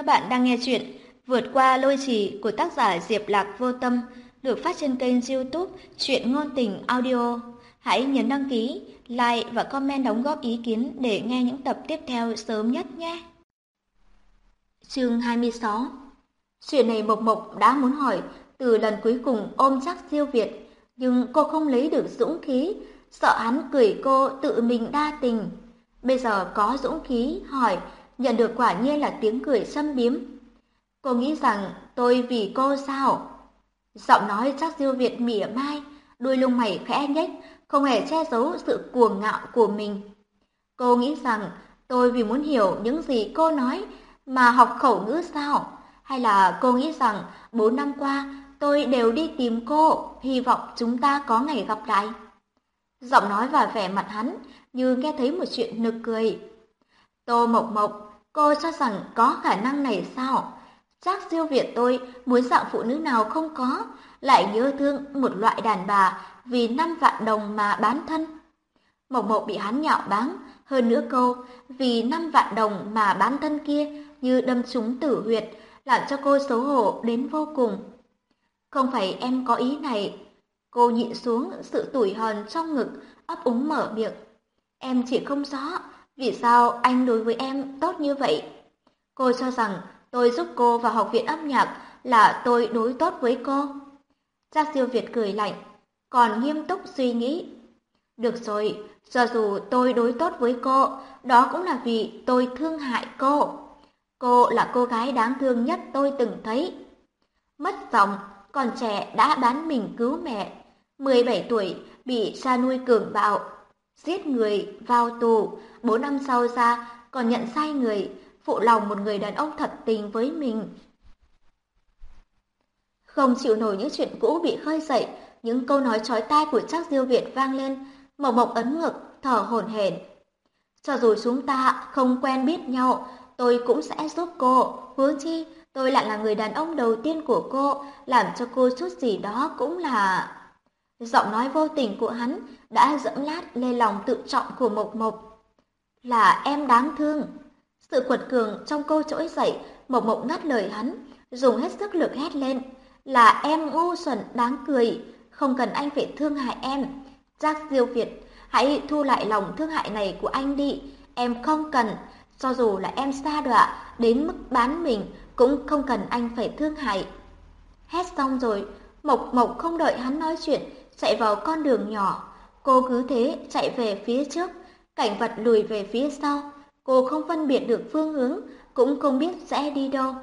Các bạn đang nghe chuyện Vượt qua lôi trì của tác giả Diệp Lạc Vô Tâm được phát trên kênh youtube Chuyện Ngôn Tình Audio. Hãy nhấn đăng ký, like và comment đóng góp ý kiến để nghe những tập tiếp theo sớm nhất nhé. Chương 26 Chuyện này Mộc Mộc đã muốn hỏi từ lần cuối cùng ôm chắc siêu Việt, nhưng cô không lấy được dũng khí, sợ hắn cười cô tự mình đa tình. Bây giờ có dũng khí hỏi nhận được quả nhiên là tiếng cười xâm biếm. Cô nghĩ rằng tôi vì cô sao? Giọng nói chắc diêu Việt mỉa mai, đuôi lông mày khẽ nhếch, không hề che giấu sự cuồng ngạo của mình. Cô nghĩ rằng tôi vì muốn hiểu những gì cô nói mà học khẩu ngữ sao? Hay là cô nghĩ rằng bốn năm qua tôi đều đi tìm cô, hy vọng chúng ta có ngày gặp lại? Giọng nói và vẻ mặt hắn như nghe thấy một chuyện nực cười. Tô Mộc Mộc Cô cho rằng có khả năng này sao? Chắc siêu việt tôi muốn dạng phụ nữ nào không có, lại nhớ thương một loại đàn bà vì năm vạn đồng mà bán thân. Mộc Mộc bị hắn nhạo báng, hơn nữa câu vì năm vạn đồng mà bán thân kia như đâm trúng tử huyệt, làm cho cô xấu hổ đến vô cùng. Không phải em có ý này. Cô nhịn xuống sự tủi hờn trong ngực, ấp úng mở miệng. Em chỉ không rõ vì sao anh đối với em tốt như vậy? Cô cho rằng tôi giúp cô vào học viện âm nhạc là tôi đối tốt với cô. Giác siêu Việt cười lạnh, còn nghiêm túc suy nghĩ. Được rồi, cho dù tôi đối tốt với cô, đó cũng là vì tôi thương hại cô. Cô là cô gái đáng thương nhất tôi từng thấy. Mất giọng, còn trẻ đã bán mình cứu mẹ. 17 tuổi, bị xa nuôi cường bạo, giết người, vào tù, bốn năm sau ra còn nhận sai người, phụ lòng một người đàn ông thật tình với mình. Không chịu nổi những chuyện cũ bị khơi dậy, những câu nói chói tai của Trác Diêu Việt vang lên, Mộc Mộc ấn ngực, thở hổn hển. Cho dù chúng ta không quen biết nhau, tôi cũng sẽ giúp cô, huống chi tôi lại là người đàn ông đầu tiên của cô, làm cho cô chút gì đó cũng là... Giọng nói vô tình của hắn đã dẫm lát lên lòng tự trọng của Mộc Mộc. Là em đáng thương. Sự quật cường trong cô trỗi dậy, Mộc Mộc ngắt lời hắn, dùng hết sức lực hét lên. Là em ngu xuẩn đáng cười, không cần anh phải thương hại em. Giác Diêu Việt, hãy thu lại lòng thương hại này của anh đi. Em không cần, cho dù là em xa đọa đến mức bán mình, cũng không cần anh phải thương hại. Hét xong rồi, Mộc Mộc không đợi hắn nói chuyện, chạy vào con đường nhỏ. Cô cứ thế chạy về phía trước, cảnh vật lùi về phía sau. Cô không phân biệt được phương hướng, cũng không biết sẽ đi đâu.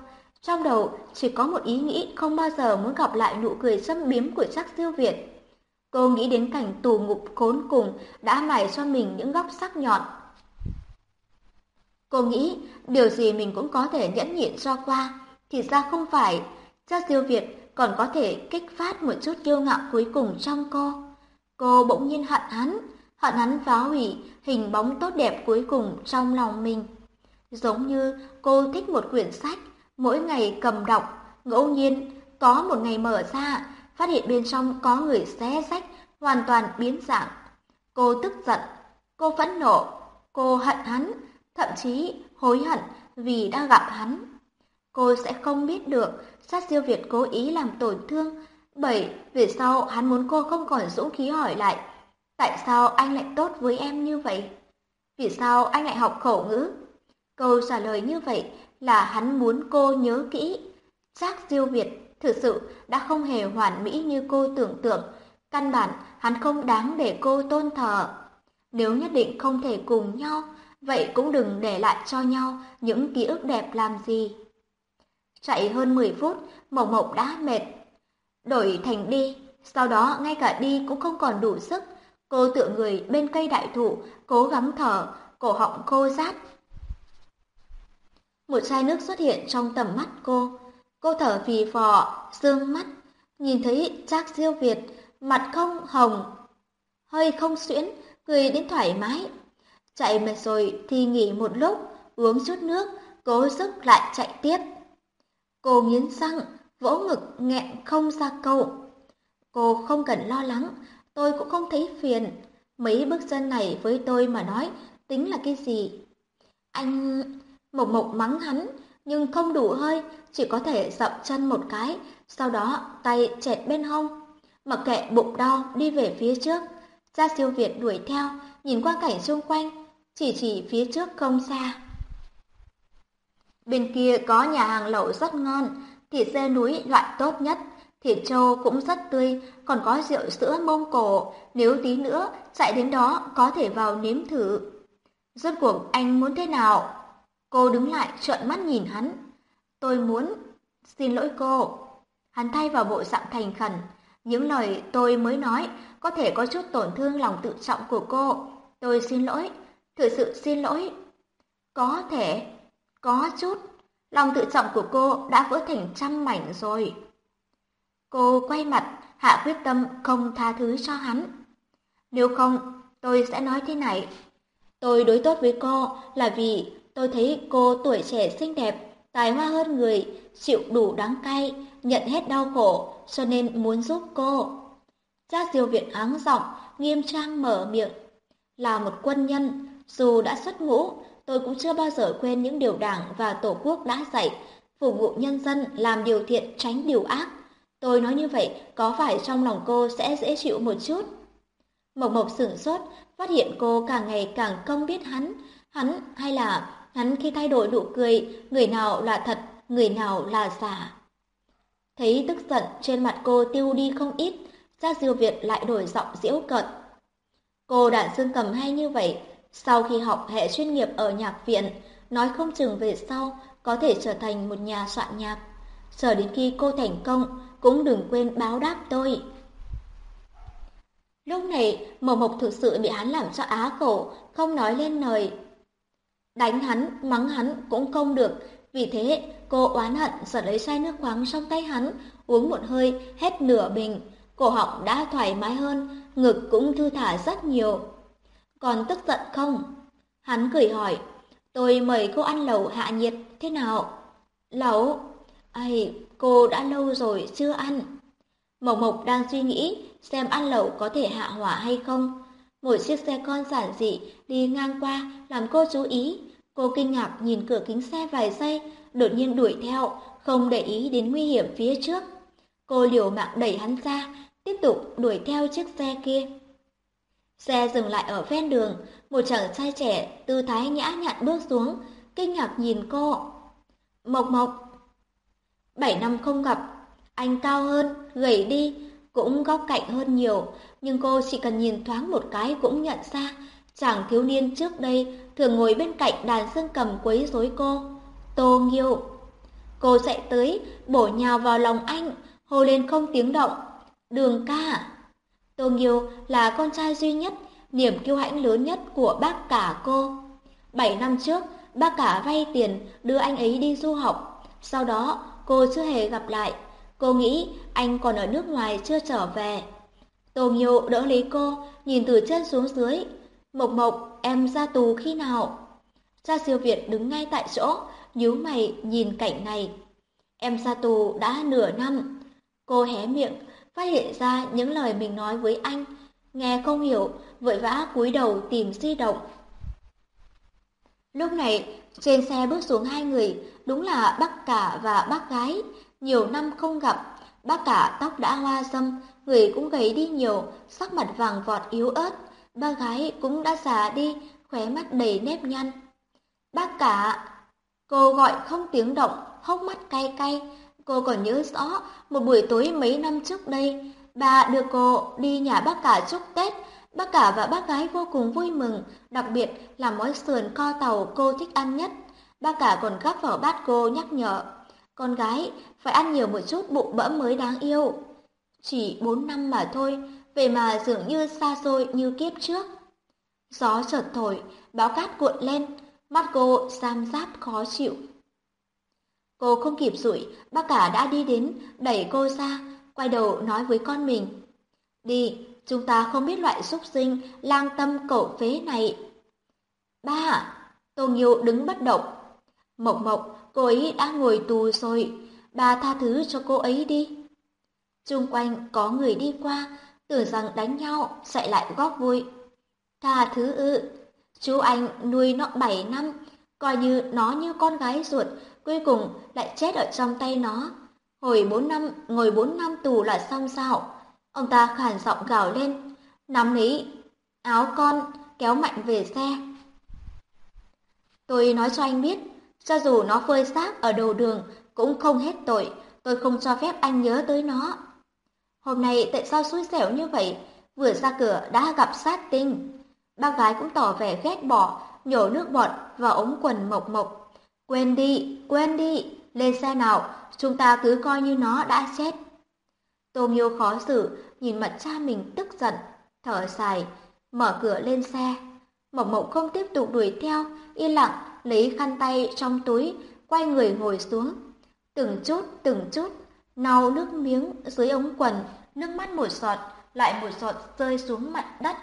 Trong đầu chỉ có một ý nghĩ không bao giờ muốn gặp lại nụ cười xâm biếm của chắc siêu Việt. Cô nghĩ đến cảnh tù ngục khốn cùng đã mài cho mình những góc sắc nhọn. Cô nghĩ điều gì mình cũng có thể nhẫn nhịn cho qua, thì ra không phải. Chắc siêu Việt còn có thể kích phát một chút kiêu ngạo cuối cùng trong cô. Cô bỗng nhiên hận hắn, hận hắn phá hủy hình bóng tốt đẹp cuối cùng trong lòng mình. Giống như cô thích một quyển sách, mỗi ngày cầm đọc, ngẫu nhiên có một ngày mở ra, phát hiện bên trong có người xé sách, hoàn toàn biến dạng. Cô tức giận, cô phẫn nộ, cô hận hắn, thậm chí hối hận vì đã gặp hắn. Cô sẽ không biết được sát siêu Việt cố ý làm tổn thương, bởi vì sau hắn muốn cô không còn dũng khí hỏi lại, tại sao anh lại tốt với em như vậy? Vì sao anh lại học khẩu ngữ? Câu trả lời như vậy là hắn muốn cô nhớ kỹ. Giác Diêu Việt thực sự đã không hề hoàn mỹ như cô tưởng tượng, căn bản hắn không đáng để cô tôn thờ. Nếu nhất định không thể cùng nhau, vậy cũng đừng để lại cho nhau những ký ức đẹp làm gì. Chạy hơn 10 phút, Mộc Mộc đã mệt. Đổi thành đi, sau đó ngay cả đi cũng không còn đủ sức. Cô tựa người bên cây đại thụ, cố gắng thở, cổ họng khô rát. Một chai nước xuất hiện trong tầm mắt cô. Cô thở phì phò, sương mắt, nhìn thấy Trác Diêu Việt, mặt không hồng, hơi không xuyễn, cười đến thoải mái. Chạy mệt rồi thì nghỉ một lúc, uống chút nước, cố sức lại chạy tiếp. Cô nghiến răng, vỗ ngực nghẹn không ra câu. Cô không cần lo lắng, tôi cũng không thấy phiền. Mấy bước chân này với tôi mà nói tính là cái gì? Anh... Mộc Mộc mắng hắn, nhưng không đủ hơi, chỉ có thể dậm chân một cái, sau đó tay chẹt bên hông. Mặc kệ bụng đau đi về phía trước, Gia siêu Việt đuổi theo, nhìn qua cảnh xung quanh, chỉ chỉ phía trước không xa. Bên kia có nhà hàng lẩu rất ngon, thịt dê núi loại tốt nhất, thịt trâu cũng rất tươi, còn có rượu sữa Mông Cổ, nếu tí nữa chạy đến đó có thể vào nếm thử. Rốt cuộc anh muốn thế nào? Cô đứng lại trợn mắt nhìn hắn. Tôi muốn... Xin lỗi cô. Hắn thay vào bộ dạng thành khẩn. Những lời tôi mới nói có thể có chút tổn thương lòng tự trọng của cô. Tôi xin lỗi. Thực sự xin lỗi. Có thể. Có chút. Lòng tự trọng của cô đã vỡ thành trăm mảnh rồi. Cô quay mặt, hạ quyết tâm không tha thứ cho hắn. Nếu không, tôi sẽ nói thế này. Tôi đối tốt với cô là vì tôi thấy cô tuổi trẻ xinh đẹp, tài hoa hơn người, chịu đủ đắng cay, nhận hết đau khổ, cho nên muốn giúp cô. Cha diêu viện áng giọng, nghiêm trang mở miệng. Là một quân nhân, dù đã xuất ngũ, tôi cũng chưa bao giờ quên những điều đảng và tổ quốc đã dạy, phục vụ nhân dân làm điều thiện tránh điều ác. Tôi nói như vậy, có phải trong lòng cô sẽ dễ chịu một chút? Mộc Mộc sửng sốt, phát hiện cô càng ngày càng không biết hắn, hắn hay là hắn khi thay đổi nụ cười, người nào là thật, người nào là giả. Thấy tức giận trên mặt cô tiêu đi không ít, Gia Diêu Việt lại đổi giọng diễu cợt. Cô đã dương cầm hay như vậy, sau khi học hệ chuyên nghiệp ở nhạc viện, nói không chừng về sau có thể trở thành một nhà soạn nhạc. Chờ đến khi cô thành công, cũng đừng quên báo đáp tôi. Lúc này, Mộc Mộc thực sự bị hắn làm cho á khổ, không nói lên lời. Đánh hắn, mắng hắn cũng không được, vì thế cô oán hận giật lấy chai nước khoáng trong tay hắn, uống một hơi, hết nửa bình. Cổ họng đã thoải mái hơn, ngực cũng thư thả rất nhiều. Còn tức giận không? Hắn cười hỏi, tôi mời cô ăn lẩu hạ nhiệt thế nào? Lẩu? Ây, cô đã lâu rồi chưa ăn. Mộc Mộc đang suy nghĩ xem ăn lẩu có thể hạ hỏa hay không. Một chiếc xe con giản dị đi ngang qua làm cô chú ý. Cô kinh ngạc nhìn cửa kính xe vài giây, đột nhiên đuổi theo, không để ý đến nguy hiểm phía trước. Cô liều mạng đẩy hắn ra, tiếp tục đuổi theo chiếc xe kia. Xe dừng lại ở ven đường, một chàng trai trẻ tư thái nhã nhặn bước xuống, kinh ngạc nhìn cô. Mộc Mộc, Bảy năm không gặp, anh cao hơn, gầy đi, cũng góc cạnh hơn nhiều, nhưng cô chỉ cần nhìn thoáng một cái cũng nhận ra, chàng thiếu niên trước đây thường ngồi bên cạnh đàn dương cầm quấy rối cô. Tô Nghiêu. Cô chạy tới, bổ nhào vào lòng anh, hô lên không tiếng động. Đường ca. Tô Nghiêu là con trai duy nhất, niềm kiêu hãnh lớn nhất của bác cả cô. Bảy năm trước, bác cả vay tiền đưa anh ấy đi du học. Sau đó, cô chưa hề gặp lại. Cô nghĩ anh còn ở nước ngoài chưa trở về. Tô Nghiêu đỡ lấy cô, nhìn từ chân xuống dưới. Mộc Mộc, em ra tù khi nào? Cha siêu Việt đứng ngay tại chỗ, nhíu mày nhìn cảnh này. Em ra tù đã nửa năm. Cô hé miệng, phát hiện ra những lời mình nói với anh. Nghe không hiểu, vội vã cúi đầu tìm di động. Lúc này, trên xe bước xuống hai người, đúng là bác cả và bác gái. Nhiều năm không gặp, bác cả tóc đã hoa râm, người cũng gầy đi nhiều, sắc mặt vàng vọt yếu ớt. Bác gái cũng đã già đi, khóe mắt đầy nếp nhăn. Bác cả, cô gọi không tiếng động, hốc mắt cay cay. Cô còn nhớ rõ một buổi tối mấy năm trước đây, bà đưa cô đi nhà bác cả chúc Tết. Bác cả và bác gái vô cùng vui mừng, đặc biệt là món sườn kho tàu cô thích ăn nhất ba cả còn gắp vào bát cô nhắc nhở. Con gái, phải ăn nhiều một chút bụng bẫm mới đáng yêu. Chỉ bốn năm mà thôi, về mà dường như xa xôi như kiếp trước. Gió chợt thổi, báo cát cuộn lên, mắt cô sam giáp khó chịu. Cô không kịp rủi, bác cả đã đi đến, đẩy cô ra, quay đầu nói với con mình. Đi, chúng ta không biết loại súc sinh lang tâm cẩu phế này. Ba, Tô Nghiêu đứng bất động. Mộc Mộc, cô ấy đã ngồi tù rồi, bà tha thứ cho cô ấy đi. Trung quanh có người đi qua, tưởng rằng đánh nhau, chạy lại góp vui. Tha thứ ư, chú anh nuôi nó bảy năm, coi như nó như con gái ruột, cuối cùng lại chết ở trong tay nó. Hồi bốn năm, ngồi bốn năm tù là xong sao? Ông ta khàn giọng gào lên, nắm lấy áo con, kéo mạnh về xe. Tôi nói cho anh biết, cho dù nó phơi xác ở đầu đường cũng không hết tội, tôi không cho phép anh nhớ tới nó. Hôm nay tại sao xui xẻo như vậy, vừa ra cửa đã gặp sát tinh. Bác gái cũng tỏ vẻ ghét bỏ, nhổ nước bọt vào ống quần mộc mộc. Quên đi, quên đi, lên xe nào, chúng ta cứ coi như nó đã chết. Tô Miêu khó xử, nhìn mặt cha mình tức giận, thở dài, mở cửa lên xe. Mộc Mộc không tiếp tục đuổi theo, yên lặng lấy khăn tay trong túi, quay người ngồi xuống. Từng chút, từng chút, nau nước miếng dưới ống quần, nước mắt một giọt, lại một giọt rơi xuống mặt đất.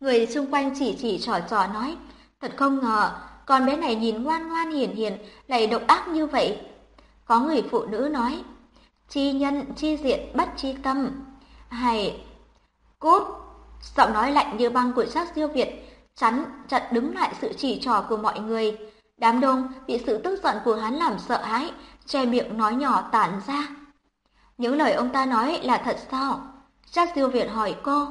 Người xung quanh chỉ chỉ trò trò nói, thật không ngờ, con bé này nhìn ngoan ngoan hiền hiền, lại độc ác như vậy. Có người phụ nữ nói, chi nhân, chi diện, bất chi tâm. Hay, cút. giọng nói lạnh như băng của sắc diêu Việt, chắn chặn đứng lại sự chỉ trò của mọi người. Đám đông bị sự tức giận của hắn làm sợ hãi, che miệng nói nhỏ tản ra. Những lời ông ta nói là thật sao? Chắc siêu Việt hỏi cô.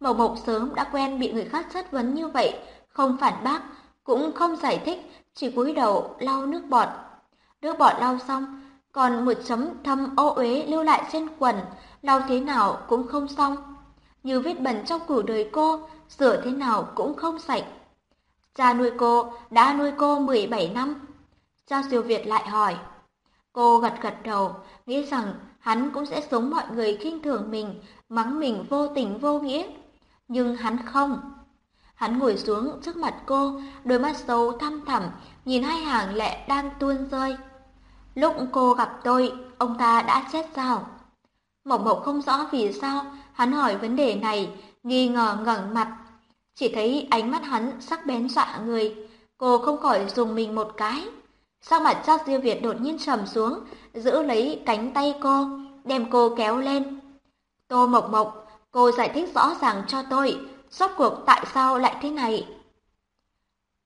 Mộc Mộc sớm đã quen bị người khác chất vấn như vậy, không phản bác, cũng không giải thích, chỉ cúi đầu lau nước bọt. Nước bọt lau xong, còn một chấm thâm ô uế lưu lại trên quần, lau thế nào cũng không xong. Như vết bẩn trong cuộc đời cô, rửa thế nào cũng không sạch. Cha nuôi cô đã nuôi cô 17 năm. Cha siêu Việt lại hỏi. Cô gật gật đầu, nghĩ rằng hắn cũng sẽ sống mọi người khinh thường mình, mắng mình vô tình vô nghĩa. Nhưng hắn không. Hắn ngồi xuống trước mặt cô, đôi mắt sâu thăm thẳm, nhìn hai hàng lệ đang tuôn rơi. Lúc cô gặp tôi, ông ta đã chết sao? Mộc Mộc không rõ vì sao hắn hỏi vấn đề này, nghi ngờ ngẩng mặt. Chỉ thấy ánh mắt hắn sắc bén dọa người, cô không khỏi dùng mình một cái. Sau mặt Giác Diêu Việt đột nhiên trầm xuống, giữ lấy cánh tay cô, đem cô kéo lên. Tô Mộc Mộc, cô giải thích rõ ràng cho tôi, rốt cuộc tại sao lại thế này.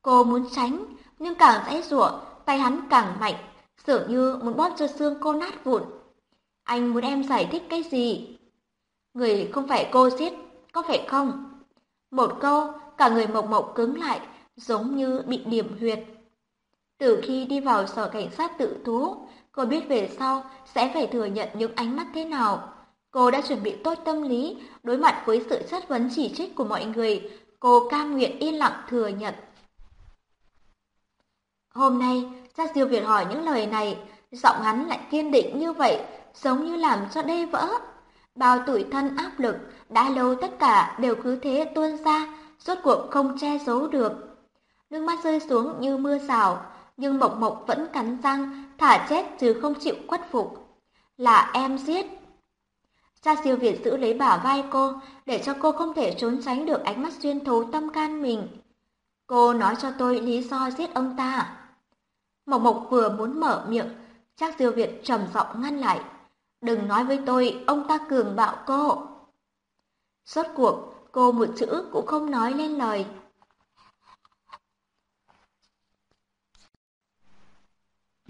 Cô muốn tránh, nhưng càng dãy rủa, tay hắn càng mạnh, dường như muốn bóp cho xương cô nát vụn. Anh muốn em giải thích cái gì? Người không phải cô giết, có phải không? Một câu, cả người mộc mộc cứng lại, giống như bị điểm huyệt. Từ khi đi vào sở cảnh sát tự thú, cô biết về sau sẽ phải thừa nhận những ánh mắt thế nào. Cô đã chuẩn bị tốt tâm lý, đối mặt với sự chất vấn chỉ trích của mọi người, cô cam nguyện yên lặng thừa nhận. Hôm nay, cha siêu Việt hỏi những lời này, giọng hắn lại kiên định như vậy, giống như làm cho đê vỡ. Bao tuổi thân áp lực, đã lâu tất cả đều cứ thế tuôn ra, rốt cuộc không che giấu được. Nước mắt rơi xuống như mưa rào, nhưng Mộc Mộc vẫn cắn răng, thả chết chứ không chịu khuất phục. Là em giết. Cha siêu Việt giữ lấy bả vai cô, để cho cô không thể trốn tránh được ánh mắt xuyên thấu tâm can mình. Cô nói cho tôi lý do giết ông ta. Mộc Mộc vừa muốn mở miệng, Trác siêu Việt trầm giọng ngăn lại. Đừng nói với tôi, ông ta cường bạo cô. Suốt cuộc, cô một chữ cũng không nói lên lời.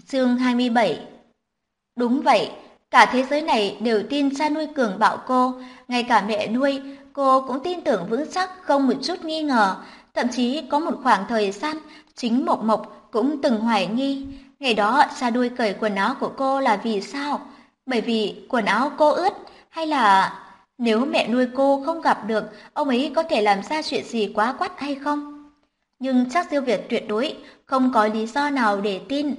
Chương 27 Đúng vậy, cả thế giới này đều tin cha nuôi cường bạo cô, ngay cả mẹ nuôi, cô cũng tin tưởng vững chắc không một chút nghi ngờ. Thậm chí có một khoảng thời gian, chính Mộc Mộc cũng từng hoài nghi. Ngày đó cha nuôi cởi quần áo của cô là vì sao? Bởi vì quần áo cô ướt, hay là nếu mẹ nuôi cô không gặp được, ông ấy có thể làm ra chuyện gì quá quắt hay không? Nhưng chắc Diêu Việt tuyệt đối không có lý do nào để tin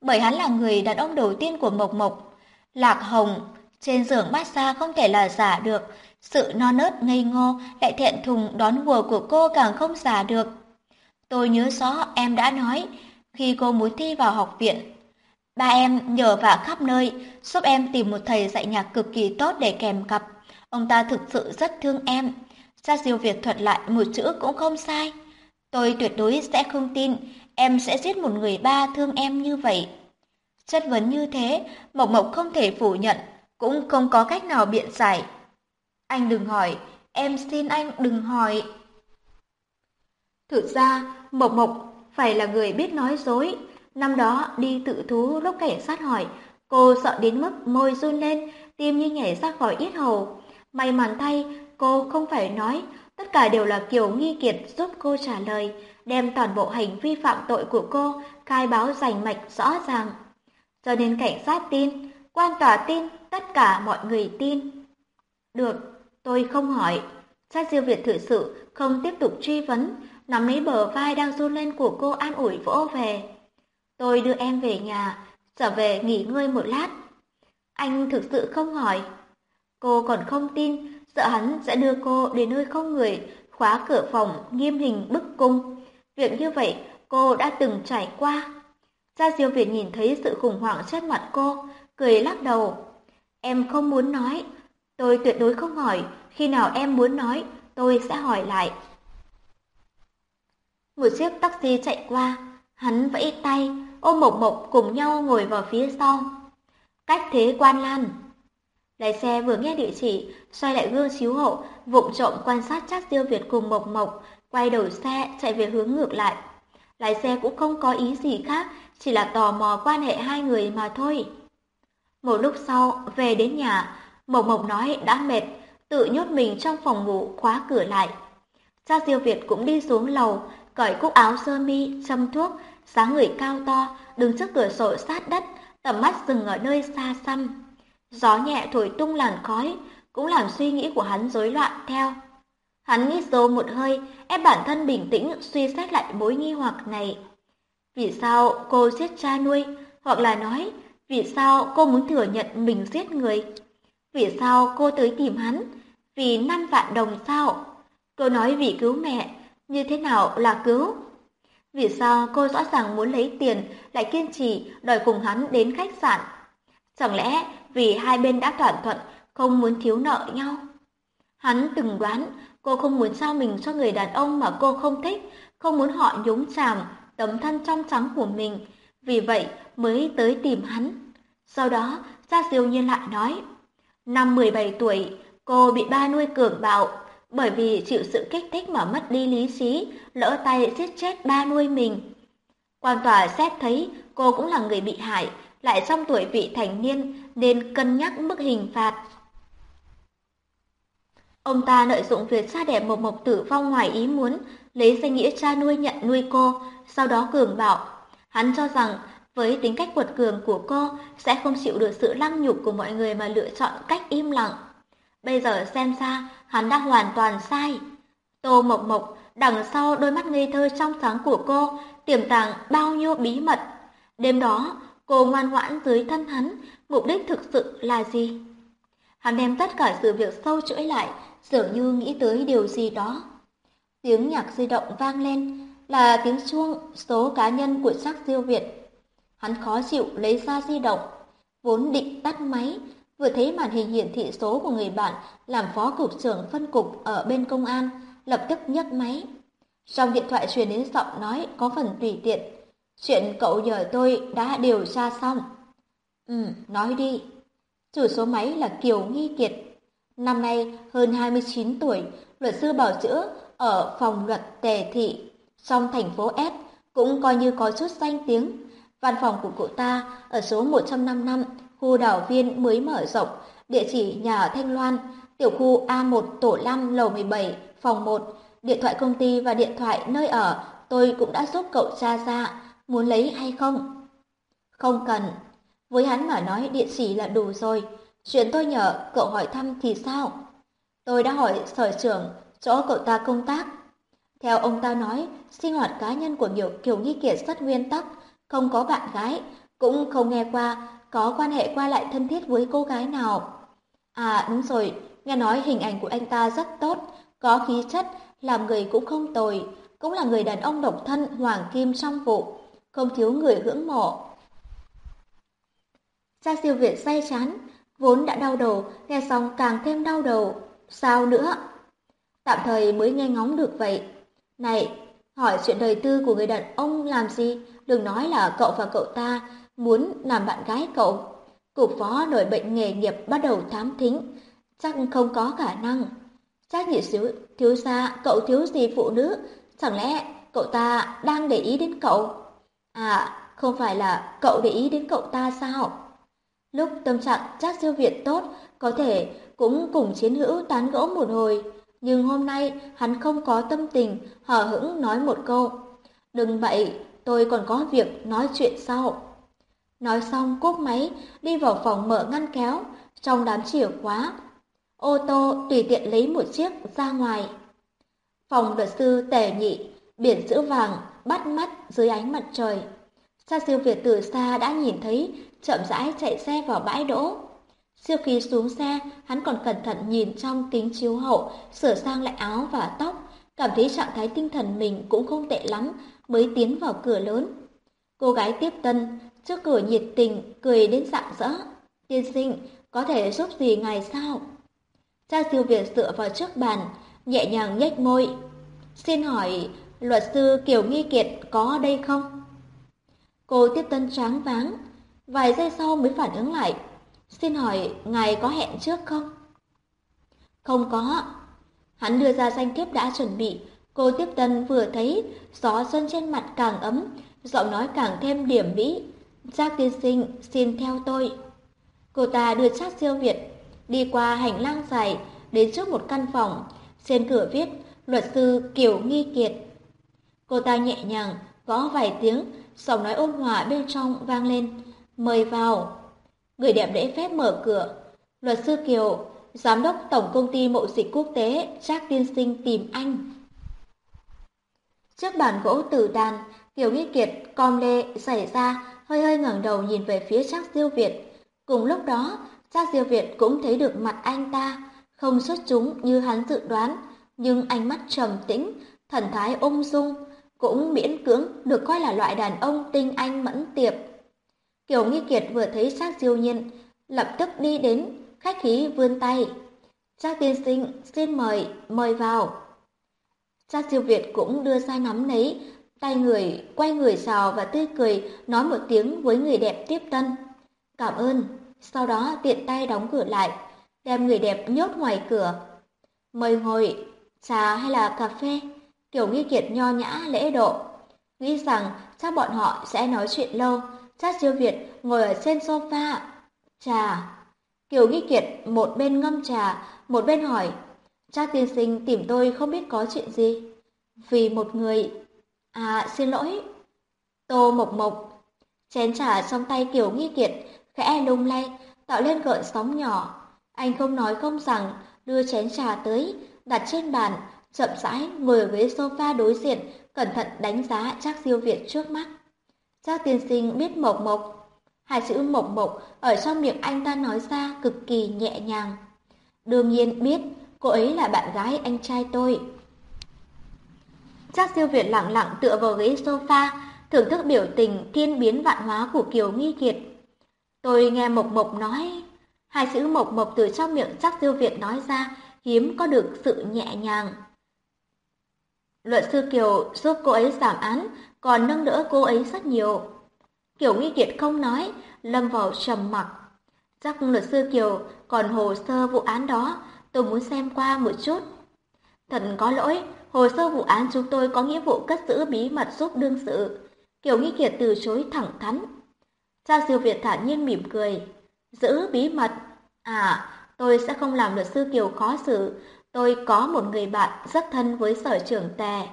bởi hắn là người đàn ông đầu tiên của Mộc Mộc. Lạc Hồng, trên giường massage không thể là giả được, sự non nớt ngây ngô lại thẹn thùng đón mùa của cô càng không giả được. Tôi nhớ rõ em đã nói, khi cô muốn thi vào học viện, ba em nhờ vả khắp nơi, giúp em tìm một thầy dạy nhạc cực kỳ tốt để kèm cặp. Ông ta thực sự rất thương em. Gia Diêu Việt thuật lại một chữ cũng không sai. Tôi tuyệt đối sẽ không tin em sẽ giết một người ba thương em như vậy. Chất vấn như thế, Mộc Mộc không thể phủ nhận, cũng không có cách nào biện giải. Anh đừng hỏi, em xin anh đừng hỏi. Thực ra, Mộc Mộc phải là người biết nói dối, Năm đó đi tự thú lúc cảnh sát hỏi, cô sợ đến mức môi run lên, tim như nhảy ra khỏi yết hầu. May mắn thay, cô không phải nói, tất cả đều là Kiều Nghi Kiệt giúp cô trả lời, đem toàn bộ hành vi phạm tội của cô khai báo rành mạch rõ ràng. Cho nên cảnh sát tin, quan tòa tin, tất cả mọi người tin. Được, tôi không hỏi. Sát Diêu Việt thử sự không tiếp tục truy vấn, nắm lấy bờ vai đang run lên của cô an ủi vỗ về. Tôi đưa em về nhà, trở về nghỉ ngơi một lát. Anh thực sự không hỏi. Cô còn không tin, sợ hắn sẽ đưa cô đến nơi không người, khóa cửa phòng, nghiêm hình bức cung. Việc như vậy cô đã từng trải qua. Gia Diêu Việt nhìn thấy sự khủng hoảng trên mặt cô, cười lắc đầu. Em không muốn nói, tôi tuyệt đối không hỏi, khi nào em muốn nói, tôi sẽ hỏi lại. Một chiếc taxi chạy qua, hắn vẫy tay, ôm Mộc Mộc cùng nhau ngồi vào phía sau. Cách thế quan lan. Lái xe vừa nghe địa chỉ, xoay lại gương chiếu hậu, vụng trộm quan sát chắc Diêu Việt cùng Mộc Mộc, quay đầu xe chạy về hướng ngược lại. Lái xe cũng không có ý gì khác, chỉ là tò mò quan hệ hai người mà thôi. Một lúc sau, về đến nhà, Mộc Mộc nói đã mệt, tự nhốt mình trong phòng ngủ khóa cửa lại. Cha Diêu Việt cũng đi xuống lầu, cởi cúc áo sơ mi, châm thuốc, dáng người cao to, đứng trước cửa sổ sát đất, tầm mắt dừng ở nơi xa xăm. Gió nhẹ thổi tung làn khói, cũng làm suy nghĩ của hắn rối loạn theo. Hắn nghĩ sâu một hơi, ép bản thân bình tĩnh suy xét lại mối nghi hoặc này. Vì sao cô giết cha nuôi, hoặc là nói, vì sao cô muốn thừa nhận mình giết người? Vì sao cô tới tìm hắn? Vì năm vạn đồng sao? Cô nói vì cứu mẹ, như thế nào là cứu? Vì sao cô rõ ràng muốn lấy tiền lại kiên trì đòi cùng hắn đến khách sạn? Chẳng lẽ vì hai bên đã thỏa thuận không muốn thiếu nợ nhau? Hắn từng đoán cô không muốn sao mình cho người đàn ông mà cô không thích, không muốn họ nhúng chàm tấm thân trong trắng của mình, vì vậy mới tới tìm hắn. Sau đó, Gia Diêu Nhiên lại nói, năm 17 tuổi, cô bị ba nuôi cường bạo, bởi vì chịu sự kích thích mà mất đi lý trí, lỡ tay giết chết ba nuôi mình. Quan tòa xét thấy cô cũng là người bị hại, lại trong tuổi vị thành niên nên cân nhắc mức hình phạt. Ông ta lợi dụng việc cha đẻ Mộc Mộc tử vong ngoài ý muốn, lấy danh nghĩa cha nuôi nhận nuôi cô, sau đó cường bạo. Hắn cho rằng với tính cách quật cường của cô sẽ không chịu được sự lăng nhục của mọi người mà lựa chọn cách im lặng. Bây giờ xem ra hắn đã hoàn toàn sai. Tô Mộc Mộc đằng sau đôi mắt ngây thơ trong sáng của cô tiềm tàng bao nhiêu bí mật. Đêm đó, cô ngoan ngoãn dưới thân hắn, mục đích thực sự là gì? Hắn đem tất cả sự việc sâu chuỗi lại, dường như nghĩ tới điều gì đó. Tiếng nhạc di động vang lên, là tiếng chuông số cá nhân của sắc diêu Việt. Hắn khó chịu lấy ra di động, vốn định tắt máy, vừa thấy màn hình hiển thị số của người bạn làm phó cục trưởng phân cục ở bên công an, lập tức nhấc máy. Trong điện thoại truyền đến giọng nói có phần tùy tiện. Chuyện cậu nhờ tôi đã điều tra xong. Ừ, nói đi. Chủ số máy là Kiều Nghi Kiệt. Năm nay hơn 29 tuổi, luật sư bảo chữa ở phòng luật tề thị trong thành phố S cũng coi như có chút danh tiếng. Văn phòng của cụ ta ở số 155, khu đảo viên mới mở rộng, địa chỉ nhà ở Thanh Loan, tiểu khu A1 tổ 5 lầu 17, phòng 1, điện thoại công ty và điện thoại nơi ở tôi cũng đã giúp cậu tra ra, muốn lấy hay không? Không cần, với hắn mà nói địa chỉ là đủ rồi, chuyện tôi nhờ cậu hỏi thăm thì sao? Tôi đã hỏi sở trưởng chỗ cậu ta công tác, theo ông ta nói, sinh hoạt cá nhân của nhiều Kiều Nghi Kiệt rất nguyên tắc, không có bạn gái, cũng không nghe qua có quan hệ qua lại thân thiết với cô gái nào. À đúng rồi, nghe nói hình ảnh của anh ta rất tốt, có khí chất, làm người cũng không tồi, cũng là người đàn ông độc thân hoàng kim trong vụ, không thiếu người hưởng mộ. Cha siêu Việt say chán, vốn đã đau đầu, nghe xong càng thêm đau đầu. Sao nữa? Tạm thời mới nghe ngóng được vậy, này, hỏi chuyện đời tư của người đàn ông làm gì? Đừng nói là cậu và cậu ta muốn làm bạn gái cậu. Cục phó nổi bệnh nghề nghiệp bắt đầu thám thính. Chắc không có khả năng. Chắc nhị xíu thiếu gia, cậu thiếu gì phụ nữ? Chẳng lẽ cậu ta đang để ý đến cậu? À, không phải là cậu để ý đến cậu ta sao? Lúc tâm trạng chắc siêu việt tốt, có thể cũng cùng chiến hữu tán gẫu một hồi, nhưng hôm nay hắn không có tâm tình, hờ hững nói một câu. Đừng vậy, tôi còn có việc nói chuyện sau. Nói xong cúp máy, đi vào phòng mở ngăn kéo, trong đám chìa khóa. Ô tô tùy tiện lấy một chiếc ra ngoài. Phòng luật sư tề nhị, biển chữ vàng, bắt mắt dưới ánh mặt trời. Sa siêu Việt từ xa đã nhìn thấy, chậm rãi chạy xe vào bãi đỗ. Siêu khi xuống xe, hắn còn cẩn thận nhìn trong kính chiếu hậu, sửa sang lại áo và tóc, cảm thấy trạng thái tinh thần mình cũng không tệ lắm, mới tiến vào cửa lớn. Cô gái tiếp tân, trước cửa nhiệt tình, cười đến rạng rỡ. Tiên sinh, có thể giúp gì ngài sao? Cha siêu Việt dựa vào trước bàn, nhẹ nhàng nhếch môi. Xin hỏi, luật sư Kiều Nghi Kiệt có ở đây không? Cô tiếp tân tráng váng, vài giây sau mới phản ứng lại. Xin hỏi, ngài có hẹn trước không? Không có. Hắn đưa ra danh thiếp đã chuẩn bị. Cô tiếp tân vừa thấy, gió xuân trên mặt càng ấm, giọng nói càng thêm điểm mỹ. Giác tiên sinh, xin theo tôi. Cô ta đưa chắc siêu Việt, đi qua hành lang dài, đến trước một căn phòng. Trên cửa viết, luật sư Kiều Nghi Kiệt. Cô ta nhẹ nhàng, gõ vài tiếng, giọng nói ôn hòa bên trong vang lên, mời vào. Người đẹp lễ phép mở cửa, luật sư Kiều, giám đốc tổng công ty mậu dịch quốc tế Trác Tiên Sinh tìm anh. Trước bàn gỗ tử đàn, Kiều Nghi Kiệt com lê xảy ra, hơi hơi ngẩng đầu nhìn về phía Trác Diêu Việt. Cùng lúc đó, Trác Diêu Việt cũng thấy được mặt anh ta, không xuất chúng như hắn dự đoán, nhưng ánh mắt trầm tĩnh, thần thái ung dung, cũng miễn cưỡng được coi là loại đàn ông tinh anh mẫn tiệp. Kiều Nghi Kiệt vừa thấy Trác diêu nhiên, lập tức đi đến, khách khí vươn tay. Trác tiên sinh, xin mời, mời vào. Trác diêu Việt cũng đưa ra nắm lấy, tay người, quay người chào và tươi cười, nói một tiếng với người đẹp tiếp tân. Cảm ơn, sau đó tiện tay đóng cửa lại, đem người đẹp nhốt ngoài cửa. Mời ngồi, trà hay là cà phê? Kiểu nghi kiệt nho nhã lễ độ. Nghĩ rằng chắc bọn họ sẽ nói chuyện lâu, chắc siêu Việt ngồi ở trên sofa. Trà. Kiều Nghi Kiệt một bên ngâm trà, một bên hỏi. Chắc tiên sinh tìm tôi không biết có chuyện gì. Vì một người... À, xin lỗi. Tô Mộc Mộc. Chén trà trong tay Kiều Nghi Kiệt khẽ lung lay, tạo lên gợn sóng nhỏ. Anh không nói không rằng, đưa chén trà tới, đặt trên bàn, chậm rãi ngồi ở ghế sofa đối diện, cẩn thận đánh giá Trác Diêu Việt trước mắt. Trác tiên sinh biết mộc mộc. Hai chữ mộc mộc ở trong miệng anh ta nói ra cực kỳ nhẹ nhàng. Đương nhiên biết, cô ấy là bạn gái anh trai tôi. Trác Diêu Việt lặng lặng tựa vào ghế sofa, thưởng thức biểu tình thiên biến vạn hóa của Kiều Nghi Kiệt. Tôi nghe Mộc Mộc nói, hai chữ Mộc Mộc từ trong miệng Trác Diêu Việt nói ra hiếm có được sự nhẹ nhàng. Luật sư Kiều giúp cô ấy giảm án, còn nâng đỡ cô ấy rất nhiều. Kiều Nghi Kiệt không nói, lâm vào trầm mặc. Chắc luật sư Kiều còn hồ sơ vụ án đó, tôi muốn xem qua một chút. Thật có lỗi, hồ sơ vụ án chúng tôi có nghĩa vụ cất giữ bí mật giúp đương sự. Kiều Nghi Kiệt từ chối thẳng thắn. cha Siêu Việt thản nhiên mỉm cười. Giữ bí mật? À, tôi sẽ không làm luật sư Kiều khó xử, Tôi có một người bạn rất thân với sở trưởng tè.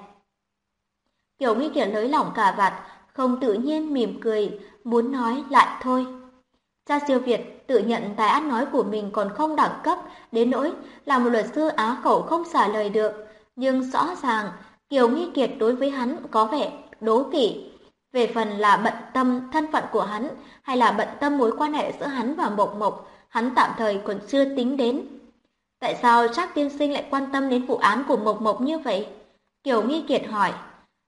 Kiều Nghi Kiệt lấy lỏng cả vạt, không tự nhiên mỉm cười, muốn nói lại thôi. Cha siêu Việt tự nhận tài ăn nói của mình còn không đẳng cấp, đến nỗi là một luật sư á khẩu không xả lời được. Nhưng rõ ràng, Kiều Nghi Kiệt đối với hắn có vẻ đố kỵ. Về phần là bận tâm thân phận của hắn hay là bận tâm mối quan hệ giữa hắn và Mộc Mộc, hắn tạm thời còn chưa tính đến. Tại sao Trác tiên sinh lại quan tâm đến vụ án của Mộc Mộc như vậy? Kiều Nghi Kiệt hỏi.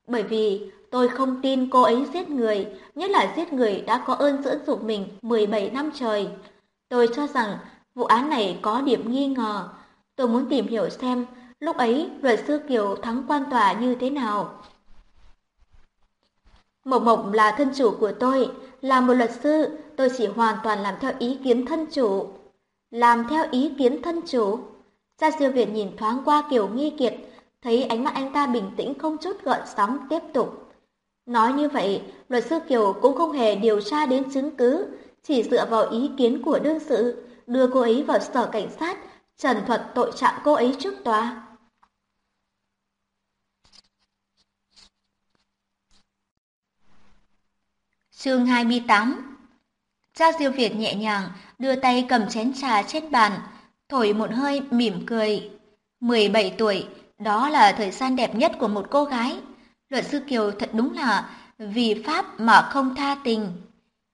Bởi vì tôi không tin cô ấy giết người, nhất là giết người đã có ơn dưỡng dục mình 17 năm trời. Tôi cho rằng vụ án này có điểm nghi ngờ. Tôi muốn tìm hiểu xem lúc ấy luật sư Kiều thắng quan tòa như thế nào. Mộc Mộc là thân chủ của tôi, là một luật sư, tôi chỉ hoàn toàn làm theo ý kiến thân chủ làm theo ý kiến thân chủ. Gia siêu Việt nhìn thoáng qua kiều nghi kiệt, thấy ánh mắt anh ta bình tĩnh không chút gợn sóng tiếp tục. Nói như vậy, luật sư Kiều cũng không hề điều tra đến chứng cứ, chỉ dựa vào ý kiến của đương sự, đưa cô ấy vào sở cảnh sát, trần thuật tội trạng cô ấy trước tòa. Chương 28 Cha Diêu Việt nhẹ nhàng đưa tay cầm chén trà trên bàn, thổi một hơi mỉm cười. 17 tuổi, đó là thời gian đẹp nhất của một cô gái. Luật sư Kiều thật đúng là vì pháp mà không tha tình.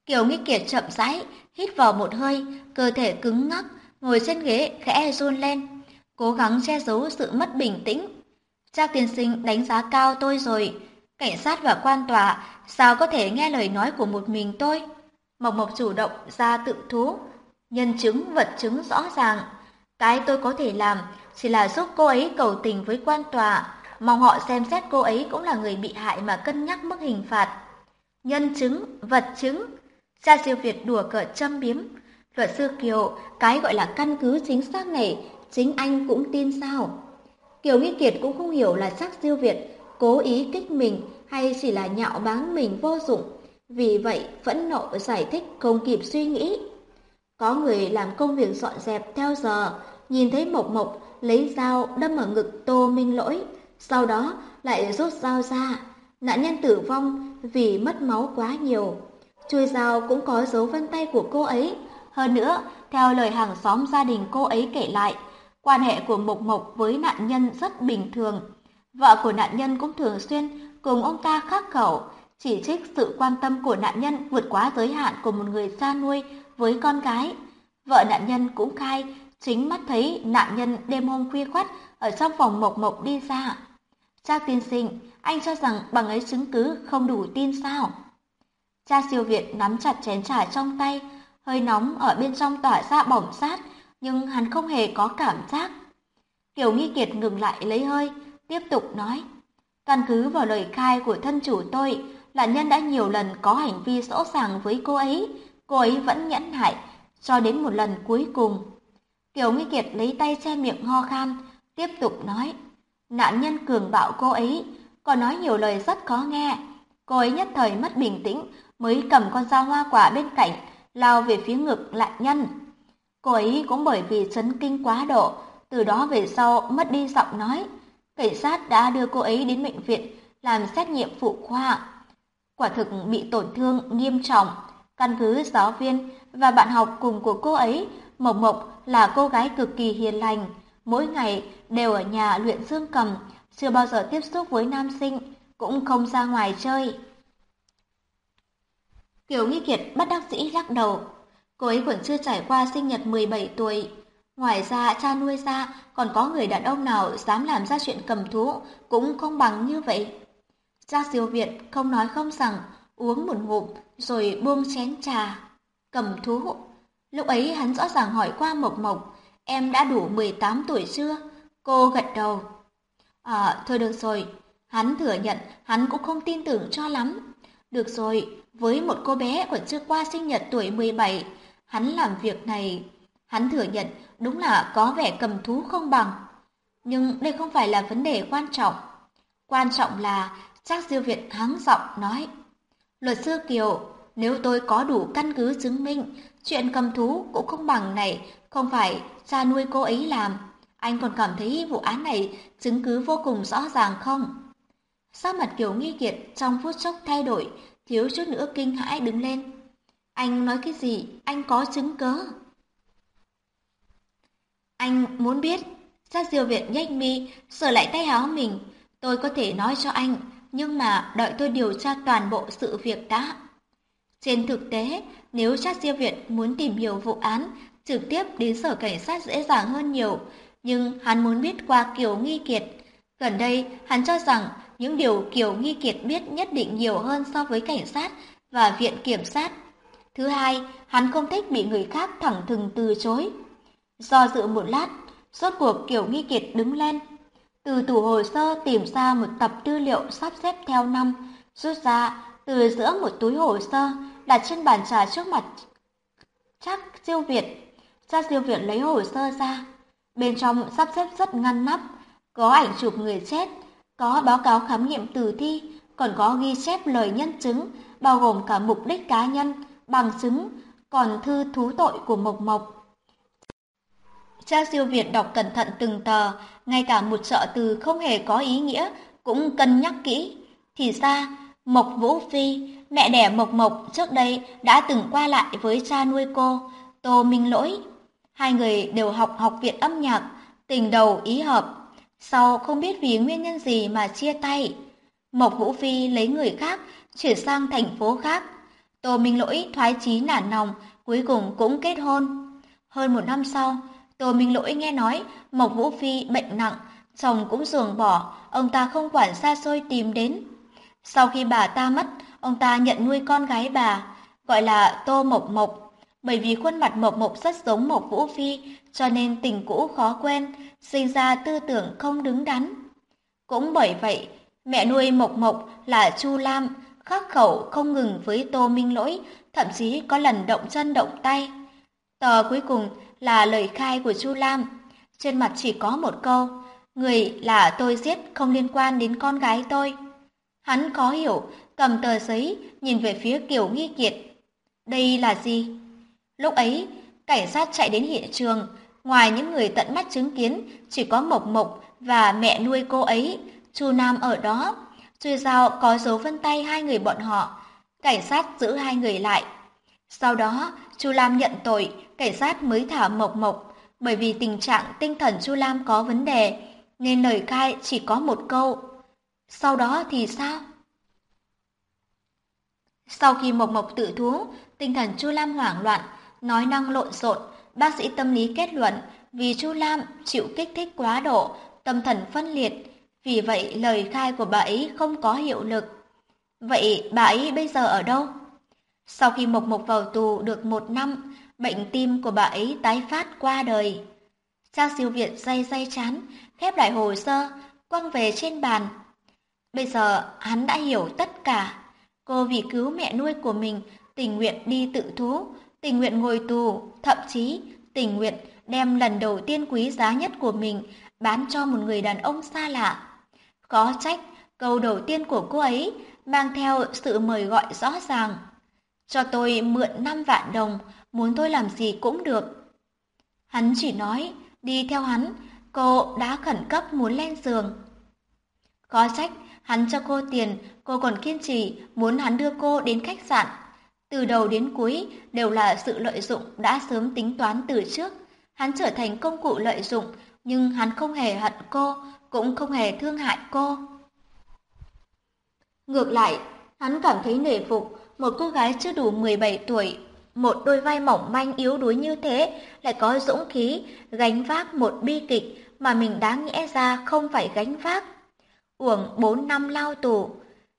Kiều Nghi Kiệt chậm rãi, hít vào một hơi, cơ thể cứng ngắc, ngồi trên ghế khẽ run lên, cố gắng che giấu sự mất bình tĩnh. Cha tiên sinh đánh giá cao tôi rồi, cảnh sát và quan tòa sao có thể nghe lời nói của một mình tôi? Mộc Mộc chủ động ra tự thú, nhân chứng vật chứng rõ ràng. Cái tôi có thể làm chỉ là giúp cô ấy cầu tình với quan tòa, mong họ xem xét cô ấy cũng là người bị hại mà cân nhắc mức hình phạt. Nhân chứng, vật chứng, cha siêu Việt đùa cợt châm biếm. Luật sư Kiều, cái gọi là căn cứ chính xác này, chính anh cũng tin sao? Kiều Nghi Kiệt cũng không hiểu là chắc siêu Việt cố ý kích mình hay chỉ là nhạo báng mình vô dụng. Vì vậy, phẫn nộ giải thích không kịp suy nghĩ. Có người làm công việc dọn dẹp theo giờ, nhìn thấy Mộc Mộc lấy dao đâm ở ngực Tô Minh Lỗi, sau đó lại rút dao ra. Nạn nhân tử vong vì mất máu quá nhiều. Chui dao cũng có dấu vân tay của cô ấy. Hơn nữa, theo lời hàng xóm gia đình cô ấy kể lại, quan hệ của Mộc Mộc với nạn nhân rất bình thường. Vợ của nạn nhân cũng thường xuyên cùng ông ta khắc khẩu, chỉ trích sự quan tâm của nạn nhân vượt quá giới hạn của một người cha nuôi với con gái. Vợ nạn nhân cũng khai chính mắt thấy nạn nhân đêm hôm khuya khoắt ở trong phòng mộc mộc đi ra. Cha tiên sinh, anh cho rằng bằng ấy chứng cứ không đủ tin sao? Cha siêu việt nắm chặt chén trà trong tay, hơi nóng ở bên trong tỏa ra bỏng sát, nhưng hắn không hề có cảm giác. Kiều Nghi Kiệt ngừng lại lấy hơi, tiếp tục nói. Căn cứ vào lời khai của thân chủ tôi, là nhân đã nhiều lần có hành vi rõ ràng với cô ấy, cô ấy vẫn nhẫn nại, cho đến một lần cuối cùng. Kiều Nghi Kiệt lấy tay che miệng ho khan, tiếp tục nói. Nạn nhân cường bạo cô ấy, còn nói nhiều lời rất khó nghe. Cô ấy nhất thời mất bình tĩnh, mới cầm con dao hoa quả bên cạnh, lao về phía ngực lại nhân. Cô ấy cũng bởi vì chấn kinh quá độ, từ đó về sau mất đi giọng nói. Cảnh sát đã đưa cô ấy đến bệnh viện làm xét nghiệm phụ khoa. Quả thực bị tổn thương nghiêm trọng, căn cứ giáo viên và bạn học cùng của cô ấy, Mộc Mộc là cô gái cực kỳ hiền lành, mỗi ngày đều ở nhà luyện dương cầm, chưa bao giờ tiếp xúc với nam sinh, cũng không ra ngoài chơi. Kiều Nghi Kiệt bắt đắc dĩ lắc đầu, cô ấy vẫn chưa trải qua sinh nhật 17 tuổi. Ngoài ra cha nuôi ra còn có người đàn ông nào dám làm ra chuyện cầm thú cũng không bằng như vậy. Cha siêu Việt không nói không rằng, uống một ngụm rồi buông chén trà. Cầm thú. Lúc ấy hắn rõ ràng hỏi qua Mộc Mộc, em đã đủ 18 tuổi chưa? Cô gật đầu. À, thôi được rồi. Hắn thừa nhận, hắn cũng không tin tưởng cho lắm. Được rồi, với một cô bé còn chưa qua sinh nhật tuổi 17, hắn làm việc này. Hắn thừa nhận đúng là có vẻ cầm thú không bằng. Nhưng đây không phải là vấn đề quan trọng. Quan trọng là Trác Diêu Việt hắng giọng nói. Luật sư Kiều, nếu tôi có đủ căn cứ chứng minh, chuyện cầm thú cũng không bằng này, không phải cha nuôi cô ấy làm. Anh còn cảm thấy vụ án này chứng cứ vô cùng rõ ràng không? Sắc mặt Kiều Nghi Kiệt trong phút chốc thay đổi, thiếu chút nữa kinh hãi đứng lên. Anh nói cái gì? Anh có chứng cớ. Anh muốn biết. Sát diêu viện nhếch mi, sửa lại tay áo mình. Tôi có thể nói cho anh, nhưng mà đợi tôi điều tra toàn bộ sự việc đã. Trên thực tế, nếu sát diêu viện muốn tìm hiểu vụ án, trực tiếp đến sở cảnh sát dễ dàng hơn nhiều, nhưng hắn muốn biết qua Kiều Nghi Kiệt. Gần đây, hắn cho rằng những điều Kiều Nghi Kiệt biết nhất định nhiều hơn so với cảnh sát và viện kiểm sát. Thứ hai, hắn không thích bị người khác thẳng thừng từ chối. Do dự một lát, rốt cuộc Kiều Nghi Kiệt đứng lên, từ tủ hồ sơ tìm ra một tập tư liệu sắp xếp theo năm, rút ra từ giữa một túi hồ sơ đặt trên bàn trà trước mặt. Chắc siêu Việt, cha siêu Việt lấy hồ sơ ra. Bên trong sắp xếp rất ngăn nắp, có ảnh chụp người chết, có báo cáo khám nghiệm tử thi, còn có ghi chép lời nhân chứng, bao gồm cả mục đích cá nhân, bằng chứng, còn thư thú tội của Mộc Mộc. Cha siêu Việt đọc cẩn thận từng tờ, ngay cả một trợ từ không hề có ý nghĩa, cũng cân nhắc kỹ. Thì ra, Mộc Vũ Phi, mẹ đẻ Mộc Mộc trước đây đã từng qua lại với cha nuôi cô, Tô Minh Lỗi. Hai người đều học học viện âm nhạc, tình đầu ý hợp. Sau không biết vì nguyên nhân gì mà chia tay. Mộc Vũ Phi lấy người khác, chuyển sang thành phố khác. Tô Minh Lỗi thoái chí nản lòng, cuối cùng cũng kết hôn. Hơn một năm sau, Tô Minh Lỗi nghe nói Mộc Vũ Phi bệnh nặng, chồng cũng ruồng bỏ, ông ta không quản xa xôi tìm đến. Sau khi bà ta mất, ông ta nhận nuôi con gái bà, gọi là Tô Mộc Mộc. Bởi vì khuôn mặt Mộc Mộc rất giống Mộc Vũ Phi, cho nên tình cũ khó quen, sinh ra tư tưởng không đứng đắn. Cũng bởi vậy, mẹ nuôi Mộc Mộc là Chu Lam, khắc khẩu không ngừng với Tô Minh Lỗi, thậm chí có lần động chân động tay. Tờ cuối cùng là lời khai của Chu Lam. Trên mặt chỉ có một câu, người là tôi giết không liên quan đến con gái tôi. Hắn khó hiểu, cầm tờ giấy, nhìn về phía Kiều Nghi Kiệt. Đây là gì? Lúc ấy, cảnh sát chạy đến hiện trường, ngoài những người tận mắt chứng kiến, chỉ có Mộc Mộc và mẹ nuôi cô ấy, Chu Nam ở đó. Chui dao có dấu vân tay hai người bọn họ. Cảnh sát giữ hai người lại. Sau đó, Chu Lam nhận tội, cảnh sát mới thả Mộc Mộc, bởi vì tình trạng tinh thần Chu Lam có vấn đề, nên lời khai chỉ có một câu. Sau đó thì sao? Sau khi Mộc Mộc tự thú, tinh thần Chu Lam hoảng loạn, nói năng lộn xộn, bác sĩ tâm lý kết luận vì Chu Lam chịu kích thích quá độ, tâm thần phân liệt, vì vậy lời khai của bà ấy không có hiệu lực. Vậy bà ấy bây giờ ở đâu? Sau khi Mộc Mộc vào tù được một năm, bệnh tim của bà ấy tái phát qua đời. Trang siêu viện day day chán, khép lại hồ sơ, quăng về trên bàn. Bây giờ hắn đã hiểu tất cả. Cô vì cứu mẹ nuôi của mình, tình nguyện đi tự thú, tình nguyện ngồi tù, thậm chí tình nguyện đem lần đầu tiên quý giá nhất của mình bán cho một người đàn ông xa lạ. khó trách, câu đầu tiên của cô ấy mang theo sự mời gọi rõ ràng. Cho tôi mượn 5 vạn đồng, muốn tôi làm gì cũng được. Hắn chỉ nói, đi theo hắn, cô đã khẩn cấp muốn lên giường. khó trách, hắn cho cô tiền, cô còn kiên trì muốn hắn đưa cô đến khách sạn. Từ đầu đến cuối đều là sự lợi dụng đã sớm tính toán từ trước. Hắn trở thành công cụ lợi dụng, nhưng hắn không hề hận cô, cũng không hề thương hại cô. Ngược lại, hắn cảm thấy nể phục một cô gái chưa đủ 17 tuổi, một đôi vai mỏng manh yếu đuối như thế lại có dũng khí gánh vác một bi kịch mà mình đáng nhẽ ra không phải gánh vác. Uổng 4 năm lao tù,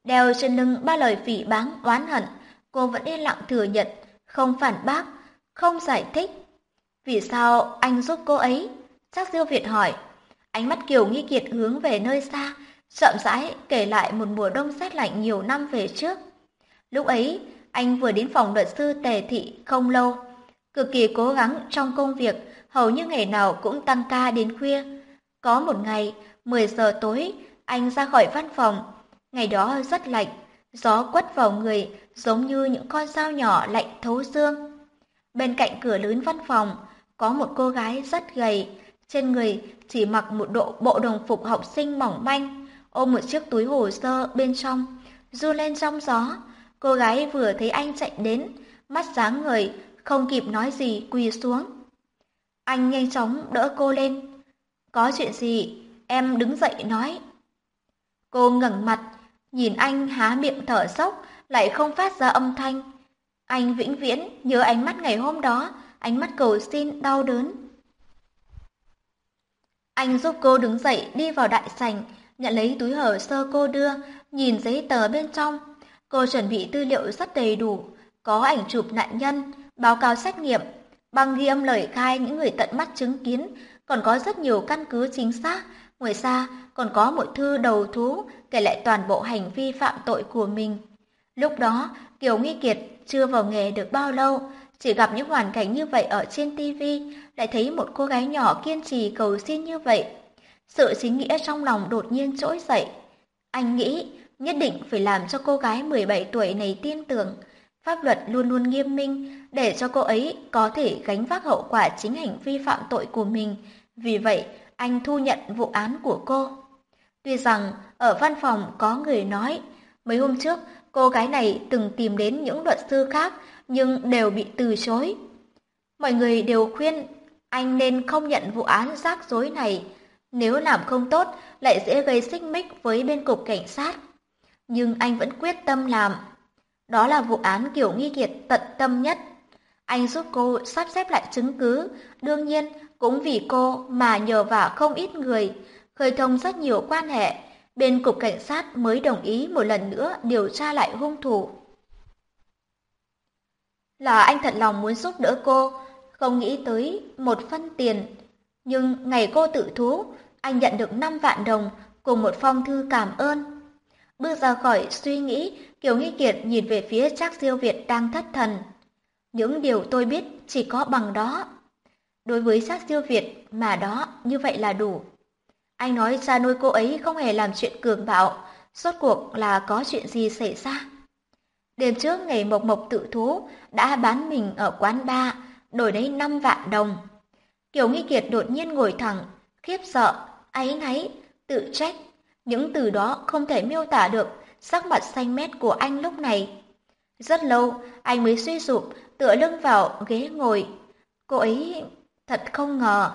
đeo trên lưng ba lời phỉ báng oán hận, cô vẫn yên lặng thừa nhận, không phản bác, không giải thích. Vì sao anh giúp cô ấy? Chắc Diêu Việt hỏi. Ánh mắt Kiều Nghi Kiệt hướng về nơi xa, chậm rãi kể lại một mùa đông rét lạnh nhiều năm về trước. Lúc ấy, anh vừa đến phòng luật sư Tề Thị không lâu, cực kỳ cố gắng trong công việc, hầu như ngày nào cũng tăng ca đến khuya. Có một ngày, 10 giờ tối, anh ra khỏi văn phòng. Ngày đó rất lạnh, gió quất vào người giống như những con dao nhỏ lạnh thấu xương. Bên cạnh cửa lớn văn phòng, có một cô gái rất gầy, trên người chỉ mặc một độ bộ đồng phục học sinh mỏng manh, ôm một chiếc túi hồ sơ bên trong, du lên trong gió. Cô gái vừa thấy anh chạy đến, mắt sáng người, không kịp nói gì quỳ xuống. Anh nhanh chóng đỡ cô lên. Có chuyện gì? Em đứng dậy nói. Cô ngẩng mặt, nhìn anh há miệng thở sốc, lại không phát ra âm thanh. Anh vĩnh viễn nhớ ánh mắt ngày hôm đó, ánh mắt cầu xin đau đớn. Anh giúp cô đứng dậy đi vào đại sảnh, nhận lấy túi hở sơ cô đưa, nhìn giấy tờ bên trong. Cô chuẩn bị tư liệu rất đầy đủ, có ảnh chụp nạn nhân, báo cáo xét nghiệm, băng ghi âm lời khai những người tận mắt chứng kiến, còn có rất nhiều căn cứ chính xác. Ngoài ra, còn có một thư đầu thú kể lại toàn bộ hành vi phạm tội của mình. Lúc đó, Kiều Nghi Kiệt chưa vào nghề được bao lâu, chỉ gặp những hoàn cảnh như vậy ở trên tivi lại thấy một cô gái nhỏ kiên trì cầu xin như vậy. Sự chính nghĩa trong lòng đột nhiên trỗi dậy. Anh nghĩ, nhất định phải làm cho cô gái 17 tuổi này tin tưởng. Pháp luật luôn luôn nghiêm minh để cho cô ấy có thể gánh vác hậu quả chính hành vi phạm tội của mình. Vì vậy, anh thu nhận vụ án của cô. Tuy rằng ở văn phòng có người nói, mấy hôm trước cô gái này từng tìm đến những luật sư khác nhưng đều bị từ chối. Mọi người đều khuyên anh nên không nhận vụ án rắc rối này, nếu làm không tốt lại dễ gây xích mích với bên cục cảnh sát. Nhưng anh vẫn quyết tâm làm. Đó là vụ án kiểu nghi kiệt tận tâm nhất. Anh giúp cô sắp xếp lại chứng cứ, đương nhiên cũng vì cô mà nhờ vả không ít người, khơi thông rất nhiều quan hệ, bên cục cảnh sát mới đồng ý một lần nữa điều tra lại hung thủ. Là anh thật lòng muốn giúp đỡ cô, không nghĩ tới một phân tiền. Nhưng ngày cô tự thú, anh nhận được 5 vạn đồng cùng một phong thư cảm ơn. Bước ra khỏi suy nghĩ, Kiều Nghi Kiệt nhìn về phía Trác Diêu Việt đang thất thần. Những điều tôi biết chỉ có bằng đó. Đối với Trác Diêu Việt mà đó như vậy là đủ. Anh nói cha nuôi cô ấy không hề làm chuyện cường bạo, rốt cuộc là có chuyện gì xảy ra. Đêm trước ngày Mộc Mộc tự thú đã bán mình ở quán bar, đổi lấy 5 vạn đồng. Kiều Nghi Kiệt đột nhiên ngồi thẳng, khiếp sợ, áy náy, tự trách. Những từ đó không thể miêu tả được sắc mặt xanh mét của anh lúc này. Rất lâu, anh mới suy sụp, tựa lưng vào ghế ngồi. Cô ấy thật không ngờ.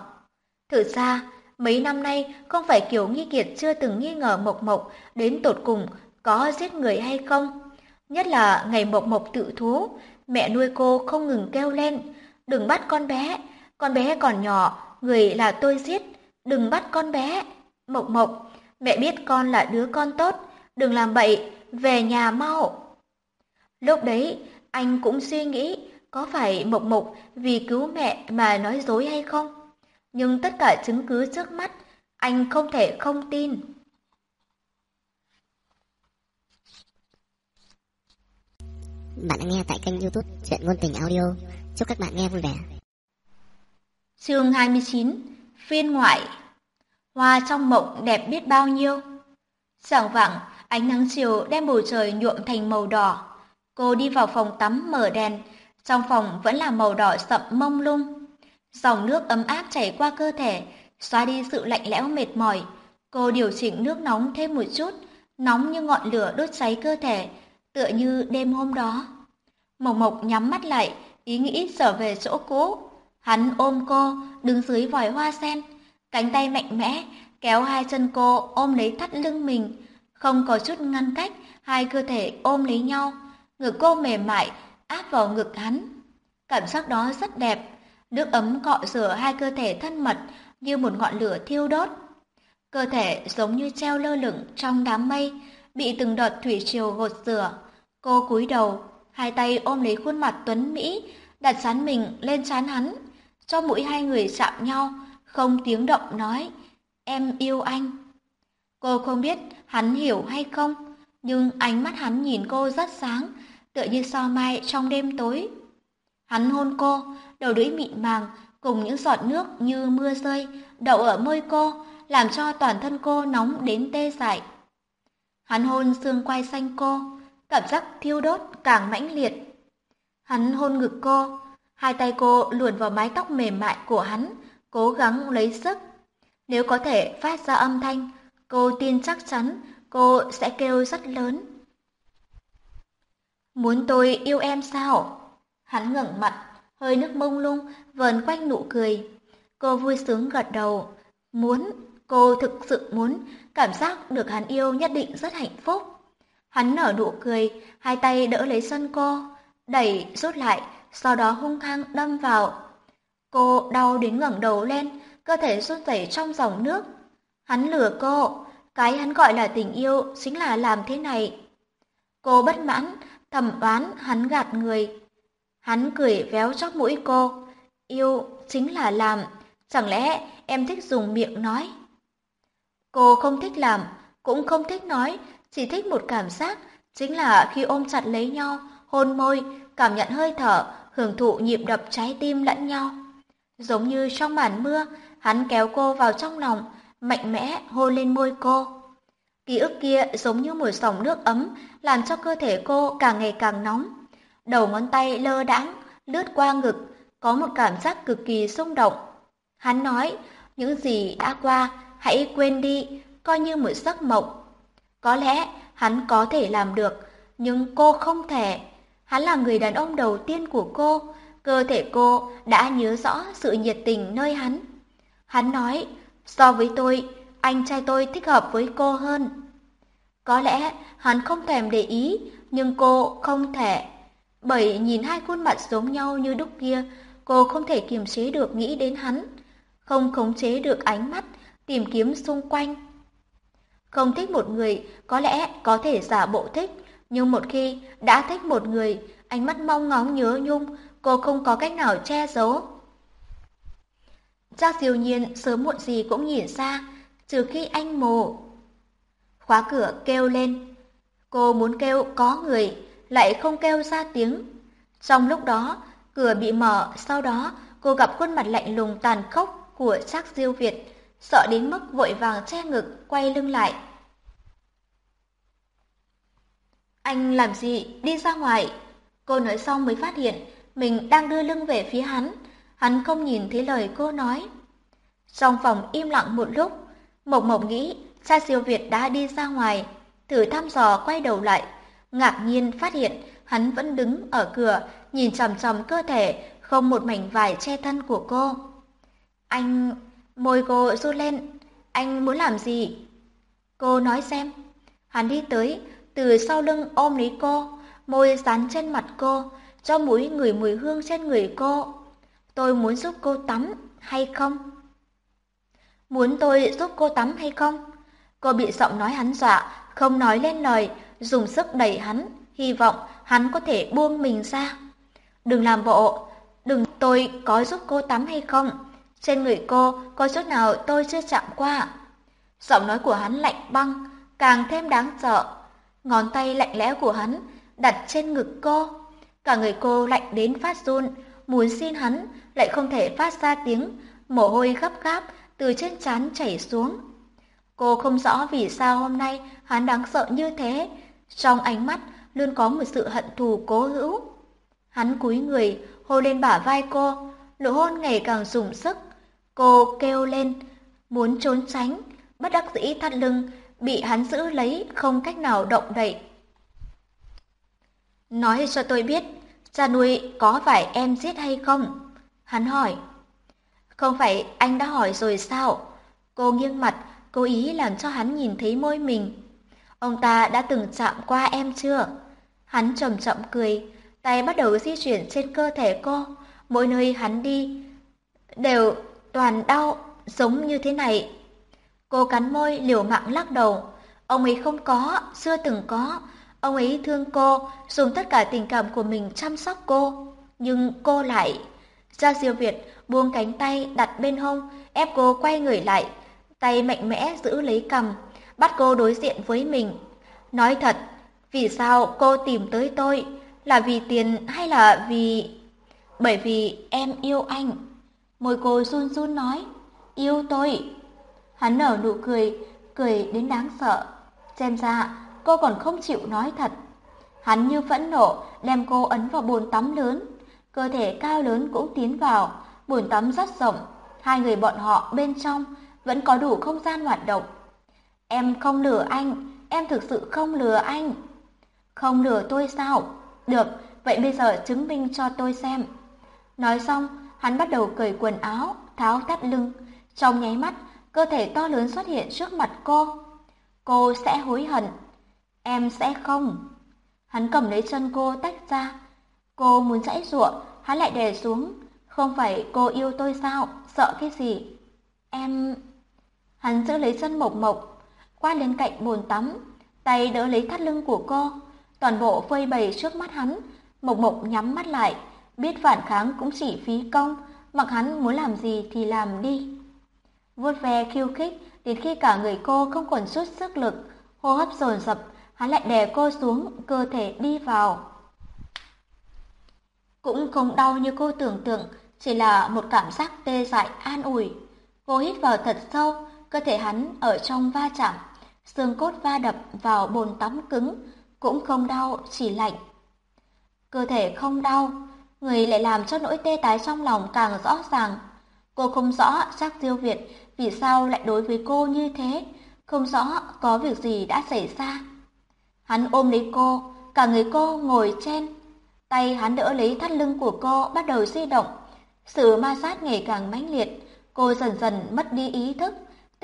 Thử ra, mấy năm nay không phải Kiều Nghi Kiệt chưa từng nghi ngờ Mộc Mộc đến tột cùng có giết người hay không. Nhất là ngày Mộc Mộc tự thú, mẹ nuôi cô không ngừng kêu lên, đừng bắt con bé, con bé còn nhỏ, người là tôi giết, đừng bắt con bé. Mộc Mộc, mẹ biết con là đứa con tốt, đừng làm bậy, về nhà mau. Lúc đấy, anh cũng suy nghĩ có phải Mộc Mộc vì cứu mẹ mà nói dối hay không? Nhưng tất cả chứng cứ trước mắt, anh không thể không tin. Bạn đang nghe tại kênh youtube Chuyện Ngôn Tình Audio. Chúc các bạn nghe vui vẻ. Chương 29 Phiên ngoại Hoa trong mộng đẹp biết bao nhiêu. Sảng vạng, ánh nắng chiều đem bầu trời nhuộm thành màu đỏ. Cô đi vào phòng tắm mở đèn, trong phòng vẫn là màu đỏ sậm mông lung. Dòng nước ấm áp chảy qua cơ thể, xóa đi sự lạnh lẽo mệt mỏi. Cô điều chỉnh nước nóng thêm một chút, nóng như ngọn lửa đốt cháy cơ thể, tựa như đêm hôm đó. Mộc Mộc nhắm mắt lại, ý nghĩ trở về chỗ cũ. Hắn ôm cô, đứng dưới vòi hoa sen, cánh tay mạnh mẽ, kéo hai chân cô ôm lấy thắt lưng mình, không có chút ngăn cách, hai cơ thể ôm lấy nhau, ngực cô mềm mại, áp vào ngực hắn. Cảm giác đó rất đẹp, nước ấm cọ rửa hai cơ thể thân mật như một ngọn lửa thiêu đốt. Cơ thể giống như treo lơ lửng trong đám mây, bị từng đợt thủy triều gột rửa. Cô cúi đầu, hai tay ôm lấy khuôn mặt tuấn Mỹ, đặt chán mình lên chán hắn, cho mũi hai người chạm nhau, không tiếng động nói, em yêu anh. Cô không biết hắn hiểu hay không, nhưng ánh mắt hắn nhìn cô rất sáng, tựa như sao mai trong đêm tối. Hắn hôn cô, đầu lưỡi mịn màng, cùng những giọt nước như mưa rơi, đậu ở môi cô, làm cho toàn thân cô nóng đến tê dại. Hắn hôn xương quai xanh cô, cảm giác thiêu đốt càng mãnh liệt. Hắn hôn ngực cô, hai tay cô luồn vào mái tóc mềm mại của hắn, cố gắng lấy sức. Nếu có thể phát ra âm thanh, cô tin chắc chắn cô sẽ kêu rất lớn. Muốn tôi yêu em sao? Hắn ngẩng mặt, hơi nước mông lung, vờn quanh nụ cười. Cô vui sướng gật đầu. Muốn, cô thực sự muốn, cảm giác được hắn yêu nhất định rất hạnh phúc. Hắn nở nụ cười, hai tay đỡ lấy sân cô, đẩy, rút lại, sau đó hung hăng đâm vào. Cô đau đến ngẩng đầu lên, cơ thể run rẩy trong dòng nước. Hắn lừa cô, cái hắn gọi là tình yêu chính là làm thế này. Cô bất mãn, thầm oán hắn gạt người. Hắn cười véo chóc mũi cô, yêu chính là làm, chẳng lẽ em thích dùng miệng nói? Cô không thích làm, cũng không thích nói, chỉ thích một cảm giác, chính là khi ôm chặt lấy nhau, hôn môi, cảm nhận hơi thở, hưởng thụ nhịp đập trái tim lẫn nhau. Giống như trong màn mưa, hắn kéo cô vào trong lòng, mạnh mẽ hôn lên môi cô. Ký ức kia giống như một dòng nước ấm, làm cho cơ thể cô càng ngày càng nóng. Đầu ngón tay lơ đãng lướt qua ngực, có một cảm giác cực kỳ xung động. Hắn nói, những gì đã qua, hãy quên đi, coi như một giấc mộng. Có lẽ hắn có thể làm được, nhưng cô không thể. Hắn là người đàn ông đầu tiên của cô, cơ thể cô đã nhớ rõ sự nhiệt tình nơi hắn. Hắn nói, so với tôi, anh trai tôi thích hợp với cô hơn. Có lẽ hắn không thèm để ý, nhưng cô không thể. Bởi nhìn hai khuôn mặt giống nhau như đúc kia, cô không thể kiềm chế được nghĩ đến hắn, không khống chế được ánh mắt, tìm kiếm xung quanh. Không thích một người, có lẽ có thể giả bộ thích, nhưng một khi đã thích một người, ánh mắt mong ngóng nhớ nhung, cô không có cách nào che giấu. Giác diêu nhiên sớm muộn gì cũng nhìn ra, trừ khi anh mồ. Khóa cửa kêu lên. Cô muốn kêu có người, lại không kêu ra tiếng. Trong lúc đó, cửa bị mở, sau đó cô gặp khuôn mặt lạnh lùng tàn khốc của Trác Diêu Việt, sợ đến mức vội vàng che ngực, quay lưng lại. Anh làm gì? Đi ra ngoài. Cô nói xong mới phát hiện mình đang đưa lưng về phía hắn. Hắn không nhìn thấy lời cô nói. Trong phòng im lặng một lúc, Mộc Mộc nghĩ cha siêu Việt đã đi ra ngoài, thử thăm dò quay đầu lại, ngạc nhiên phát hiện hắn vẫn đứng ở cửa, nhìn chằm chằm cơ thể, không một mảnh vải che thân của cô. Anh... môi cô run lên, anh muốn làm gì? Cô nói xem. Hắn đi tới, từ sau lưng ôm lấy cô, môi dán trên mặt cô, cho mũi người mùi hương trên người cô. Tôi muốn giúp cô tắm, hay không? Muốn tôi giúp cô tắm hay không? Cô bị giọng nói hắn dọa, không nói lên lời, dùng sức đẩy hắn, hy vọng hắn có thể buông mình ra. Đừng làm bộ, đừng tôi có giúp cô tắm hay không? Trên người cô có chỗ nào tôi chưa chạm qua? Giọng nói của hắn lạnh băng, càng thêm đáng sợ. Ngón tay lạnh lẽo của hắn đặt trên ngực cô. Cả người cô lạnh đến phát run, muốn xin hắn lại không thể phát ra tiếng, mồ hôi gấp gáp từ trên trán chảy xuống. Cô không rõ vì sao hôm nay hắn đáng sợ như thế, trong ánh mắt luôn có một sự hận thù cố hữu. Hắn cúi người, hôn lên bả vai cô, nụ hôn ngày càng dùng sức. Cô kêu lên, muốn trốn tránh, bất đắc dĩ thắt lưng, bị hắn giữ lấy, không cách nào động đậy. Nói cho tôi biết, cha nuôi có phải em giết hay không? Hắn hỏi. Không phải anh đã hỏi rồi sao? Cô nghiêng mặt, cố ý làm cho hắn nhìn thấy môi mình. Ông ta đã từng chạm qua em chưa? Hắn chậm chậm cười, tay bắt đầu di chuyển trên cơ thể cô. Mỗi nơi hắn đi đều toàn đau, giống như thế này. Cô cắn môi liều mạng lắc đầu. Ông ấy không có, chưa từng có. Ông ấy thương cô, dùng tất cả tình cảm của mình chăm sóc cô. Nhưng cô lại... Gia Diêu Việt buông cánh tay đặt bên hông, ép cô quay người lại, tay mạnh mẽ giữ lấy cầm, bắt cô đối diện với mình. Nói thật, vì sao cô tìm tới tôi? Là vì tiền hay là vì... Bởi vì em yêu anh. Môi cô run run nói, yêu tôi. Hắn nở nụ cười, cười đến đáng sợ. Xem ra, cô còn không chịu nói thật. Hắn như phẫn nộ, đem cô ấn vào bồn tắm lớn. Cơ thể cao lớn cũng tiến vào, bồn tắm rất rộng. Hai người bọn họ bên trong vẫn có đủ không gian hoạt động. Em không lừa anh, em thực sự không lừa anh. Không lừa tôi sao? Được, vậy bây giờ chứng minh cho tôi xem. Nói xong, hắn bắt đầu cởi quần áo, tháo thắt lưng. Trong nháy mắt, cơ thể to lớn xuất hiện trước mặt cô. Cô sẽ hối hận. Em sẽ không. Hắn cầm lấy chân cô tách ra. Cô muốn dãy ruộng, hắn lại đè xuống. Không phải cô yêu tôi sao? Sợ cái gì? Em... Hắn giữ lấy chân mộc mộc, qua đến cạnh bồn tắm, tay đỡ lấy thắt lưng của cô. Toàn bộ phơi bày trước mắt hắn, mộc mộc nhắm mắt lại, biết phản kháng cũng chỉ phí công, mặc hắn muốn làm gì thì làm đi. Vuốt ve khiêu khích, đến khi cả người cô không còn chút sức lực, hô hấp dồn dập, hắn lại đè cô xuống, cơ thể đi vào. Cũng không đau như cô tưởng tượng, chỉ là một cảm giác tê dại an ủi. Cô hít vào thật sâu, cơ thể hắn ở trong va chạm, xương cốt va đập vào bồn tắm cứng, cũng không đau, chỉ lạnh. Cơ thể không đau, người lại làm cho nỗi tê tái trong lòng càng rõ ràng. Cô không rõ chắc Diêu Việt vì sao lại đối với cô như thế, không rõ có việc gì đã xảy ra. Hắn ôm lấy cô, cả người cô ngồi trên. Tay hắn đỡ lấy thắt lưng của cô bắt đầu di động. Sự ma sát ngày càng mãnh liệt, cô dần dần mất đi ý thức,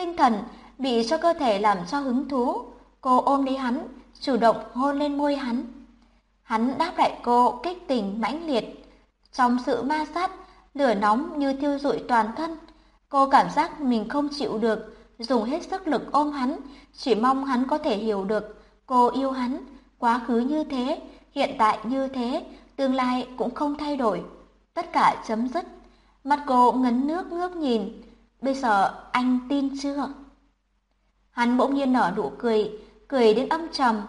tinh thần bị cho cơ thể làm cho hứng thú. Cô ôm lấy hắn, chủ động hôn lên môi hắn. Hắn đáp lại cô kích tình mãnh liệt. Trong sự ma sát, lửa nóng như thiêu rụi toàn thân. Cô cảm giác mình không chịu được, dùng hết sức lực ôm hắn, chỉ mong hắn có thể hiểu được cô yêu hắn, quá khứ như thế, hiện tại như thế, tương lai cũng không thay đổi. Tất cả chấm dứt. mặt cô ngấn nước ngước nhìn. Bây giờ anh tin chưa? Hắn bỗng nhiên nở nụ cười, cười đến âm trầm.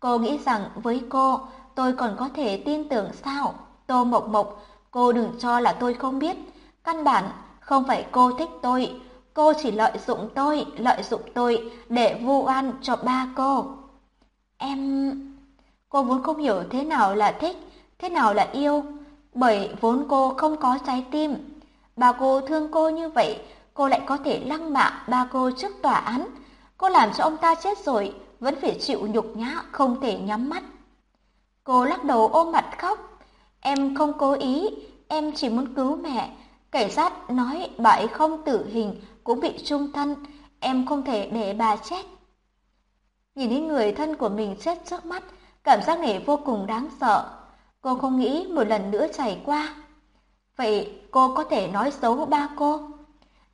Cô nghĩ rằng với cô, tôi còn có thể tin tưởng sao? Tô Mộc Mộc, cô đừng cho là tôi không biết. Căn bản, không phải cô thích tôi. Cô chỉ lợi dụng tôi, lợi dụng tôi để vu oan cho ba cô. Em... Cô vốn không hiểu thế nào là thích, thế nào là yêu. Bởi vốn cô không có trái tim. bà cô thương cô như vậy, cô lại có thể lăng mạ ba cô trước tòa án. Cô làm cho ông ta chết rồi, vẫn phải chịu nhục nhã, không thể nhắm mắt. Cô lắc đầu ôm mặt khóc. Em không cố ý, em chỉ muốn cứu mẹ. Cảnh sát nói bà ấy không tử hình, cũng bị trung thân, em không thể để bà chết. Nhìn thấy người thân của mình chết trước mắt, cảm giác này vô cùng đáng sợ. Cô không nghĩ một lần nữa trải qua. Vậy cô có thể nói xấu ba cô?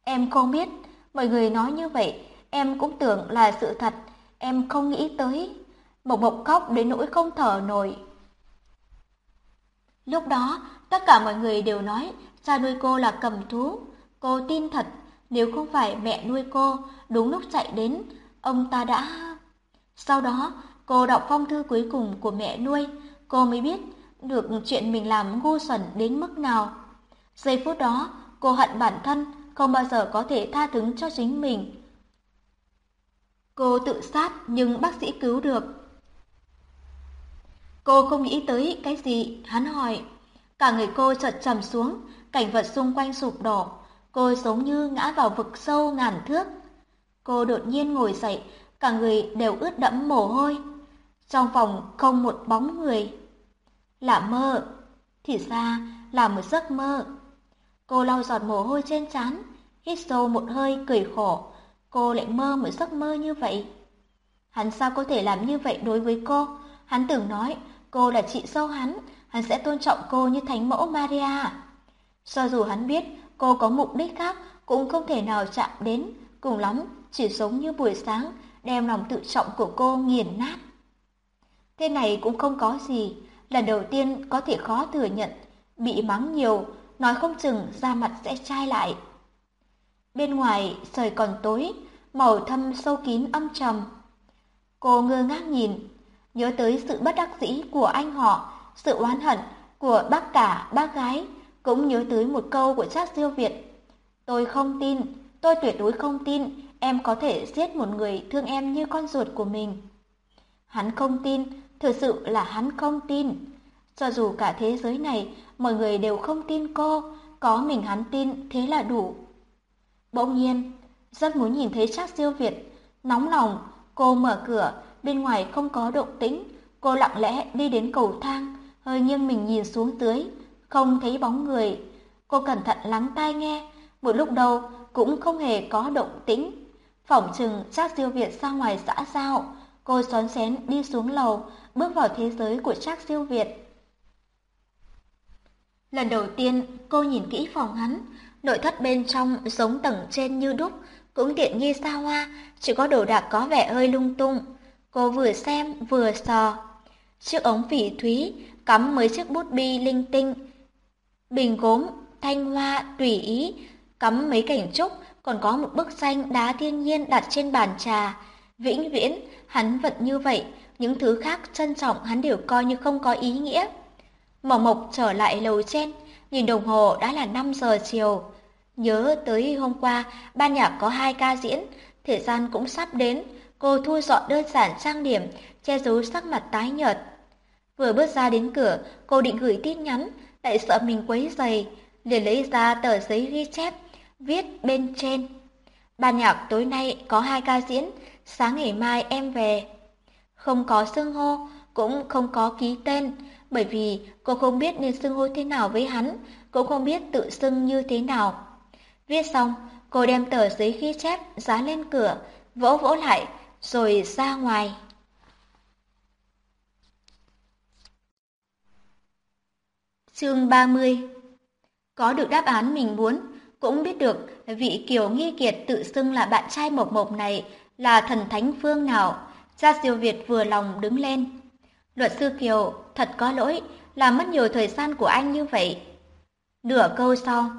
Em không biết, mọi người nói như vậy, em cũng tưởng là sự thật, em không nghĩ tới. Mộc Mộc khóc đến nỗi không thở nổi. Lúc đó, tất cả mọi người đều nói cha nuôi cô là cầm thú. Cô tin thật, nếu không phải mẹ nuôi cô đúng lúc chạy đến, ông ta đã... Sau đó, cô đọc phong thư cuối cùng của mẹ nuôi, cô mới biết được chuyện mình làm ngu xuẩn đến mức nào. Giây phút đó, cô hận bản thân, không bao giờ có thể tha thứ cho chính mình. Cô tự sát nhưng bác sĩ cứu được. Cô không nghĩ tới cái gì, hắn hỏi. Cả người cô chợt trầm xuống, cảnh vật xung quanh sụp đổ. Cô giống như ngã vào vực sâu ngàn thước. Cô đột nhiên ngồi dậy, cả người đều ướt đẫm mồ hôi. Trong phòng không một bóng người. Là mơ, thì ra là một giấc mơ. Cô lau giọt mồ hôi trên trán, hít sâu một hơi cười khổ. Cô lại mơ một giấc mơ như vậy. Hắn sao có thể làm như vậy đối với cô? Hắn tưởng nói cô là chị dâu hắn, hắn sẽ tôn trọng cô như thánh mẫu Maria. Cho dù hắn biết cô có mục đích khác cũng không thể nào chạm đến, cùng lắm chỉ sống như buổi sáng đem lòng tự trọng của cô nghiền nát. Thế này cũng không có gì, lần đầu tiên có thể khó thừa nhận, bị mắng nhiều, nói không chừng da mặt sẽ chai lại. Bên ngoài trời còn tối, màu thâm sâu kín âm trầm. Cô ngơ ngác nhìn, nhớ tới sự bất đắc dĩ của anh họ, sự oán hận của bác cả, bác gái, cũng nhớ tới một câu của Trác Diêu Việt. Tôi không tin, tôi tuyệt đối không tin em có thể giết một người thương em như con ruột của mình. Hắn không tin, thực sự là hắn không tin. Cho dù cả thế giới này, mọi người đều không tin cô, có mình hắn tin thế là đủ. Bỗng nhiên, rất muốn nhìn thấy Trác Diêu Việt, nóng lòng, cô mở cửa, bên ngoài không có động tĩnh, cô lặng lẽ đi đến cầu thang, hơi nghiêng mình nhìn xuống dưới, không thấy bóng người. Cô cẩn thận lắng tai nghe, một lúc đầu cũng không hề có động tĩnh. Phỏng chừng Trác Diêu Việt ra ngoài xã giao, cô xón xén đi xuống lầu, bước vào thế giới của Trác Diêu Việt. Lần đầu tiên cô nhìn kỹ phòng hắn, nội thất bên trong giống tầng trên như đúc, cũng tiện nghi xa hoa, chỉ có đồ đạc có vẻ hơi lung tung. Cô vừa xem vừa sò. Chiếc ống phỉ thúy cắm mấy chiếc bút bi linh tinh, bình gốm, thanh hoa, tùy ý, cắm mấy cảnh trúc, còn có một bức tranh đá thiên nhiên đặt trên bàn trà. Vĩnh viễn, hắn vẫn như vậy, những thứ khác trân trọng hắn đều coi như không có ý nghĩa. Mộc Mộc trở lại lầu trên, nhìn đồng hồ đã là 5 giờ chiều. Nhớ tới hôm qua, ban nhạc có hai ca diễn, thời gian cũng sắp đến, Cô thu dọn đơn giản trang điểm, che giấu sắc mặt tái nhợt. Vừa bước ra đến cửa, cô định gửi tin nhắn, lại sợ mình quấy rầy, liền lấy ra tờ giấy ghi chép, viết bên trên. Ban nhạc tối nay có hai ca diễn, sáng ngày mai em về. Không có xưng hô, cũng không có ký tên, bởi vì cô không biết nên xưng hô thế nào với hắn, cũng không biết tự xưng như thế nào. Viết xong, cô đem tờ giấy ghi chép dán lên cửa, vỗ vỗ lại, rồi ra ngoài. Chương 30 Có được đáp án mình muốn, cũng biết được vị Kiều Nghi Kiệt tự xưng là bạn trai Mộc Mộc này là thần thánh phương nào. Gia Diêu Việt vừa lòng đứng lên. Luật sư Kiều, thật có lỗi, làm mất nhiều thời gian của anh như vậy. Nửa câu sau,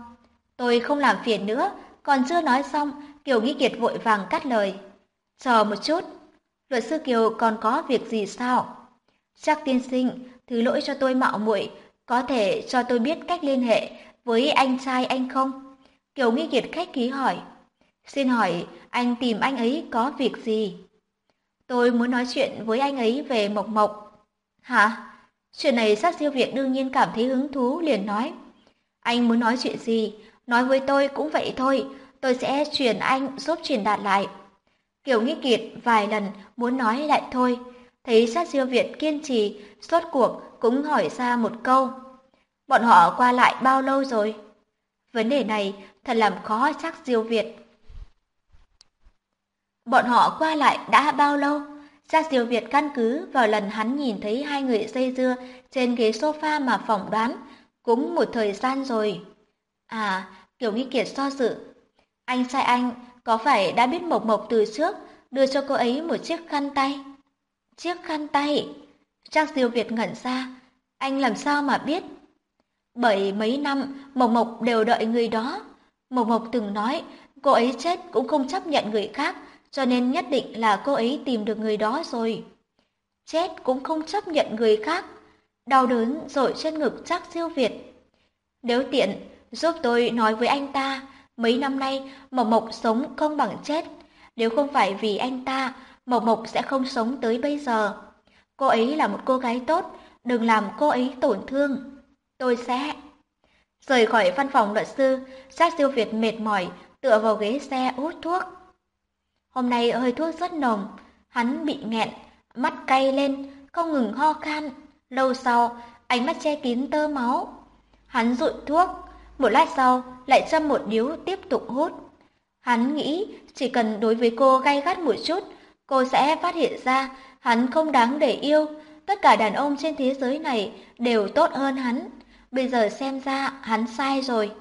tôi không làm phiền nữa, còn chưa nói xong, Kiều Nghĩ Kiệt vội vàng cắt lời. Chờ một chút, luật sư Kiều còn có việc gì sao? Chắc tiên sinh, thứ lỗi cho tôi mạo muội, có thể cho tôi biết cách liên hệ với anh trai anh không? Kiều Nghĩ Kiệt khách khí hỏi. Xin hỏi, anh tìm anh ấy có việc gì? Tôi muốn nói chuyện với anh ấy về Mộc Mộc. Hả? Chuyện này sát siêu Việt đương nhiên cảm thấy hứng thú liền nói. Anh muốn nói chuyện gì? Nói với tôi cũng vậy thôi, tôi sẽ truyền anh giúp truyền đạt lại. kiểu Nghi Kiệt vài lần muốn nói lại thôi, thấy sát siêu Việt kiên trì, suốt cuộc cũng hỏi ra một câu. Bọn họ qua lại bao lâu rồi? Vấn đề này thật làm khó chắc Diêu Việt. Bọn họ qua lại đã bao lâu? Gia Diêu Việt căn cứ vào lần hắn nhìn thấy hai người dây dưa trên ghế sofa mà phỏng đoán, cũng một thời gian rồi. À, Kiều Nghi Kiệt so dự. Anh sai anh, có phải đã biết Mộc Mộc từ trước, đưa cho cô ấy một chiếc khăn tay? Chiếc khăn tay? Trác Diêu Việt ngẩn ra, anh làm sao mà biết? Bởi mấy năm, Mộc Mộc đều đợi người đó. Mộc Mộc từng nói, cô ấy chết cũng không chấp nhận người khác, cho nên nhất định là cô ấy tìm được người đó rồi. Chết cũng không chấp nhận người khác. Đau đớn rội trên ngực chắc siêu Việt. Nếu tiện, giúp tôi nói với anh ta, mấy năm nay Mộc Mộc sống không bằng chết. Nếu không phải vì anh ta, Mộc Mộc sẽ không sống tới bây giờ. Cô ấy là một cô gái tốt, đừng làm cô ấy tổn thương. Tôi sẽ... Rời khỏi văn phòng luật sư, Giác siêu Việt mệt mỏi, tựa vào ghế xe hút thuốc. Hôm nay hơi thuốc rất nồng, hắn bị nghẹn, mắt cay lên, không ngừng ho khan. Lâu sau, ánh mắt che kín tơ máu. Hắn rụi thuốc, một lát sau lại châm một điếu tiếp tục hút. Hắn nghĩ chỉ cần đối với cô gay gắt một chút, cô sẽ phát hiện ra hắn không đáng để yêu. Tất cả đàn ông trên thế giới này đều tốt hơn hắn. Bây giờ xem ra hắn sai rồi.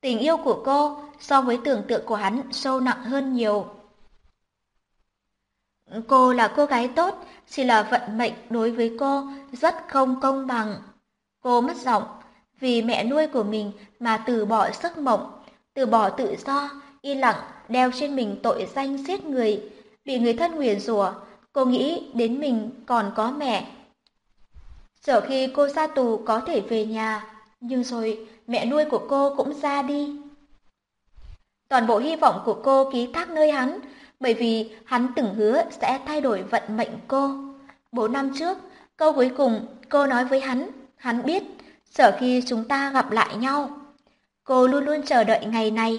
Tình yêu của cô so với tưởng tượng của hắn sâu nặng hơn nhiều. Cô là cô gái tốt, chỉ là vận mệnh đối với cô rất không công bằng. Cô mất giọng vì mẹ nuôi của mình mà từ bỏ giấc mộng, từ bỏ tự do, yên lặng đeo trên mình tội danh giết người, bị người thân nguyền rủa. Cô nghĩ đến mình còn có mẹ. Giờ khi cô ra tù có thể về nhà, nhưng rồi mẹ nuôi của cô cũng ra đi. Toàn bộ hy vọng của cô ký thác nơi hắn, bởi vì hắn từng hứa sẽ thay đổi vận mệnh cô. Bốn năm trước, câu cuối cùng cô nói với hắn, hắn biết, sợ khi chúng ta gặp lại nhau. Cô luôn luôn chờ đợi ngày này.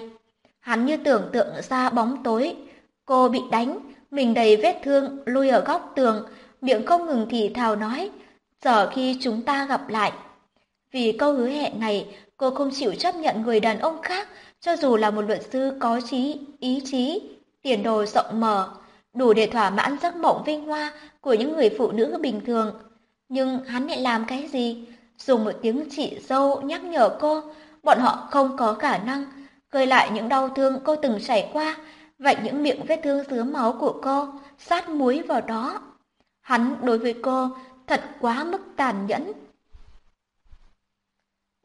Hắn như tưởng tượng ra bóng tối. Cô bị đánh, mình đầy vết thương, lui ở góc tường, miệng không ngừng thì thào nói, giờ khi chúng ta gặp lại. Vì câu hứa hẹn này, cô không chịu chấp nhận người đàn ông khác, cho dù là một luật sư có trí, ý chí, tiền đồ rộng mở, đủ để thỏa mãn giấc mộng vinh hoa của những người phụ nữ bình thường. Nhưng hắn lại làm cái gì? Dùng một tiếng chị dâu nhắc nhở cô, bọn họ không có khả năng gợi lại những đau thương cô từng trải qua, vạch những miệng vết thương dứa máu của cô, sát muối vào đó. Hắn đối với cô thật quá mức tàn nhẫn.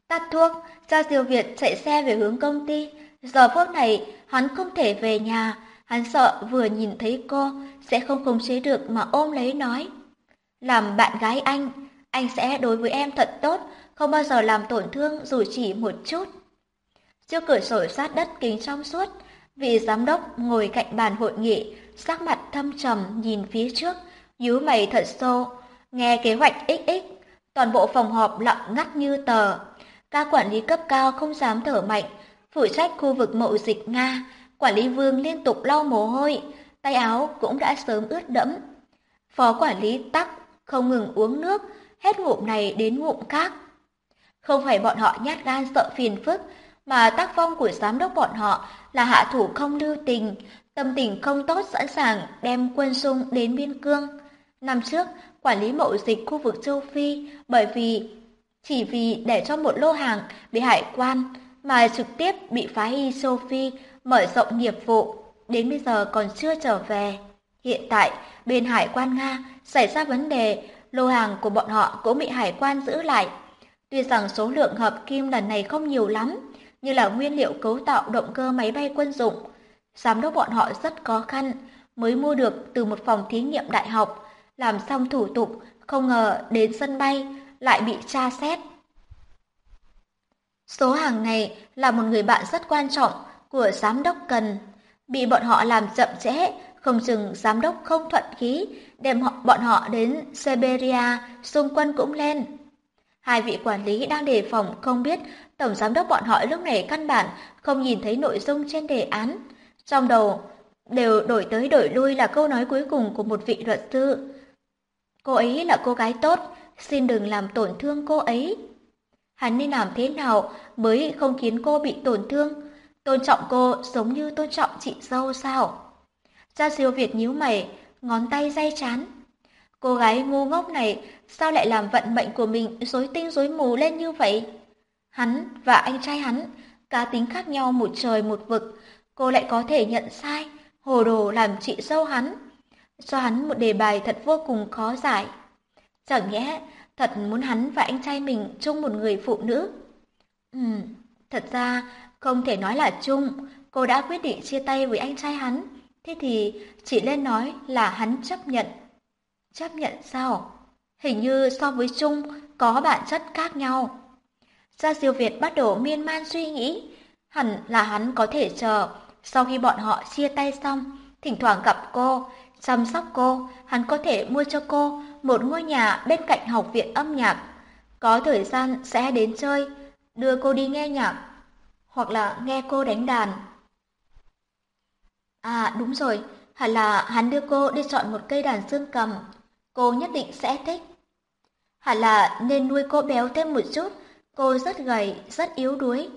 Tắt thuốc, cho Diều Việt chạy xe về hướng công ty. Giờ phút này, hắn không thể về nhà, Hắn sợ vừa nhìn thấy cô sẽ không khống chế được mà ôm lấy nói. Làm bạn gái anh, anh sẽ đối với em thật tốt, không bao giờ làm tổn thương dù chỉ một chút. Trước cửa sổ sát đất kính trong suốt, vị giám đốc ngồi cạnh bàn hội nghị, sắc mặt thâm trầm nhìn phía trước, nhíu mày thật sâu, nghe kế hoạch XX, toàn bộ phòng họp lặng ngắt như tờ. Các quản lý cấp cao không dám thở mạnh, phụ trách khu vực mậu dịch Nga, quản lý vương liên tục lau mồ hôi, tay áo cũng đã sớm ướt đẫm. Phó quản lý tắc không ngừng uống nước, hết ngụm này đến ngụm khác. Không phải bọn họ nhát gan sợ phiền phức, mà tác phong của giám đốc bọn họ là hạ thủ không lưu tình, tâm tình không tốt sẵn sàng đem quân xung đến biên cương. Năm trước, quản lý mậu dịch khu vực châu Phi bởi vì chỉ vì để cho một lô hàng bị hải quan mà trực tiếp bị phá y châu Phi mở rộng nghiệp vụ, đến bây giờ còn chưa trở về. Hiện tại, bên hải quan Nga xảy ra vấn đề, lô hàng của bọn họ cũng bị hải quan giữ lại. Tuy rằng số lượng hợp kim lần này không nhiều lắm, như là nguyên liệu cấu tạo động cơ máy bay quân dụng, giám đốc bọn họ rất khó khăn mới mua được từ một phòng thí nghiệm đại học, làm xong thủ tục, không ngờ đến sân bay lại bị tra xét. Số hàng này là một người bạn rất quan trọng của giám đốc cần, bị bọn họ làm chậm trễ, không chừng giám đốc không thuận khí, đem họ, bọn họ đến Siberia, xung quân cũng lên. Hai vị quản lý đang đề phòng không biết tổng giám đốc bọn họ lúc này căn bản không nhìn thấy nội dung trên đề án. Trong đầu đều đổi tới đổi lui là câu nói cuối cùng của một vị luật sư. Cô ấy là cô gái tốt, xin đừng làm tổn thương cô ấy. Hắn nên làm thế nào mới không khiến cô bị tổn thương? Tôn trọng cô giống như tôn trọng chị dâu sao? Gia siêu Việt nhíu mày, ngón tay day chán. Cô gái ngu ngốc này sao lại làm vận mệnh của mình rối tinh rối mù lên như vậy? Hắn và anh trai hắn, cá tính khác nhau một trời một vực, cô lại có thể nhận sai, hồ đồ làm chị dâu hắn. Cho hắn một đề bài thật vô cùng khó giải. Chẳng nhẽ thật muốn hắn và anh trai mình chung một người phụ nữ? Ừ, thật ra không thể nói là chung, cô đã quyết định chia tay với anh trai hắn. Thế thì chỉ lên nói là hắn chấp nhận. Chấp nhận sao? Hình như so với chung có bản chất khác nhau. Gia Diêu Việt bắt đầu miên man suy nghĩ. Hẳn là hắn có thể chờ, sau khi bọn họ chia tay xong, thỉnh thoảng gặp cô, chăm sóc cô, hắn có thể mua cho cô một ngôi nhà bên cạnh học viện âm nhạc. Có thời gian sẽ đến chơi, đưa cô đi nghe nhạc, hoặc là nghe cô đánh đàn. À đúng rồi, hẳn là hắn đưa cô đi chọn một cây đàn dương cầm, cô nhất định sẽ thích. Hẳn là nên nuôi cô béo thêm một chút, cô rất gầy, rất yếu đuối.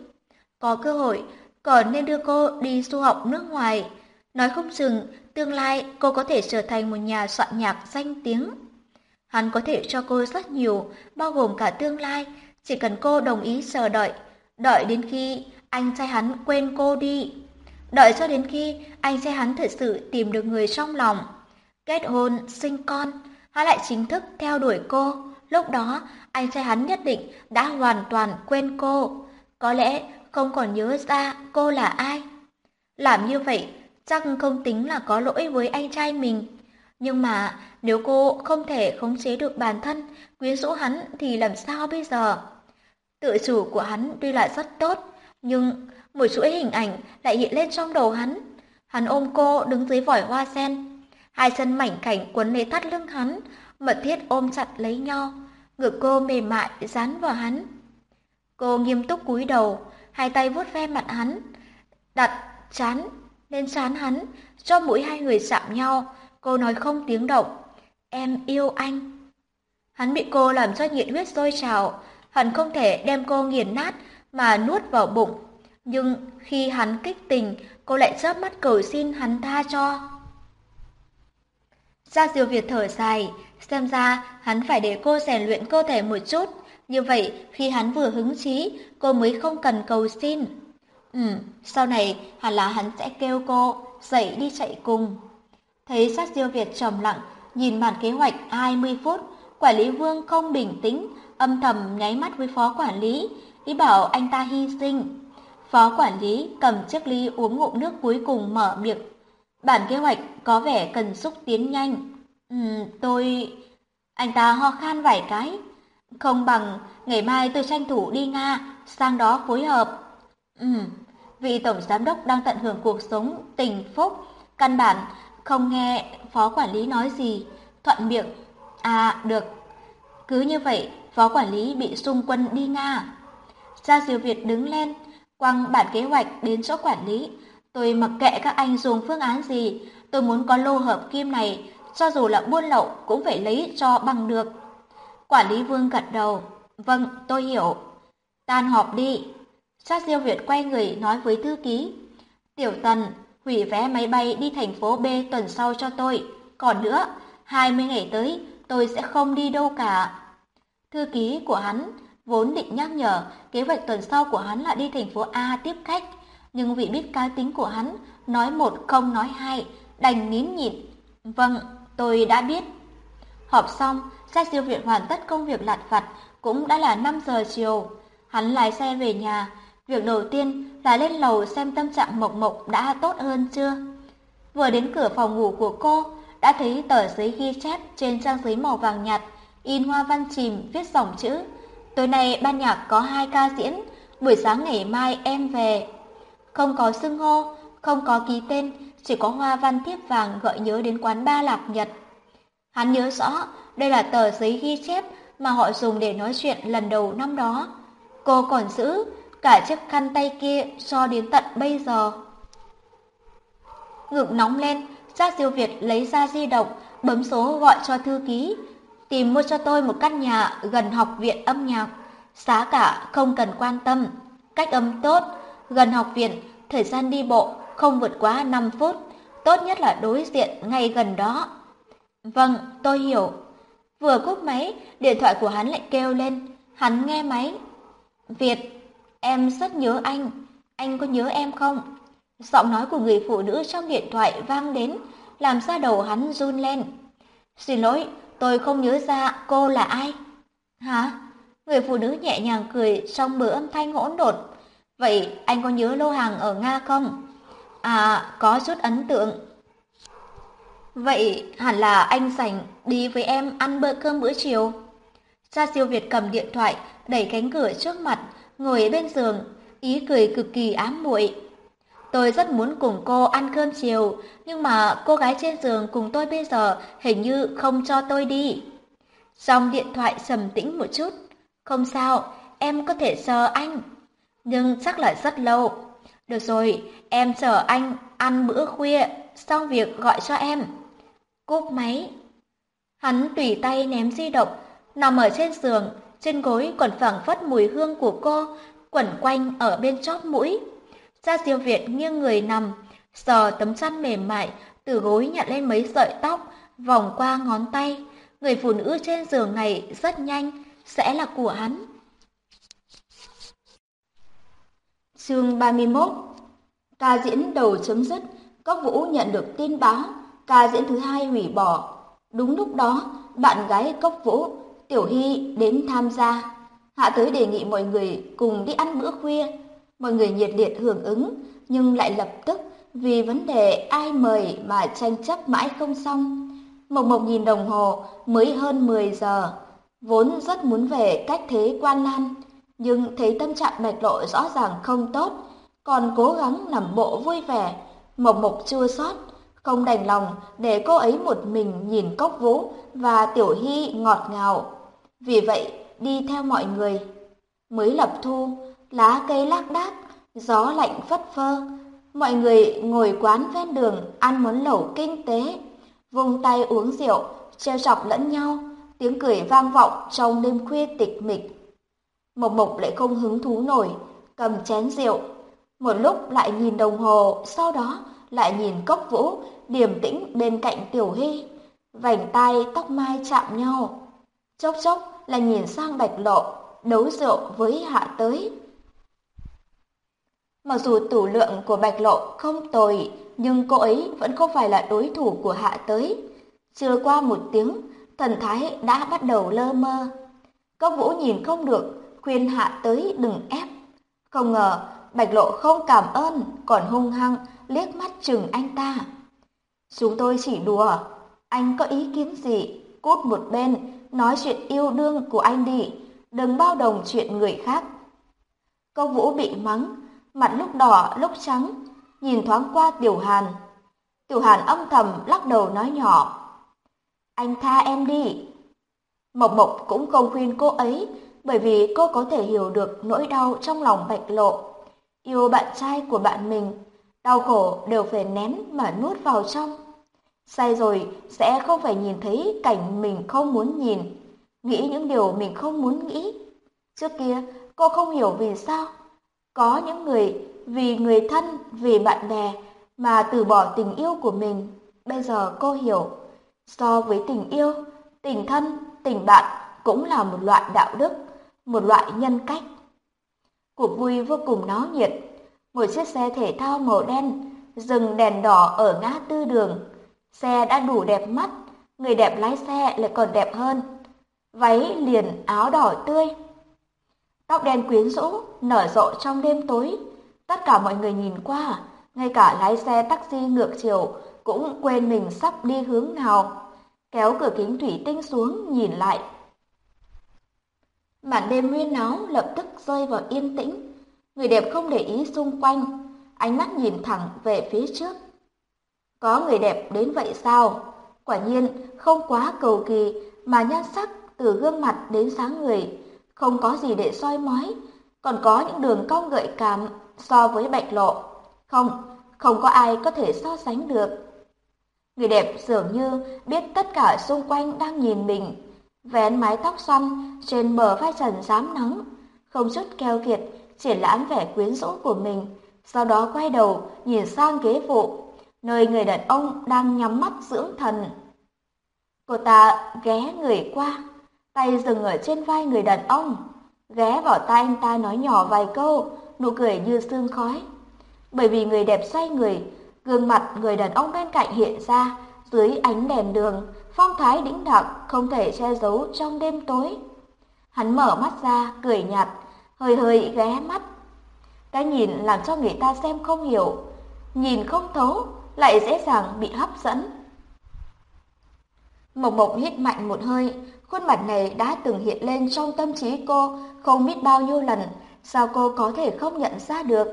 Có cơ hội, còn nên đưa cô đi du học nước ngoài. Nói không chừng, tương lai cô có thể trở thành một nhà soạn nhạc danh tiếng. Hắn có thể cho cô rất nhiều, bao gồm cả tương lai, chỉ cần cô đồng ý chờ đợi, đợi đến khi anh trai hắn quên cô đi. Đợi cho đến khi anh trai hắn thật sự tìm được người trong lòng. Kết hôn, sinh con, hắn lại chính thức theo đuổi cô. Lúc đó, anh trai hắn nhất định đã hoàn toàn quên cô. Có lẽ không còn nhớ ra cô là ai. Làm như vậy, chắc không tính là có lỗi với anh trai mình. Nhưng mà nếu cô không thể khống chế được bản thân, quyến rũ hắn thì làm sao bây giờ? Tự chủ của hắn tuy là rất tốt, nhưng một chuỗi hình ảnh lại hiện lên trong đầu hắn. Hắn ôm cô đứng dưới vòi hoa sen, hai chân mảnh khảnh quấn lấy thắt lưng hắn, mật thiết ôm chặt lấy nhau, ngực cô mềm mại dán vào hắn. Cô nghiêm túc cúi đầu, hai tay vuốt ve mặt hắn, đặt chán lên chán hắn, cho mũi hai người chạm nhau, cô nói không tiếng động, em yêu anh. Hắn bị cô làm cho nhiệt huyết sôi trào, hắn không thể đem cô nghiền nát mà nuốt vào bụng. Nhưng khi hắn kích tình, cô lại chớp mắt cầu xin hắn tha cho. Gia Diêu Việt thở dài, xem ra hắn phải để cô rèn luyện cơ thể một chút, như vậy khi hắn vừa hứng chí, cô mới không cần cầu xin. Ừ, sau này hẳn là hắn sẽ kêu cô dậy đi chạy cùng. Thấy sát diêu Việt trầm lặng, nhìn bản kế hoạch 20 phút, quản lý Vương không bình tĩnh, âm thầm nháy mắt với phó quản lý, ý bảo anh ta hy sinh. Phó quản lý cầm chiếc ly uống ngụm nước cuối cùng mở miệng. Bản kế hoạch có vẻ cần xúc tiến nhanh. Ừ, tôi... Anh ta ho khan vài cái. Không bằng ngày mai tôi tranh thủ đi Nga, sang đó phối hợp. Ừ, vị tổng giám đốc đang tận hưởng cuộc sống tình phúc, căn bản không nghe phó quản lý nói gì, thuận miệng. À, được. Cứ như vậy, phó quản lý bị xung quân đi Nga. Gia Diều Việt đứng lên, quăng bản kế hoạch đến chỗ quản lý. Tôi mặc kệ các anh dùng phương án gì, tôi muốn có lô hợp kim này, cho dù là buôn lậu cũng phải lấy cho bằng được. Quản lý Vương gật đầu. Vâng, tôi hiểu. Tan họp đi. Gia Diêu Việt quay người nói với thư ký. Tiểu Tần, hủy vé máy bay đi thành phố B tuần sau cho tôi. Còn nữa, 20 ngày tới tôi sẽ không đi đâu cả. Thư ký của hắn vốn định nhắc nhở kế hoạch tuần sau của hắn là đi thành phố A tiếp khách, nhưng vì biết cá tính của hắn, nói một không nói hai, đành nín nhịn. Vâng, tôi đã biết. Họp xong, xe siêu viện hoàn tất công việc lặt vặt, cũng đã là 5 giờ chiều. Hắn lái xe về nhà, việc đầu tiên là lên lầu xem tâm trạng Mộc Mộc đã tốt hơn chưa. Vừa đến cửa phòng ngủ của cô, đã thấy tờ giấy ghi chép trên trang giấy màu vàng nhạt, in hoa văn chìm viết dòng chữ. Tối nay ban nhạc có hai ca diễn, buổi sáng ngày mai em về. Không có xưng hô, không có ký tên, chỉ có hoa văn thiếp vàng gợi nhớ đến quán ba lạc nhật. Hắn nhớ rõ, đây là tờ giấy ghi chép mà họ dùng để nói chuyện lần đầu năm đó. Cô còn giữ cả chiếc khăn tay kia cho đến tận bây giờ. Ngực nóng lên, Giác Diêu Việt lấy ra di động, bấm số gọi cho thư ký. Tìm mua cho tôi một căn nhà gần học viện âm nhạc. Giá cả không cần quan tâm. Cách âm tốt, gần học viện, thời gian đi bộ không vượt quá 5 phút. Tốt nhất là đối diện ngay gần đó. Vâng, tôi hiểu. Vừa cúp máy, điện thoại của hắn lại kêu lên. Hắn nghe máy. Việt, em rất nhớ anh. Anh có nhớ em không? Giọng nói của người phụ nữ trong điện thoại vang đến, làm ra đầu hắn run lên. Xin lỗi, tôi không nhớ ra cô là ai. Hả? Người phụ nữ nhẹ nhàng cười trong bữa âm thanh hỗn độn. Vậy anh có nhớ lô hàng ở Nga không? À, có chút ấn tượng. Vậy hẳn là anh rảnh đi với em ăn bữa cơm bữa chiều. Gia siêu Việt cầm điện thoại, đẩy cánh cửa trước mặt, ngồi bên giường, ý cười cực kỳ ám muội. Tôi rất muốn cùng cô ăn cơm chiều, nhưng mà cô gái trên giường cùng tôi bây giờ hình như không cho tôi đi. xong điện thoại sầm tĩnh một chút. Không sao, em có thể chờ anh. Nhưng chắc là rất lâu. Được rồi, em chờ anh ăn bữa khuya, xong việc gọi cho em. Cúp máy. Hắn tùy tay ném di động, nằm ở trên giường, trên gối còn phảng phất mùi hương của cô, quẩn quanh ở bên chóp mũi. Gia Diêu Việt nghiêng người nằm, sờ tấm chăn mềm mại, từ gối nhặt lên mấy sợi tóc, vòng qua ngón tay. Người phụ nữ trên giường này rất nhanh, sẽ là của hắn. Chương 31 Ca diễn đầu chấm dứt, Cốc Vũ nhận được tin báo, ca diễn thứ hai hủy bỏ. Đúng lúc đó, bạn gái Cốc Vũ, Tiểu Hy đến tham gia. Hạ tới đề nghị mọi người cùng đi ăn bữa khuya. Mọi người nhiệt liệt hưởng ứng, nhưng lại lập tức vì vấn đề ai mời mà tranh chấp mãi không xong. Mộc Mộc nhìn đồng hồ, mới hơn 10 giờ. Vốn rất muốn về cách thế quan lan, nhưng thấy tâm trạng bạch lộ rõ ràng không tốt, còn cố gắng làm bộ vui vẻ. Mộc Mộc chua xót, không đành lòng để cô ấy một mình nhìn Cốc Vũ và Tiểu Hy ngọt ngào. Vì vậy, đi theo mọi người. Mới lập thu, lá cây lác đác, gió lạnh phất phơ. Mọi người ngồi quán ven đường ăn món lẩu kinh tế, vùng tay uống rượu, treo chọc lẫn nhau, tiếng cười vang vọng trong đêm khuya tịch mịch. Mộc Mộc lại không hứng thú nổi, cầm chén rượu, một lúc lại nhìn đồng hồ, sau đó lại nhìn Cốc Vũ điềm tĩnh bên cạnh Tiểu Hy, vành tay tóc mai chạm nhau. Chốc chốc là nhìn sang Bạch Lộ, đấu rượu với Hạ Tới. Mặc dù tủ lượng của Bạch Lộ không tồi, nhưng cô ấy vẫn không phải là đối thủ của Hạ Tới. Chưa qua một tiếng, thần thái đã bắt đầu lơ mơ. Cốc Vũ nhìn không được, khuyên Hạ Tới đừng ép. Không ngờ, Bạch Lộ không cảm ơn, còn hung hăng liếc mắt chừng anh ta. Chúng tôi chỉ đùa, anh có ý kiến gì, cút một bên, nói chuyện yêu đương của anh đi, đừng bao đồng chuyện người khác. cốc Vũ bị mắng, mặt lúc đỏ lúc trắng, nhìn thoáng qua Tiểu Hàn. Tiểu Hàn âm thầm lắc đầu nói nhỏ. Anh tha em đi. Mộc Mộc cũng không khuyên cô ấy, bởi vì cô có thể hiểu được nỗi đau trong lòng Bạch Lộ. Yêu bạn trai của bạn mình, đau khổ đều phải nén mà nuốt vào trong. Sai rồi sẽ không phải nhìn thấy cảnh mình không muốn nhìn, nghĩ những điều mình không muốn nghĩ. Trước kia, cô không hiểu vì sao. Có những người vì người thân, vì bạn bè mà từ bỏ tình yêu của mình. Bây giờ cô hiểu, so với tình yêu, tình thân, tình bạn cũng là một loại đạo đức, một loại nhân cách. Cuộc vui vô cùng náo nhiệt. Một chiếc xe thể thao màu đen dừng đèn đỏ ở ngã tư đường. Xe đã đủ đẹp mắt, người đẹp lái xe lại còn đẹp hơn. Váy liền áo đỏ tươi. Tóc đen quyến rũ, nở rộ trong đêm tối. Tất cả mọi người nhìn qua, ngay cả lái xe taxi ngược chiều cũng quên mình sắp đi hướng nào. Kéo cửa kính thủy tinh xuống nhìn lại. Màn đêm nguyên náo lập tức rơi vào yên tĩnh. Người đẹp không để ý xung quanh, ánh mắt nhìn thẳng về phía trước. Có người đẹp đến vậy sao? Quả nhiên không quá cầu kỳ mà nhan sắc từ gương mặt đến sáng người, không có gì để soi mói, còn có những đường cong gợi cảm so với bạch lộ. Không, không có ai có thể so sánh được. Người đẹp dường như biết tất cả xung quanh đang nhìn mình, vén mái tóc xoăn trên bờ vai trần rám nắng, không chút keo kiệt, triển lãm vẻ quyến rũ của mình, sau đó quay đầu nhìn sang ghế phụ, nơi người đàn ông đang nhắm mắt dưỡng thần. Cô ta ghé người qua, tay dừng ở trên vai người đàn ông, ghé vào tai anh ta nói nhỏ vài câu, nụ cười như sương khói. Bởi vì người đẹp xoay người, gương mặt người đàn ông bên cạnh hiện ra dưới ánh đèn đường, phong thái đĩnh đạc không thể che giấu trong đêm tối. Hắn mở mắt ra, cười nhạt, hơi hơi ghé mắt. Cái nhìn làm cho người ta xem không hiểu, nhìn không thấu, lại dễ dàng bị hấp dẫn. Mộc Mộc hít mạnh một hơi, khuôn mặt này đã từng hiện lên trong tâm trí cô không biết bao nhiêu lần, sao cô có thể không nhận ra được.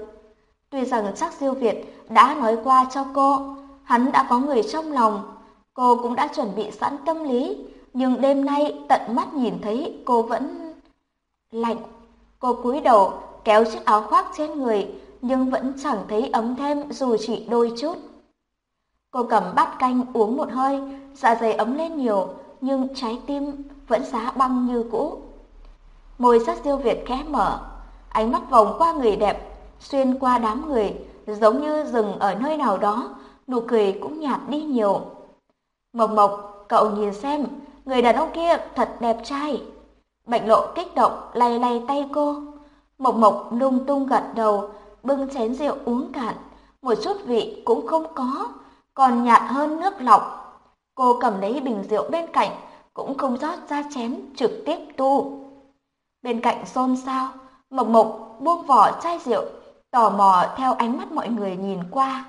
Tuy rằng chắc Diêu Việt đã nói qua cho cô, hắn đã có người trong lòng, cô cũng đã chuẩn bị sẵn tâm lý, nhưng đêm nay tận mắt nhìn thấy cô vẫn lạnh. Cô cúi đầu kéo chiếc áo khoác trên người, nhưng vẫn chẳng thấy ấm thêm dù chỉ đôi chút. Cô cầm bát canh uống một hơi, dạ dày ấm lên nhiều, nhưng trái tim vẫn giá băng như cũ. Môi sắc diêu Việt khẽ mở, ánh mắt vòng qua người đẹp, xuyên qua đám người, giống như dừng ở nơi nào đó, nụ cười cũng nhạt đi nhiều. Mộc Mộc, cậu nhìn xem, người đàn ông kia thật đẹp trai. Bạch lộ kích động lay lay tay cô. Mộc Mộc lung tung gật đầu, bưng chén rượu uống cạn, một chút vị cũng không có, còn nhạt hơn nước lọc. Cô cầm lấy bình rượu bên cạnh, cũng không rót ra chén trực tiếp tu. Bên cạnh xôn xao, Mộc Mộc buông vỏ chai rượu, tò mò theo ánh mắt mọi người nhìn qua.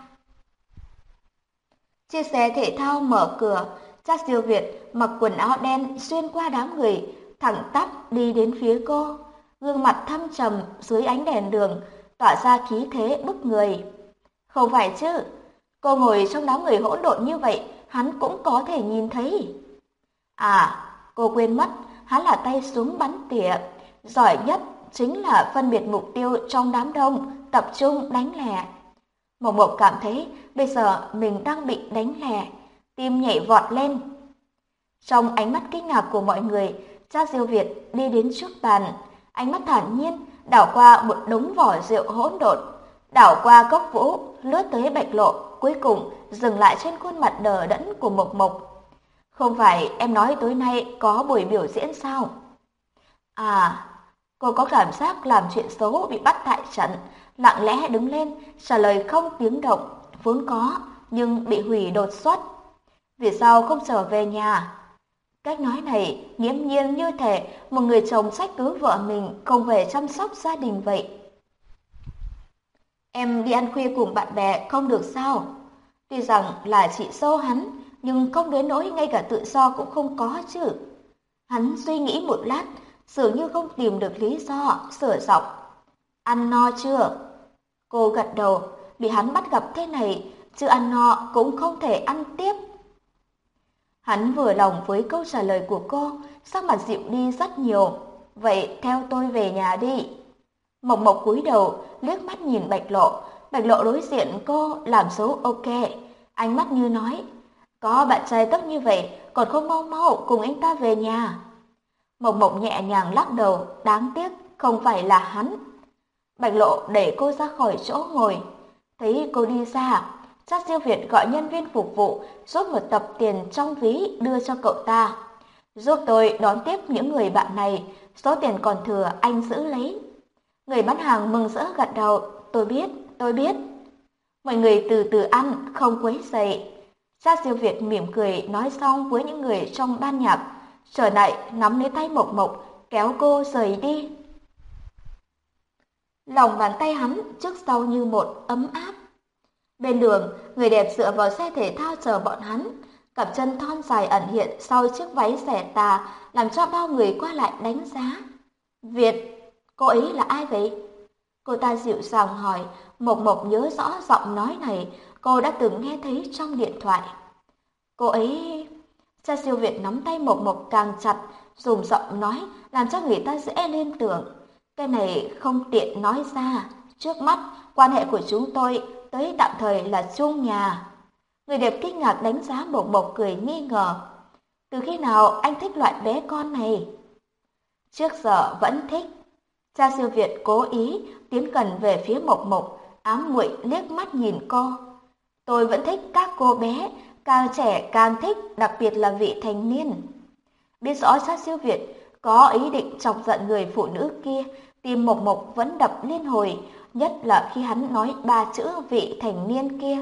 Chiếc xe thể thao mở cửa, cha siêu Việt mặc quần áo đen xuyên qua đám người, thẳng tắp đi đến phía cô, gương mặt thâm trầm dưới ánh đèn đường, tỏa ra khí thế bức người. Không phải chứ, cô ngồi trong đám người hỗn độn như vậy, hắn cũng có thể nhìn thấy. À, cô quên mất, hắn là tay súng bắn tỉa, giỏi nhất chính là phân biệt mục tiêu trong đám đông, tập trung đánh lẻ. Mộc Mộc cảm thấy bây giờ mình đang bị đánh lẻ, tim nhảy vọt lên. Trong ánh mắt kinh ngạc của mọi người, cha Diêu Việt đi đến trước bàn, ánh mắt thản nhiên đảo qua một đống vỏ rượu hỗn độn, đảo qua cốc vũ, lướt tới bạch lộ, cuối cùng dừng lại trên khuôn mặt đờ đẫn của Mộc Mộc. Không phải em nói tối nay có buổi biểu diễn sao? À, cô có cảm giác làm chuyện xấu bị bắt tại trận, lặng lẽ đứng lên, trả lời không tiếng động, vốn có, nhưng bị hủy đột xuất. Vì sao không trở về nhà? Cách nói này nghiễm nhiên như thể một người chồng sách cứ vợ mình không về chăm sóc gia đình vậy. Em đi ăn khuya cùng bạn bè không được sao? Tuy rằng là chị sâu hắn, nhưng không đến nỗi ngay cả tự do cũng không có chứ. Hắn suy nghĩ một lát, dường như không tìm được lý do, sửa giọng. Ăn no chưa? Cô gật đầu, bị hắn bắt gặp thế này, chứ ăn no cũng không thể ăn tiếp. Hắn vừa lòng với câu trả lời của cô, sắc mặt dịu đi rất nhiều. Vậy theo tôi về nhà đi. Mộc Mộc cúi đầu, liếc mắt nhìn Bạch Lộ. Bạch Lộ đối diện cô làm số ok. Ánh mắt như nói, có bạn trai tốt như vậy, còn không mau mau cùng anh ta về nhà. Mộc Mộc nhẹ nhàng lắc đầu, đáng tiếc không phải là hắn. Bạch Lộ đẩy cô ra khỏi chỗ ngồi. Thấy cô đi xa, Chắc siêu Việt gọi nhân viên phục vụ rút một tập tiền trong ví đưa cho cậu ta. Giúp tôi đón tiếp những người bạn này, số tiền còn thừa anh giữ lấy. Người bán hàng mừng rỡ gật đầu, tôi biết, tôi biết. Mọi người từ từ ăn, không quấy rầy. Cha siêu Việt mỉm cười nói xong với những người trong ban nhạc, trở lại nắm lấy tay Mộc Mộc, kéo cô rời đi. Lòng bàn tay hắn trước sau như một ấm áp. Bên đường, người đẹp dựa vào xe thể thao chờ bọn hắn, cặp chân thon dài ẩn hiện sau chiếc váy xẻ tà, làm cho bao người qua lại đánh giá. Việt, cô ấy là ai vậy? Cô ta dịu dàng hỏi, Mộc Mộc nhớ rõ giọng nói này, cô đã từng nghe thấy trong điện thoại. Cô ấy... Cha siêu Việt nắm tay Mộc Mộc càng chặt, dùng giọng nói, làm cho người ta dễ liên tưởng. Cái này không tiện nói ra. Trước mắt, quan hệ của chúng tôi tới tạm thời là chung nhà. Người đẹp kinh ngạc đánh giá Mộc Mộc cười nghi ngờ. Từ khi nào anh thích loại bé con này? Trước giờ vẫn thích. Cha siêu Việt cố ý tiến gần về phía Mộc Mộc, ám muội liếc mắt nhìn cô. Tôi vẫn thích các cô bé, càng trẻ càng thích, đặc biệt là vị thành niên. Biết rõ cha siêu Việt có ý định chọc giận người phụ nữ kia, tim Mộc Mộc vẫn đập liên hồi, nhất là khi hắn nói ba chữ vị thành niên kia.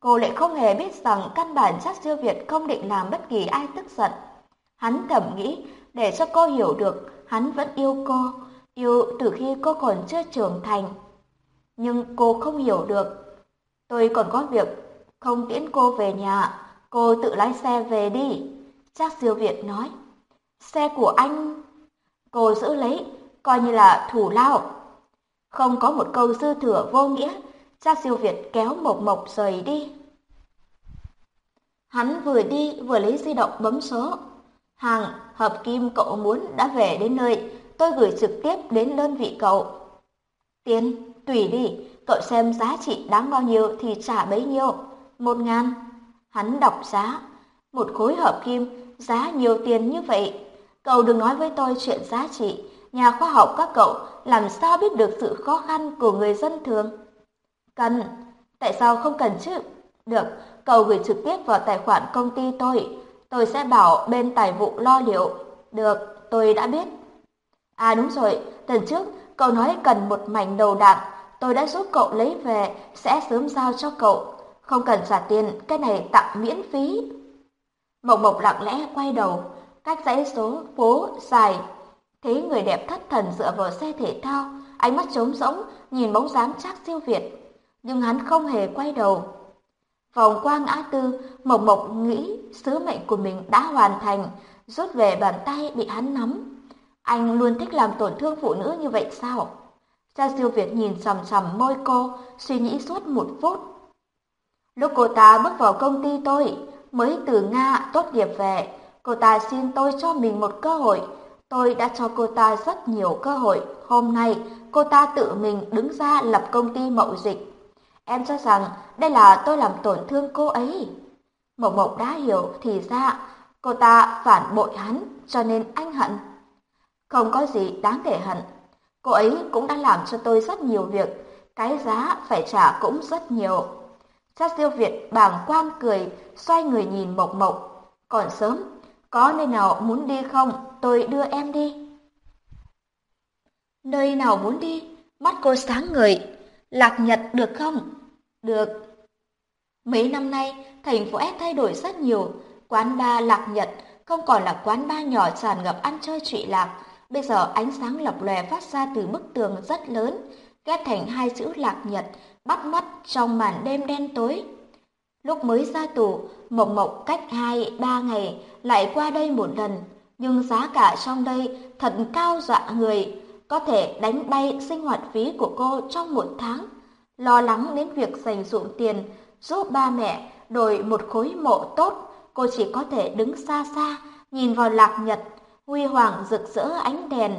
Cô lại không hề biết rằng căn bản chắc siêu Việt không định làm bất kỳ ai tức giận. Hắn thầm nghĩ để cho cô hiểu được hắn vẫn yêu cô, yêu từ khi cô còn chưa trưởng thành. Nhưng cô không hiểu được. Tôi còn có việc, không tiễn cô về nhà, cô tự lái xe về đi. Chắc siêu Việt nói. Xe của anh... Cô giữ lấy, coi như là thủ lao. Không có một câu dư thừa vô nghĩa, cha siêu Việt kéo Mộc Mộc rời đi. Hắn vừa đi vừa lấy di động bấm số. Hàng, hợp kim cậu muốn đã về đến nơi, tôi gửi trực tiếp đến đơn vị cậu. Tiền, tùy đi, cậu xem giá trị đáng bao nhiêu thì trả bấy nhiêu. Một ngàn. Hắn đọc giá. Một khối hợp kim, giá nhiều tiền như vậy. Cậu đừng nói với tôi chuyện giá trị, nhà khoa học các cậu làm sao biết được sự khó khăn của người dân thường? Cần, tại sao không cần chứ? Được, cậu gửi trực tiếp vào tài khoản công ty tôi, tôi sẽ bảo bên tài vụ lo liệu. Được, tôi đã biết. À đúng rồi, lần trước cậu nói cần một mảnh đầu đạn, tôi đã giúp cậu lấy về, sẽ sớm giao cho cậu. Không cần trả tiền, cái này tặng miễn phí. Mộc Mộc lặng lẽ quay đầu, cách dãy số phố dài Thấy người đẹp thất thần dựa vào xe thể thao, ánh mắt trống rỗng nhìn bóng dáng chắc siêu việt, nhưng hắn không hề quay đầu. Vòng qua ngã tư, Mộc Mộc nghĩ sứ mệnh của mình đã hoàn thành, rút về bàn tay bị hắn nắm. Anh luôn thích làm tổn thương phụ nữ như vậy sao? Cha siêu Việt nhìn sầm sầm môi cô, suy nghĩ suốt một phút. Lúc cô ta bước vào công ty tôi, mới từ Nga tốt nghiệp về, cô ta xin tôi cho mình một cơ hội, Tôi đã cho cô ta rất nhiều cơ hội. Hôm nay, cô ta tự mình đứng ra lập công ty mậu dịch. Em cho rằng đây là tôi làm tổn thương cô ấy. Mộc Mộc đã hiểu thì ra cô ta phản bội hắn cho nên anh hận. Không có gì đáng để hận. Cô ấy cũng đã làm cho tôi rất nhiều việc, cái giá phải trả cũng rất nhiều. Cha siêu Việt bàng quan cười, xoay người nhìn Mộc Mộc. Còn sớm, có nơi nào muốn đi không? Tôi đưa em đi. Nơi nào muốn đi? Mắt cô sáng người. Lạc Nhật được không? Được. Mấy năm nay, thành phố S thay đổi rất nhiều. Quán bar Lạc Nhật không còn là quán bar nhỏ tràn ngập ăn chơi trụy lạc. Bây giờ ánh sáng lập lòe phát ra từ bức tường rất lớn, ghép thành hai chữ Lạc Nhật, bắt mắt trong màn đêm đen tối. Lúc mới ra tù, Mộc Mộc cách hai ba ngày lại qua đây một lần, nhưng giá cả trong đây thật cao dọa người, có thể đánh bay sinh hoạt phí của cô trong một tháng. Lo lắng đến việc dành dụm tiền, giúp ba mẹ đổi một khối mộ tốt, cô chỉ có thể đứng xa xa, nhìn vào lạc nhật, huy hoàng rực rỡ ánh đèn.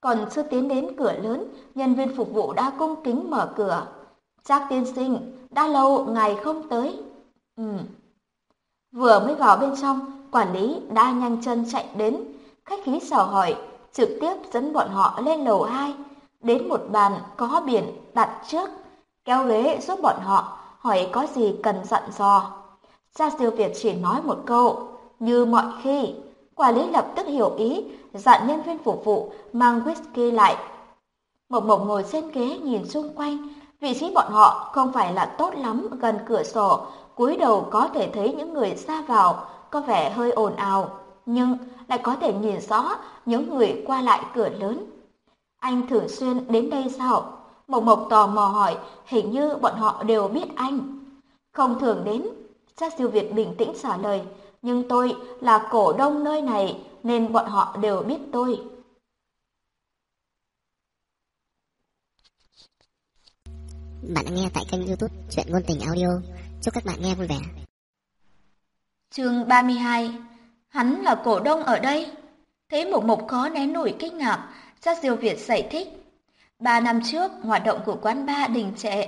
Còn chưa tiến đến cửa lớn, nhân viên phục vụ đã cung kính mở cửa. Trác tiên sinh, đã lâu ngài không tới. Ừ. Vừa mới vào bên trong, quản lý đã nhanh chân chạy đến, khách khí chào hỏi, trực tiếp dẫn bọn họ lên lầu 2, đến một bàn có biển đặt trước, kéo ghế giúp bọn họ hỏi có gì cần dặn dò. Cha siêu Việt chỉ nói một câu, như mọi khi, quản lý lập tức hiểu ý, dặn nhân viên phục vụ mang whisky lại. Mộc Mộc ngồi trên ghế nhìn xung quanh, vị trí bọn họ không phải là tốt lắm gần cửa sổ, cúi đầu có thể thấy những người xa vào, có vẻ hơi ồn ào, nhưng lại có thể nhìn rõ những người qua lại cửa lớn. Anh thường xuyên đến đây sao? Mộc Mộc tò mò hỏi, hình như bọn họ đều biết anh. Không thường đến, Chắc siêu Việt bình tĩnh trả lời, nhưng tôi là cổ đông nơi này nên bọn họ đều biết tôi. Bạn đang nghe tại kênh youtube Chuyện Ngôn Tình Audio. Chúc các bạn nghe vui vẻ. chương 32 Hắn là cổ đông ở đây. Thấy Mộc Mộc khó nén nổi kinh ngạc, Giác Diêu Việt giải thích. Ba năm trước, hoạt động của quán ba đình trệ.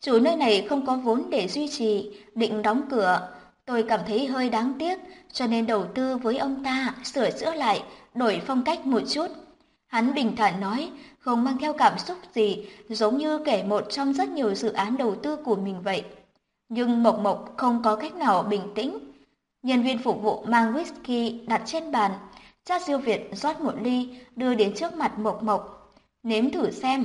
Chủ nơi này không có vốn để duy trì, định đóng cửa. Tôi cảm thấy hơi đáng tiếc, cho nên đầu tư với ông ta, sửa chữa lại, đổi phong cách một chút. Hắn bình thản nói, không mang theo cảm xúc gì, giống như kể một trong rất nhiều dự án đầu tư của mình vậy. Nhưng Mộc Mộc không có cách nào bình tĩnh. Nhân viên phục vụ mang whisky đặt trên bàn, cha siêu Việt rót một ly, đưa đến trước mặt Mộc Mộc. Nếm thử xem.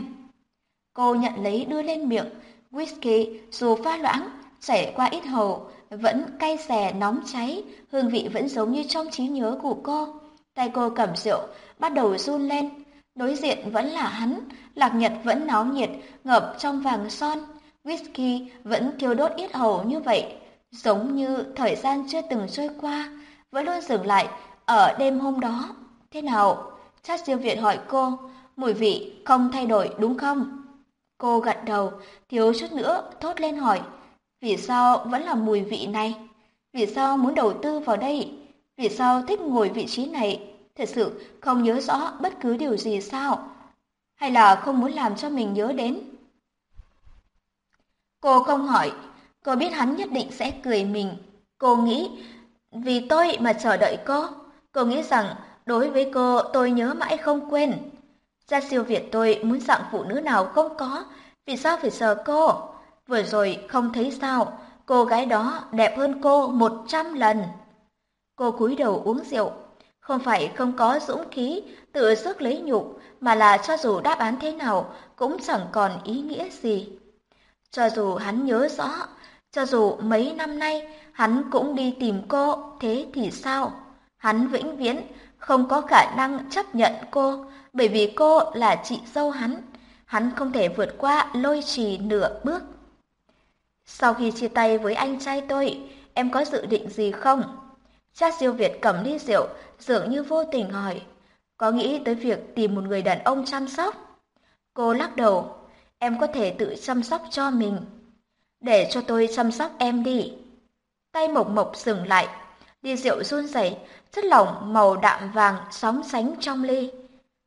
Cô nhận lấy đưa lên miệng, whisky dù pha loãng, chảy qua ít hầu, vẫn cay xè nóng cháy, hương vị vẫn giống như trong trí nhớ của cô. Tay cô cầm rượu, bắt đầu run lên. Đối diện vẫn là hắn, lạc nhật vẫn náo nhiệt, ngập trong vàng son. Whisky vẫn thiêu đốt ít hầu như vậy, giống như thời gian chưa từng trôi qua, vẫn luôn dừng lại ở đêm hôm đó. Thế nào? Chát siêu viện hỏi cô, mùi vị không thay đổi đúng không? Cô gật đầu, thiếu chút nữa thốt lên hỏi, vì sao vẫn là mùi vị này? Vì sao muốn đầu tư vào đây? Vì sao thích ngồi vị trí này? Thật sự không nhớ rõ bất cứ điều gì sao? Hay là không muốn làm cho mình nhớ đến? Cô không hỏi, cô biết hắn nhất định sẽ cười mình. Cô nghĩ, vì tôi mà chờ đợi cô. Cô nghĩ rằng đối với cô tôi nhớ mãi không quên. Gia siêu Việt tôi muốn dạng phụ nữ nào không có, vì sao phải chờ cô? Vừa rồi không thấy sao, cô gái đó đẹp hơn cô một trăm lần. Cô cúi đầu uống rượu, không phải không có dũng khí tự sức lấy nhục, mà là cho dù đáp án thế nào cũng chẳng còn ý nghĩa gì. Cho dù hắn nhớ rõ, cho dù mấy năm nay hắn cũng đi tìm cô, thế thì sao? Hắn vĩnh viễn không có khả năng chấp nhận cô, bởi vì cô là chị dâu hắn. Hắn không thể vượt qua lôi trì nửa bước. Sau khi chia tay với anh trai tôi, em có dự định gì không? Cha siêu Việt cầm ly rượu, dường như vô tình hỏi. Có nghĩ tới việc tìm một người đàn ông chăm sóc? Cô lắc đầu, em có thể tự chăm sóc cho mình. Để cho tôi chăm sóc em đi. Tay mộc mộc dừng lại, ly rượu run rẩy, chất lỏng màu đạm vàng sóng sánh trong ly.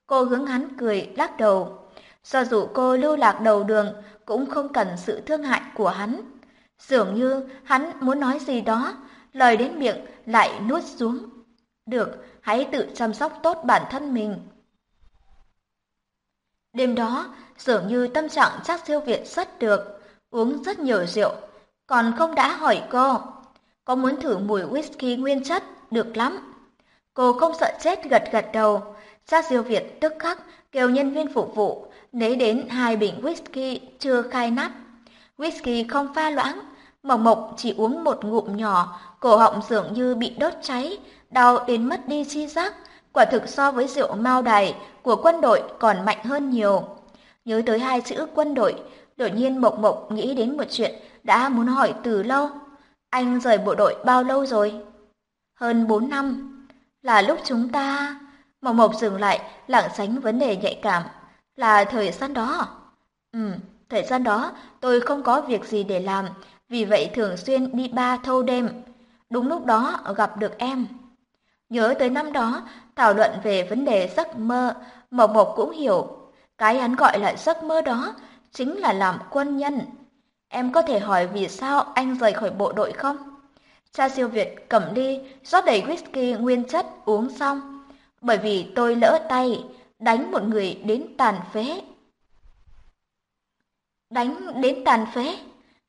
Cô hướng hắn cười, lắc đầu. Do dù cô lưu lạc đầu đường, cũng không cần sự thương hại của hắn. Dường như hắn muốn nói gì đó, lời đến miệng lại nuốt xuống. Được, hãy tự chăm sóc tốt bản thân mình. Đêm đó, dường như tâm trạng chắc siêu việt rất được, uống rất nhiều rượu, còn không đã hỏi cô. Có muốn thử mùi whisky nguyên chất, được lắm. Cô không sợ chết gật gật đầu, chắc siêu Việt tức khắc kêu nhân viên phục vụ lấy đến hai bình whisky chưa khai nắp. Whisky không pha loãng, Mộc Mộc chỉ uống một ngụm nhỏ, cổ họng dường như bị đốt cháy, đau đến mất đi chi giác, quả thực so với rượu mao đài của quân đội còn mạnh hơn nhiều. Nhớ tới hai chữ quân đội, đột nhiên Mộc Mộc nghĩ đến một chuyện đã muốn hỏi từ lâu. Anh rời bộ đội bao lâu rồi? Hơn bốn năm. Là lúc chúng ta... Mộc Mộc dừng lại, lảng tránh vấn đề nhạy cảm. Là thời gian đó. Ừ, thời gian đó tôi không có việc gì để làm, vì vậy thường xuyên đi ba thâu đêm. Đúng lúc đó gặp được em. Nhớ tới năm đó, thảo luận về vấn đề giấc mơ, Mộc Mộc cũng hiểu. Cái hắn gọi là giấc mơ đó chính là làm quân nhân. Em có thể hỏi vì sao anh rời khỏi bộ đội không? Cha siêu Việt cầm ly, rót đầy whisky nguyên chất uống xong. Bởi vì tôi lỡ tay, đánh một người đến tàn phế. Đánh đến tàn phế?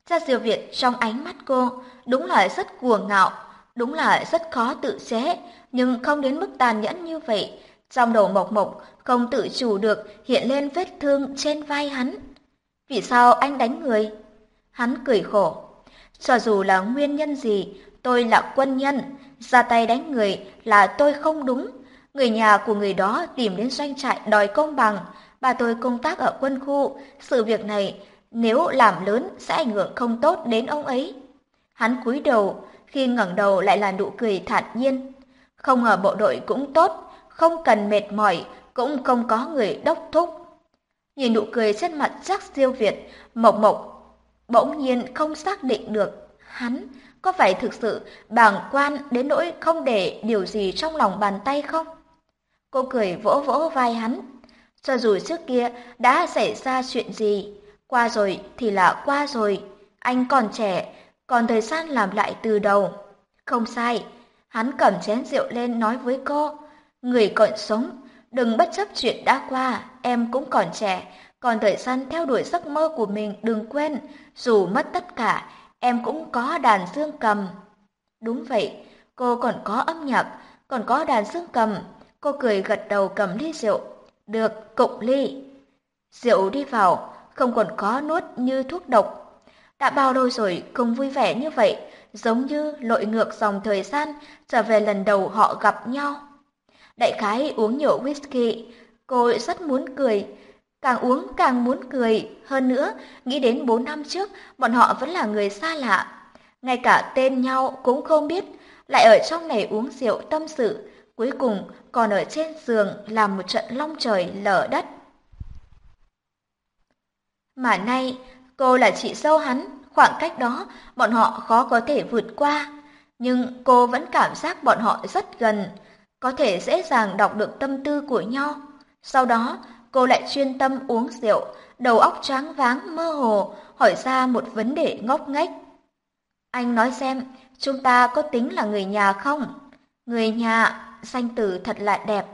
Cha diều Việt trong ánh mắt cô đúng là rất cuồng ngạo, đúng là rất khó tự chế, nhưng không đến mức tàn nhẫn như vậy. Trong đầu Mộc Mộc không tự chủ được hiện lên vết thương trên vai hắn. Vì sao anh đánh người? Hắn cười khổ. Cho dù là nguyên nhân gì, tôi là quân nhân, ra tay đánh người là tôi không đúng. Người nhà của người đó tìm đến doanh trại đòi công bằng, bà tôi công tác ở quân khu, sự việc này nếu làm lớn sẽ ảnh hưởng không tốt đến ông ấy. Hắn cúi đầu, khi ngẩng đầu lại là nụ cười thản nhiên. Không ở bộ đội cũng tốt, không cần mệt mỏi, cũng không có người đốc thúc. Nhìn nụ cười trên mặt chắc siêu Việt, Mộc Mộc bỗng nhiên không xác định được hắn có phải thực sự bàng quan đến nỗi không để điều gì trong lòng bàn tay không? Cô cười vỗ vỗ vai hắn. Cho dù trước kia đã xảy ra chuyện gì, qua rồi thì là qua rồi. Anh còn trẻ, còn thời gian làm lại từ đầu. Không sai, hắn cầm chén rượu lên nói với cô. Người còn sống, đừng bất chấp chuyện đã qua, em cũng còn trẻ, còn thời gian theo đuổi giấc mơ của mình đừng quên, dù mất tất cả, em cũng có đàn dương cầm. Đúng vậy, cô còn có âm nhạc, còn có đàn dương cầm. Cô cười gật đầu cầm ly rượu. Được, cụng ly. Rượu đi vào, không còn có nuốt như thuốc độc. Đã bao lâu rồi không vui vẻ như vậy, giống như lội ngược dòng thời gian trở về lần đầu họ gặp nhau. Đại khái uống nhiều whisky, cô rất muốn cười, càng uống càng muốn cười, hơn nữa, nghĩ đến bốn năm trước, bọn họ vẫn là người xa lạ. Ngay cả tên nhau cũng không biết, lại ở trong này uống rượu tâm sự, cuối cùng còn ở trên giường làm một trận long trời lở đất. Mà nay, cô là chị dâu hắn, khoảng cách đó bọn họ khó có thể vượt qua. Nhưng cô vẫn cảm giác bọn họ rất gần, có thể dễ dàng đọc được tâm tư của nhau. Sau đó, cô lại chuyên tâm uống rượu, đầu óc choáng váng mơ hồ, hỏi ra một vấn đề ngốc nghếch. Anh nói xem, chúng ta có tính là người nhà không? Người nhà, danh từ thật là đẹp.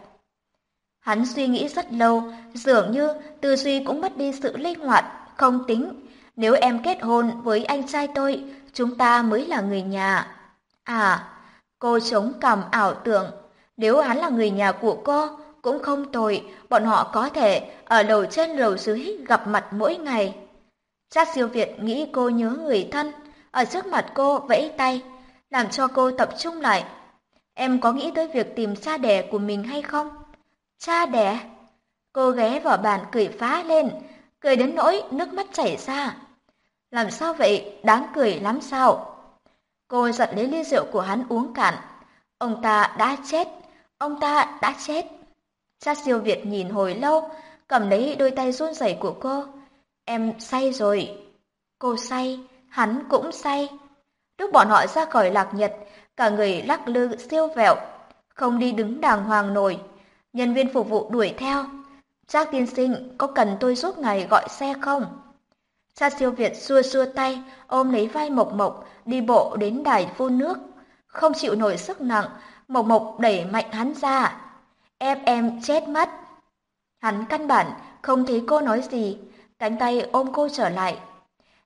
Hắn suy nghĩ rất lâu, dường như tư duy cũng mất đi sự linh hoạt, không tính. Nếu em kết hôn với anh trai tôi, chúng ta mới là người nhà. À, cô chống cằm ảo tưởng, nếu hắn là người nhà của cô, cũng không tồi, bọn họ có thể ở lầu trên lầu dưới gặp mặt mỗi ngày. Chắc siêu Việt nghĩ cô nhớ người thân, ở trước mặt cô vẫy tay, làm cho cô tập trung lại. Em có nghĩ tới việc tìm cha đẻ của mình hay không? Cha đẻ? Cô ghé vào bàn cười phá lên, cười đến nỗi nước mắt chảy ra. Làm sao vậy? Đáng cười lắm sao? Cô giật lấy ly rượu của hắn uống cạn. Ông ta đã chết, ông ta đã chết. Cha siêu Việt nhìn hồi lâu, cầm lấy đôi tay run rẩy của cô. Em say rồi. Cô say, hắn cũng say. Lúc bọn họ ra khỏi lạc nhật, cả người lắc lư siêu vẹo, không đi đứng đàng hoàng nổi. Nhân viên phục vụ đuổi theo. Trác tiên sinh, có cần tôi giúp ngài gọi xe không? Cha siêu Việt xua xua tay, ôm lấy vai Mộc Mộc, đi bộ đến đài phun nước. Không chịu nổi sức nặng, Mộc Mộc đẩy mạnh hắn ra, Em em chết mất. Hắn căn bản không thấy cô nói gì, cánh tay ôm cô trở lại.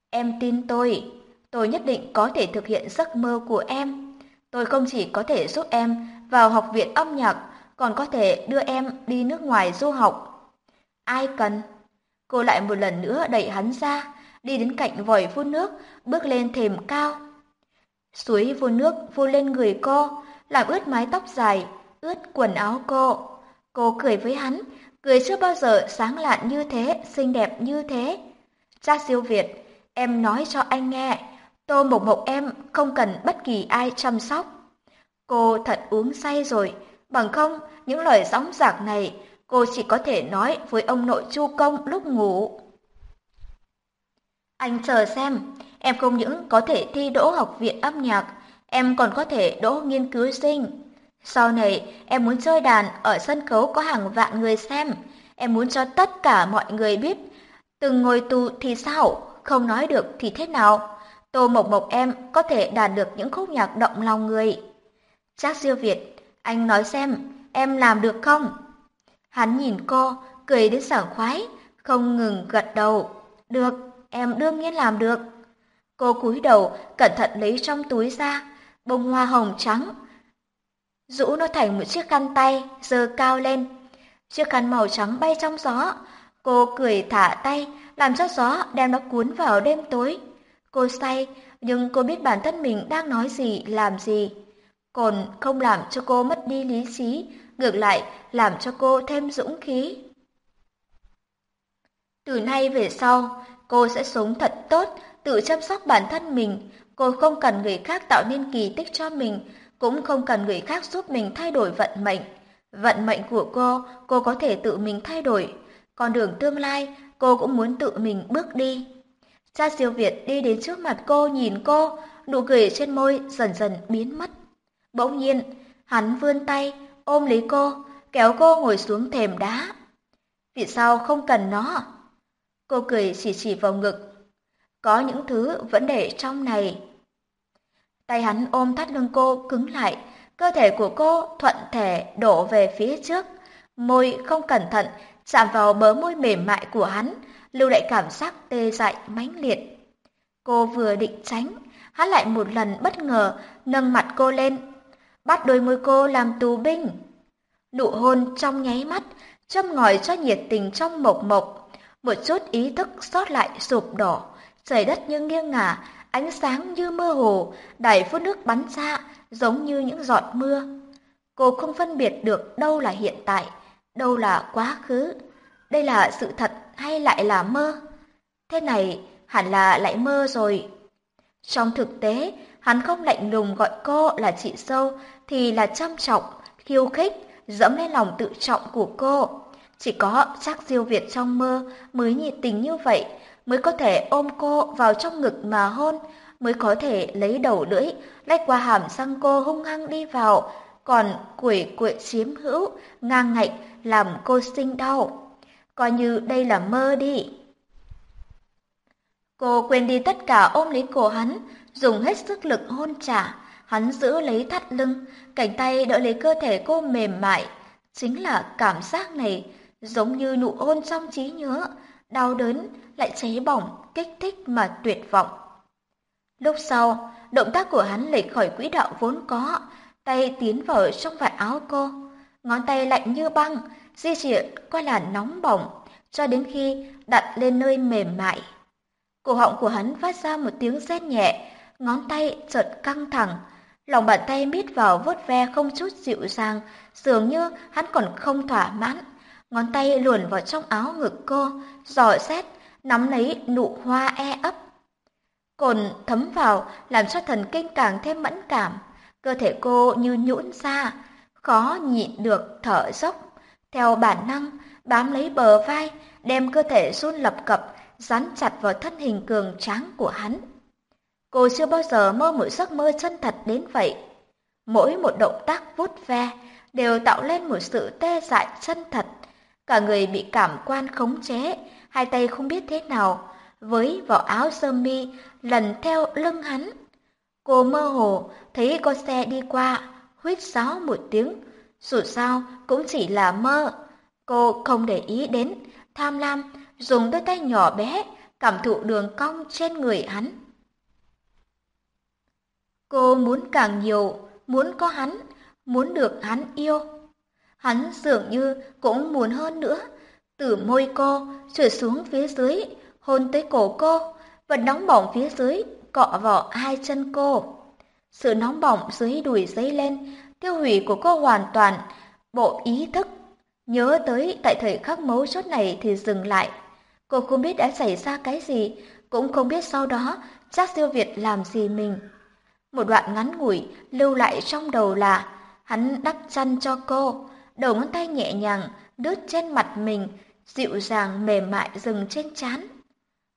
Em tin tôi, tôi nhất định có thể thực hiện giấc mơ của em. Tôi không chỉ có thể giúp em vào học viện âm nhạc, còn có thể đưa em đi nước ngoài du học. Ai cần? Cô lại một lần nữa đẩy hắn ra, đi đến cạnh vòi phun nước, bước lên thềm cao. Suối phun nước phun lên người cô, làm ướt mái tóc dài, ướt quần áo cô. Cô cười với hắn, cười chưa bao giờ sáng lạn như thế, xinh đẹp như thế. Cha siêu Việt, em nói cho anh nghe, Tô Mộc Mộc em không cần bất kỳ ai chăm sóc. Cô thật uống say rồi, bằng không những lời sóng giạc này cô chỉ có thể nói với ông nội Chu Công lúc ngủ. Anh chờ xem, em không những có thể thi đỗ học viện âm nhạc, em còn có thể đỗ nghiên cứu sinh. Sau này, em muốn chơi đàn ở sân khấu có hàng vạn người xem. Em muốn cho tất cả mọi người biết. Từng ngồi tù thì sao? Không nói được thì thế nào? Tô Mộc Mộc em có thể đàn được những khúc nhạc động lòng người. Chắc siêu Việt, anh nói xem, em làm được không? Hắn nhìn cô, cười đến sảng khoái, không ngừng gật đầu. Được, em đương nhiên làm được. Cô cúi đầu, cẩn thận lấy trong túi ra, bông hoa hồng trắng. Rũ nó thành một chiếc khăn tay, giơ cao lên. Chiếc khăn màu trắng bay trong gió. Cô cười thả tay, làm cho gió đem nó cuốn vào đêm tối. Cô say, nhưng cô biết bản thân mình đang nói gì, làm gì. Còn không làm cho cô mất đi lý trí, ngược lại làm cho cô thêm dũng khí. Từ nay về sau, cô sẽ sống thật tốt, tự chăm sóc bản thân mình. Cô không cần người khác tạo nên kỳ tích cho mình, cũng không cần người khác giúp mình thay đổi vận mệnh. Vận mệnh của cô, cô có thể tự mình thay đổi. Con đường tương lai, cô cũng muốn tự mình bước đi. Cha siêu Việt đi đến trước mặt cô nhìn cô, nụ cười trên môi dần dần biến mất. Bỗng nhiên, hắn vươn tay, ôm lấy cô, kéo cô ngồi xuống thềm đá. Vì sao không cần nó? Cô cười chỉ chỉ vào ngực. Có những thứ vẫn để trong này. Tay hắn ôm thắt lưng cô cứng lại, cơ thể của cô thuận thể đổ về phía trước. Môi không cẩn thận chạm vào bờ môi mềm mại của hắn, lưu lại cảm giác tê dại mãnh liệt. Cô vừa định tránh, hắn lại một lần bất ngờ nâng mặt cô lên, bắt đôi môi cô làm tù binh. Nụ hôn trong nháy mắt, châm ngòi cho nhiệt tình trong mộc mộc, một chút ý thức sót lại sụp đổ, trời đất như nghiêng ngả, ánh sáng như mơ hồ, đài phút nước bắn ra, giống như những giọt mưa. Cô không phân biệt được đâu là hiện tại, đâu là quá khứ, đây là sự thật hay lại là mơ? Thế này hẳn là lại mơ rồi. Trong thực tế, hắn không lạnh lùng gọi cô là chị sâu thì là chăm trọng, khiêu khích, dẫm lên lòng tự trọng của cô. Chỉ có chắc diêu Việt trong mơ mới nhiệt tình như vậy, mới có thể ôm cô vào trong ngực mà hôn, mới có thể lấy đầu lưỡi, lách qua hàm răng cô hung hăng đi vào, còn quỷ quệ chiếm hữu, ngang ngạnh làm cô sinh đau. Coi như đây là mơ đi. Cô quên đi tất cả ôm lấy cổ hắn, dùng hết sức lực hôn trả. Hắn giữ lấy thắt lưng, cánh tay đỡ lấy cơ thể cô mềm mại. Chính là cảm giác này, giống như nụ hôn trong trí nhớ, đau đớn, lại cháy bỏng, kích thích mà tuyệt vọng. Lúc sau, động tác của hắn lệch khỏi quỹ đạo vốn có, tay tiến vào trong vải áo cô. Ngón tay lạnh như băng, di chuyển qua làn nóng bỏng, cho đến khi đặt lên nơi mềm mại. Cổ họng của hắn phát ra một tiếng rét nhẹ, ngón tay chợt căng thẳng, lòng bàn tay miết vào vớt ve không chút dịu dàng, dường như hắn còn không thỏa mãn. Ngón tay luồn vào trong áo ngực cô, dò xét, nắm lấy nụ hoa e ấp. Cồn thấm vào làm cho thần kinh càng thêm mẫn cảm, cơ thể cô như nhũn ra, khó nhịn được thở dốc. Theo bản năng, bám lấy bờ vai, đem cơ thể run lập cập, dán chặt vào thân hình cường tráng của hắn. Cô chưa bao giờ mơ một giấc mơ chân thật đến vậy. Mỗi một động tác vuốt ve đều tạo lên một sự tê dại chân thật. Cả người bị cảm quan khống chế, hai tay không biết thế nào, với vỏ áo sơ mi lần theo lưng hắn. Cô mơ hồ thấy con xe đi qua, huýt sáo một tiếng, dù sao cũng chỉ là mơ. Cô không để ý đến, tham lam, dùng đôi tay nhỏ bé, cảm thụ đường cong trên người hắn. Cô muốn càng nhiều, muốn có hắn, muốn được hắn yêu. Hắn dường như cũng muốn hơn nữa, từ môi cô trượt xuống phía dưới, hôn tới cổ cô, và nóng bỏng phía dưới cọ vào hai chân cô. Sự nóng bỏng dưới đùi dấy lên, tiêu hủy của cô hoàn toàn, bộ ý thức. Nhớ tới tại thời khắc mấu chốt này thì dừng lại. Cô không biết đã xảy ra cái gì, cũng không biết sau đó chắc siêu Việt làm gì mình. Một đoạn ngắn ngủi lưu lại trong đầu là hắn đắp chăn cho cô, đầu ngón tay nhẹ nhàng đứt trên mặt mình, dịu dàng mềm mại dừng trên chán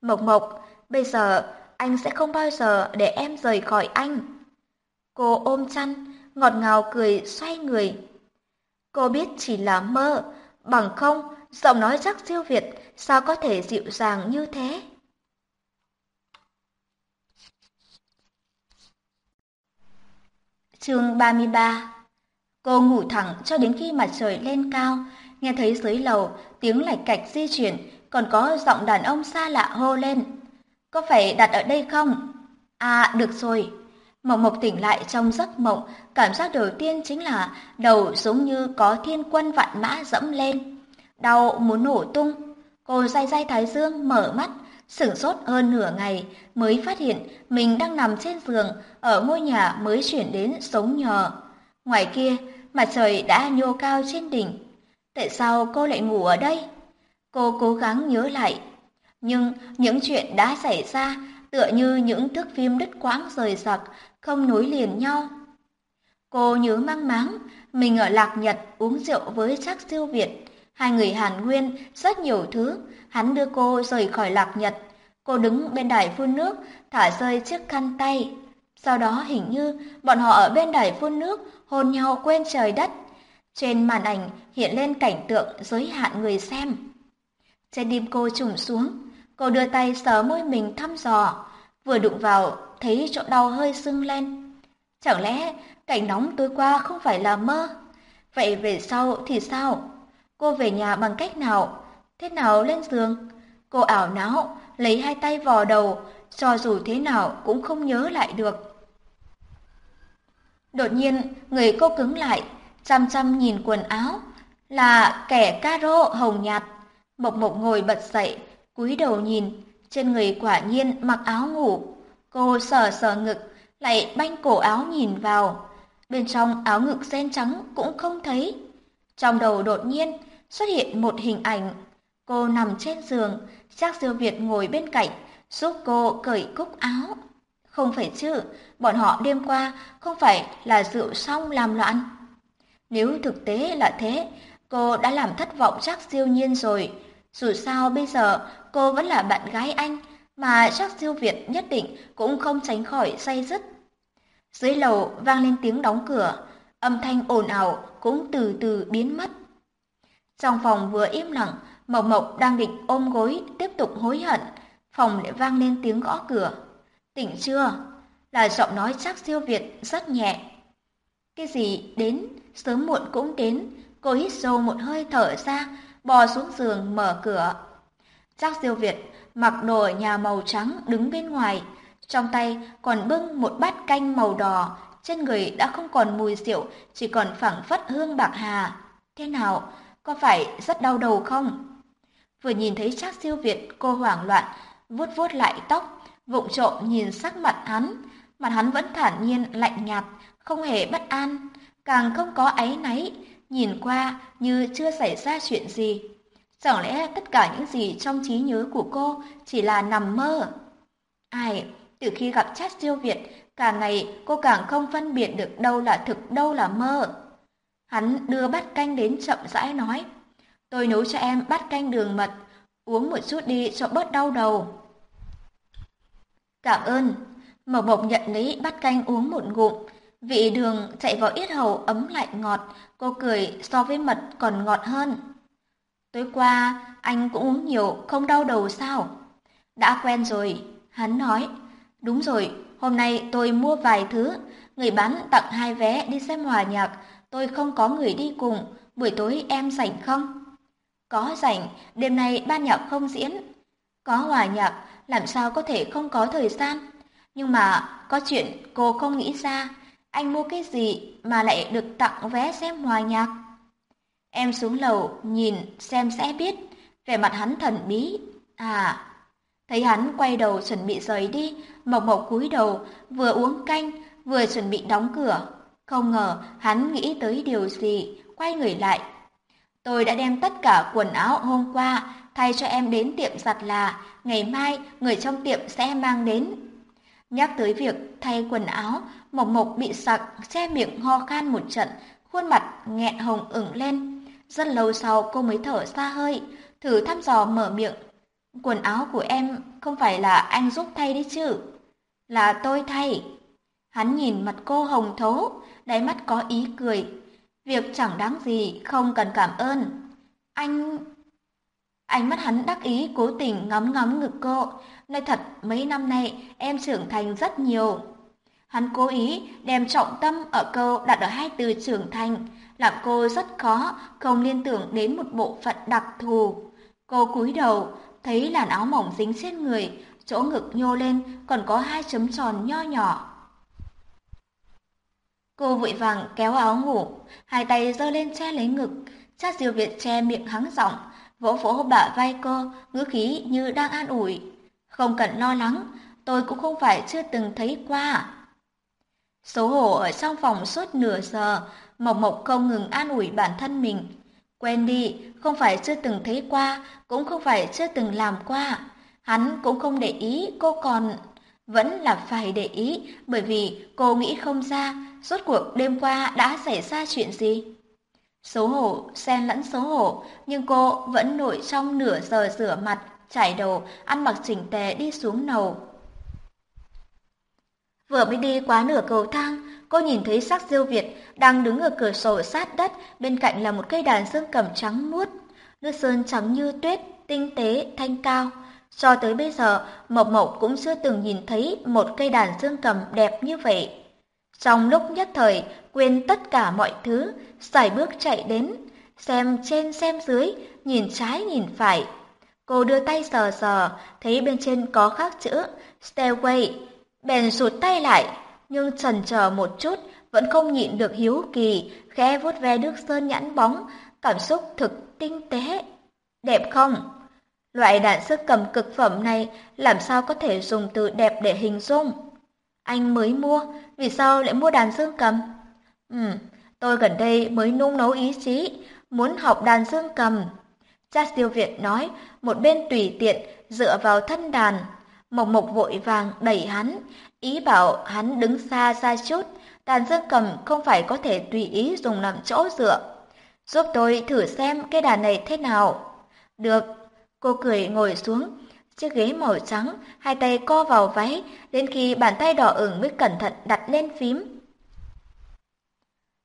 Mộc Mộc, bây giờ anh sẽ không bao giờ để em rời khỏi anh. Cô ôm chăn, ngọt ngào cười xoay người. Cô biết chỉ là mơ, bằng không, giọng nói chắc siêu Việt sao có thể dịu dàng như thế. Chương 33 Cô ngủ thẳng cho đến khi mặt trời lên cao, nghe thấy dưới lầu tiếng lạch cạch di chuyển, còn có giọng đàn ông xa lạ hô lên. Có phải đặt ở đây không? À, được rồi. Mộc Mộc tỉnh lại trong giấc mộng, cảm giác đầu tiên chính là đầu giống như có thiên quân vạn mã dẫm lên. Đau muốn nổ tung. Cô day day thái dương mở mắt, sửng sốt hơn nửa ngày mới phát hiện mình đang nằm trên giường ở ngôi nhà mới chuyển đến sống nhờ. Ngoài kia, mặt trời đã nhô cao trên đỉnh. Tại sao cô lại ngủ ở đây? Cô cố gắng nhớ lại. Nhưng những chuyện đã xảy ra tựa như những thước phim đứt quãng rời rạc, không nối liền nhau. Cô nhớ mang máng, mình ở Lạc Nhật uống rượu với chắc siêu Việt. Hai người Hàn Nguyên, rất nhiều thứ, hắn đưa cô rời khỏi Lạc Nhật. Cô đứng bên đài phun nước, thả rơi chiếc khăn tay. Sau đó hình như bọn họ ở bên đài phun nước, hôn nhau quên trời đất. Trên màn ảnh hiện lên cảnh tượng giới hạn người xem. Trên đêm cô trùng xuống, cô đưa tay sờ môi mình thăm dò, vừa đụng vào thấy chỗ đau hơi sưng lên. Chẳng lẽ cảnh nóng tối qua không phải là mơ? Vậy về sau thì sao? Cô về nhà bằng cách nào? Thế nào lên giường? Cô ảo não, lấy hai tay vò đầu, cho dù thế nào cũng không nhớ lại được. Đột nhiên, người cô cứng lại, chăm chăm nhìn quần áo, là kẻ caro hồng nhạt. Mộc Mộc ngồi bật dậy, cúi đầu nhìn, trên người quả nhiên mặc áo ngủ. Cô sờ sờ ngực, lại banh cổ áo nhìn vào. Bên trong áo ngực sen trắng cũng không thấy. Trong đầu đột nhiên xuất hiện một hình ảnh. Cô nằm trên giường, Trác Diêu Việt ngồi bên cạnh, giúp cô cởi cúc áo. Không phải chứ, bọn họ đêm qua không phải là rượu xong làm loạn. Nếu thực tế là thế, cô đã làm thất vọng Trác Diêu Nhiên rồi. Dù sao bây giờ cô vẫn là bạn gái anh, mà Trác Diêu Việt nhất định cũng không tránh khỏi say dứt. Dưới lầu vang lên tiếng đóng cửa, âm thanh ồn ào cũng từ từ biến mất. Trong phòng vừa im lặng, Mộc Mộc đang định ôm gối tiếp tục hối hận, phòng lại vang lên tiếng gõ cửa. Tỉnh chưa? Là giọng nói chắc siêu Việt rất nhẹ. Cái gì đến, sớm muộn cũng đến, cô hít sâu một hơi thở ra, bò xuống giường mở cửa. Chắc siêu Việt mặc đồ ở nhà màu trắng đứng bên ngoài, trong tay còn bưng một bát canh màu đỏ, trên người đã không còn mùi rượu, chỉ còn phảng phất hương bạc hà. Thế nào, có phải rất đau đầu không? Vừa nhìn thấy Trác Siêu Việt, cô hoảng loạn, vuốt vuốt lại tóc, vụng trộm nhìn sắc mặt hắn, mặt hắn vẫn thản nhiên lạnh nhạt, không hề bất an, càng không có áy náy, nhìn qua như chưa xảy ra chuyện gì. Chẳng lẽ tất cả những gì trong trí nhớ của cô chỉ là nằm mơ? Ai, từ khi gặp Trác Siêu Việt, càng ngày cô càng không phân biệt được đâu là thực đâu là mơ. Hắn đưa bát canh đến chậm rãi nói, tôi nấu cho em bát canh đường mật, uống một chút đi cho bớt đau đầu. Cảm ơn, Mộc Mộc nhận lấy bát canh uống một ngụm, vị đường chạy vào yết hầu ấm lạnh ngọt, cô cười so với mật còn ngọt hơn. Tối qua, anh cũng uống nhiều, không đau đầu sao? Đã quen rồi, hắn nói. Đúng rồi, hôm nay tôi mua vài thứ, người bán tặng hai vé đi xem hòa nhạc, tôi không có người đi cùng, buổi tối em rảnh không? Có rảnh, đêm nay ban nhạc không diễn. Có hòa nhạc, làm sao có thể không có thời gian? Nhưng mà có chuyện cô không nghĩ ra, anh mua cái gì mà lại được tặng vé xem hòa nhạc? Em xuống lầu nhìn xem sẽ biết, vẻ mặt hắn thần bí. À, thấy hắn quay đầu chuẩn bị rời đi, Mộc Mộc cúi đầu, vừa uống canh, vừa chuẩn bị đóng cửa. Không ngờ hắn nghĩ tới điều gì, quay người lại. Tôi đã đem tất cả quần áo hôm qua thay cho em đến tiệm giặt là, ngày mai người trong tiệm sẽ mang đến. Nhắc tới việc thay quần áo, Mộc Mộc bị sặc, che miệng ho khan một trận, khuôn mặt nghẹn hồng ửng lên. Rất lâu sau cô mới thở xa hơi, thử thăm dò mở miệng. Quần áo của em không phải là anh giúp thay đi chứ? Là tôi thay. Hắn nhìn mặt cô hồng thấu, đáy mắt có ý cười. Việc chẳng đáng gì, không cần cảm ơn. Anh... Ánh mắt hắn đắc ý cố tình ngắm ngắm ngực cô. Nói thật, mấy năm nay em trưởng thành rất nhiều. Hắn cố ý đem trọng tâm ở câu đặt ở hai từ trưởng thành, làm cô rất khó không liên tưởng đến một bộ phận đặc thù. Cô cúi đầu, thấy làn áo mỏng dính trên người, chỗ ngực nhô lên còn có hai chấm tròn nho nhỏ. Cô vội vàng kéo áo ngủ, hai tay giơ lên che lấy ngực, cha diều Việt che miệng hắng giọng, vỗ vỗ bả vai cô, ngữ khí như đang an ủi. Không cần lo lắng, tôi cũng không phải chưa từng thấy qua. Xấu hổ ở trong phòng suốt nửa giờ, Mộc Mộc không ngừng an ủi bản thân mình. Quen đi, không phải chưa từng thấy qua, cũng không phải chưa từng làm qua. Hắn cũng không để ý cô còn... Vẫn là phải để ý, bởi vì cô nghĩ không ra, rốt cuộc đêm qua đã xảy ra chuyện gì. Xấu hổ, xen lẫn xấu hổ, nhưng cô vẫn nổi trong nửa giờ rửa mặt, chải đầu, ăn mặc chỉnh tề đi xuống nầu. Vừa mới đi quá nửa cầu thang, cô nhìn thấy sắc diêu Việt đang đứng ở cửa sổ sát đất, bên cạnh là một cây đàn dương cầm trắng muốt. Nước sơn trắng như tuyết, tinh tế, thanh cao. Cho tới bây giờ, Mộc Mộc cũng chưa từng nhìn thấy một cây đàn dương cầm đẹp như vậy. Trong lúc nhất thời, quên tất cả mọi thứ, xài bước chạy đến, xem trên xem dưới, nhìn trái nhìn phải. Cô đưa tay sờ sờ, thấy bên trên có khắc chữ Stairway, bèn sụt tay lại, nhưng chần chờ một chút, vẫn không nhịn được hiếu kỳ, khẽ vuốt ve nước sơn nhẵn bóng, cảm xúc thực tinh tế. Đẹp không? Loại đạn sức cầm cực phẩm này làm sao có thể dùng từ đẹp để hình dung? Anh mới mua, vì sao lại mua đàn dương cầm? Ừ, tôi gần đây mới nung nấu ý chí, muốn học đàn dương cầm. Cha siêu Việt nói, một bên tùy tiện, dựa vào thân đàn. Mộc Mộc vội vàng đẩy hắn, ý bảo hắn đứng xa xa chút, đàn dương cầm không phải có thể tùy ý dùng làm chỗ dựa. Giúp tôi thử xem cái đàn này thế nào. Được, cô cười ngồi xuống, chiếc ghế màu trắng, hai tay co vào váy, đến khi bàn tay đỏ ửng mới cẩn thận đặt lên phím.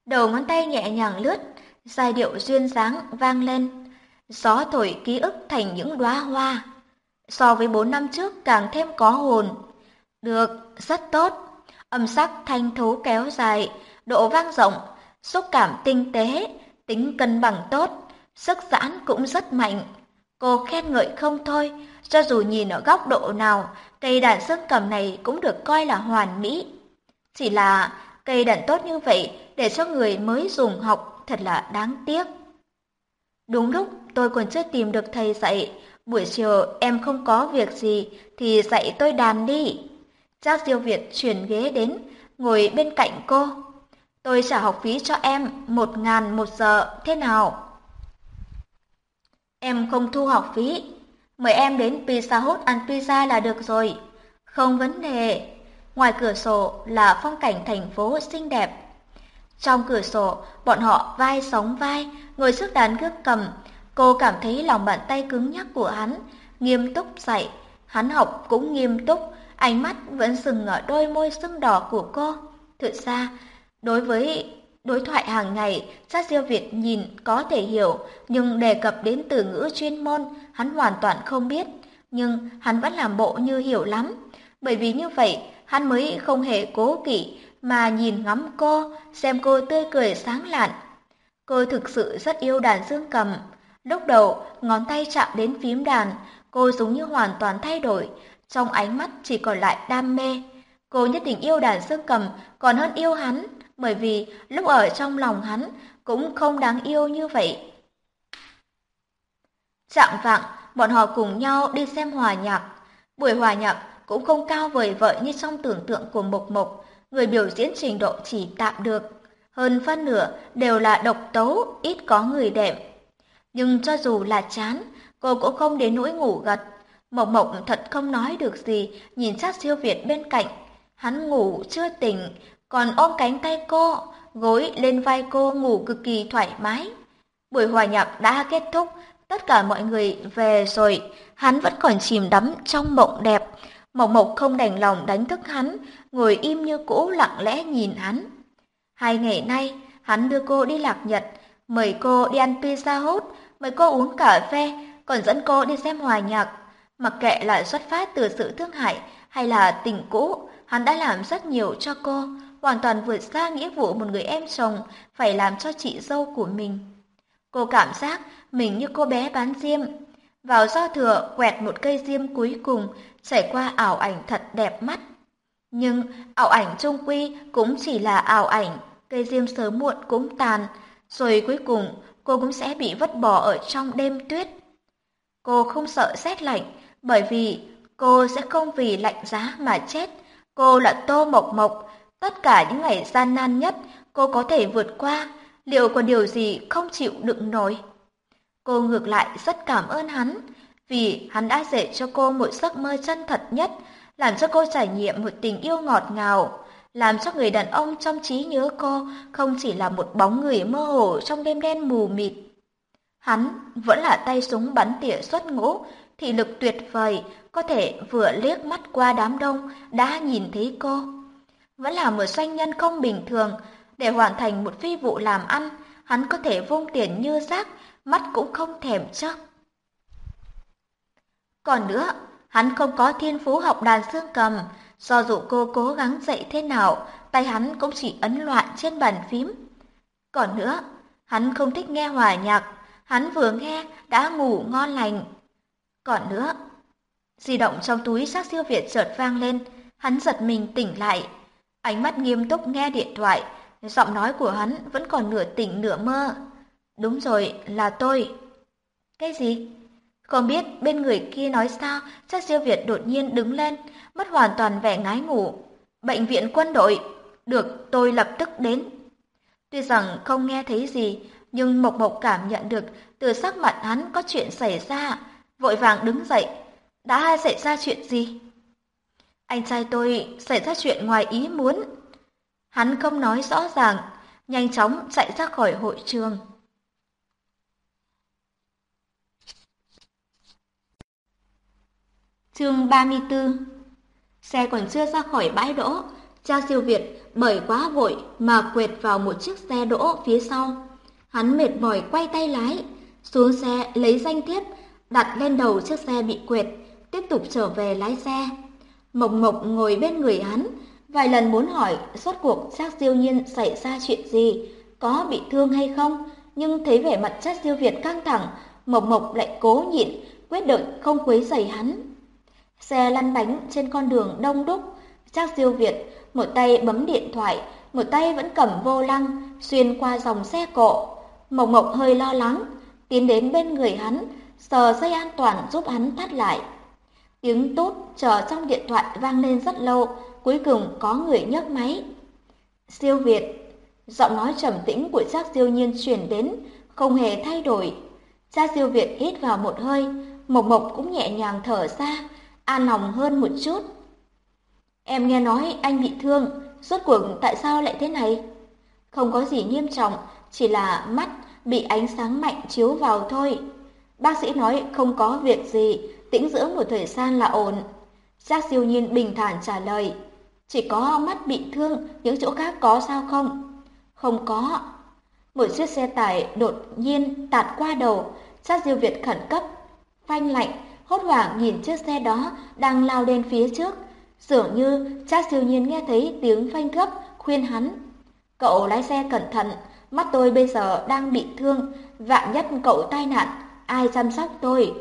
Đầu ngón tay nhẹ nhàng lướt, giai điệu duyên dáng vang lên. Gió thổi ký ức thành những đóa hoa. So với bốn năm trước càng thêm có hồn. Được, rất tốt. Âm sắc thanh thú kéo dài, độ vang rộng, xúc cảm tinh tế, tính cân bằng tốt, sức giãn cũng rất mạnh. Cô khen ngợi không thôi, cho dù nhìn ở góc độ nào, cây đàn dương cầm này cũng được coi là hoàn mỹ. Chỉ là cây đàn tốt như vậy để cho người mới dùng học thật là đáng tiếc. Đúng lúc tôi còn chưa tìm được thầy dạy, buổi chiều em không có việc gì thì dạy tôi đàn đi. Cha Diêu Việt chuyển ghế đến, ngồi bên cạnh cô. Tôi trả học phí cho em một ngàn một giờ, thế nào? Em không thu học phí, mời em đến Pizza Hut ăn pizza là được rồi. Không vấn đề. Ngoài cửa sổ là phong cảnh thành phố xinh đẹp. Trong cửa sổ, bọn họ vai sóng vai, ngồi trước đàn gước cầm. Cô cảm thấy lòng bàn tay cứng nhắc của hắn, nghiêm túc dạy. Hắn học cũng nghiêm túc, ánh mắt vẫn dừng ở đôi môi sưng đỏ của cô. Thực ra, đối với đối thoại hàng ngày, sát diêu Việt nhìn có thể hiểu, nhưng đề cập đến từ ngữ chuyên môn, hắn hoàn toàn không biết. Nhưng hắn vẫn làm bộ như hiểu lắm, bởi vì như vậy hắn mới không hề cố kỵ mà nhìn ngắm cô, xem cô tươi cười sáng lạn. Cô thực sự rất yêu đàn dương cầm. Lúc đầu, ngón tay chạm đến phím đàn, cô giống như hoàn toàn thay đổi, trong ánh mắt chỉ còn lại đam mê. Cô nhất định yêu đàn dương cầm còn hơn yêu hắn, bởi vì lúc ở trong lòng hắn cũng không đáng yêu như vậy. Trạng vạng, bọn họ cùng nhau đi xem hòa nhạc. Buổi hòa nhạc cũng không cao vời vợi như trong tưởng tượng của Mộc Mộc, người biểu diễn trình độ chỉ tạm được. Hơn phân nửa đều là độc tấu, ít có người đẹp. Nhưng cho dù là chán, cô cũng không đến nỗi ngủ gật. Mộc Mộc thật không nói được gì, nhìn sát siêu Việt bên cạnh. Hắn ngủ chưa tỉnh, còn ôm cánh tay cô, gối lên vai cô ngủ cực kỳ thoải mái. Buổi hòa nhạc đã kết thúc, Tất cả mọi người về rồi, hắn vẫn còn chìm đắm trong mộng đẹp. Mộc Mộc không đành lòng đánh thức hắn, ngồi im như cũ lặng lẽ nhìn hắn. Hai ngày nay, hắn đưa cô đi lạc nhật, mời cô đi ăn pizza hot, mời cô uống cà phê, còn dẫn cô đi xem hòa nhạc. Mặc kệ là xuất phát từ sự thương hại hay là tình cũ, hắn đã làm rất nhiều cho cô, hoàn toàn vượt xa nghĩa vụ một người em chồng phải làm cho chị dâu của mình. Cô cảm giác mình như cô bé bán diêm. Vào do thừa quẹt một cây diêm cuối cùng, trải qua ảo ảnh thật đẹp mắt. Nhưng ảo ảnh trung quy cũng chỉ là ảo ảnh, cây diêm sớm muộn cũng tàn, rồi cuối cùng cô cũng sẽ bị vứt bỏ ở trong đêm tuyết. Cô không sợ rét lạnh, bởi vì cô sẽ không vì lạnh giá mà chết. Cô là Tô Mộc Mộc, tất cả những ngày gian nan nhất cô có thể vượt qua, liệu còn điều gì không chịu đựng nổi? Cô ngược lại rất cảm ơn hắn, vì hắn đã dạy cho cô một giấc mơ chân thật nhất, làm cho cô trải nghiệm một tình yêu ngọt ngào, làm cho người đàn ông trong trí nhớ cô không chỉ là một bóng người mơ hồ trong đêm đen mù mịt. Hắn vẫn là tay súng bắn tỉa xuất ngũ, thị lực tuyệt vời, có thể vừa liếc mắt qua đám đông đã nhìn thấy cô. Vẫn là một doanh nhân không bình thường, để hoàn thành một phi vụ làm ăn, hắn có thể vung tiền như rác, mắt cũng không thèm chớp. Còn nữa, hắn không có thiên phú học đàn xương cầm, do dụ cô cố gắng dạy thế nào, tay hắn cũng chỉ ấn loạn trên bàn phím. Còn nữa, hắn không thích nghe hòa nhạc, hắn vừa nghe đã ngủ ngon lành. Còn nữa, di động trong túi sát siêu Việt chợt vang lên, hắn giật mình tỉnh lại. Ánh mắt nghiêm túc nghe điện thoại, giọng nói của hắn vẫn còn nửa tỉnh nửa mơ. Đúng rồi, là tôi. Cái gì? Không biết bên người kia nói sao, chắc siêu Việt đột nhiên đứng lên, mất hoàn toàn vẻ ngái ngủ. Bệnh viện quân đội, được tôi lập tức đến. Tuy rằng không nghe thấy gì, nhưng Mộc Mộc cảm nhận được từ sắc mặt hắn có chuyện xảy ra, vội vàng đứng dậy. Đã xảy ra chuyện gì? Anh trai tôi xảy ra chuyện ngoài ý muốn. Hắn không nói rõ ràng, nhanh chóng chạy ra khỏi hội trường. Chương 34 Xe còn chưa ra khỏi bãi đỗ, cha siêu Việt bởi quá vội mà quệt vào một chiếc xe đỗ phía sau. Hắn mệt mỏi quay tay lái, xuống xe lấy danh thiếp, đặt lên đầu chiếc xe bị quệt, tiếp tục trở về lái xe. Mộc Mộc ngồi bên người hắn, vài lần muốn hỏi rốt cuộc Trác Diêu Nhiên xảy ra chuyện gì, có bị thương hay không, nhưng thấy vẻ mặt Trác Diêu Việt căng thẳng, Mộc Mộc lại cố nhịn, quyết định không quấy rầy hắn. Xe lăn bánh trên con đường đông đúc, Trác Diêu Việt một tay bấm điện thoại, một tay vẫn cầm vô lăng, xuyên qua dòng xe cộ. Mộc Mộc hơi lo lắng, tiến đến bên người hắn, sờ dây an toàn giúp hắn thắt lại. Tiếng tốt chờ trong điện thoại vang lên rất lâu, cuối cùng có người nhấc máy. Siêu Việt, giọng nói trầm tĩnh của Trác Diêu Nhiên truyền đến, không hề thay đổi. Trác Diêu Việt hít vào một hơi, Mộc Mộc cũng nhẹ nhàng thở ra, an lòng hơn một chút. Em nghe nói anh bị thương, suốt cuộc tại sao lại thế này? Không có gì nghiêm trọng, chỉ là mắt bị ánh sáng mạnh chiếu vào thôi. Bác sĩ nói không có việc gì, tĩnh dưỡng một thời gian là ổn. Giác siêu nhiên bình thản trả lời. Chỉ có mắt bị thương, những chỗ khác có sao không? Không có. Một chiếc xe tải đột nhiên tạt qua đầu, Giác diêu Việt khẩn cấp, phanh lạnh, hốt hoảng nhìn chiếc xe đó đang lao lên phía trước. Dường như Trác siêu nhiên nghe thấy tiếng phanh gấp, khuyên hắn. Cậu lái xe cẩn thận, mắt tôi bây giờ đang bị thương, vạn nhất cậu tai nạn, ai chăm sóc tôi?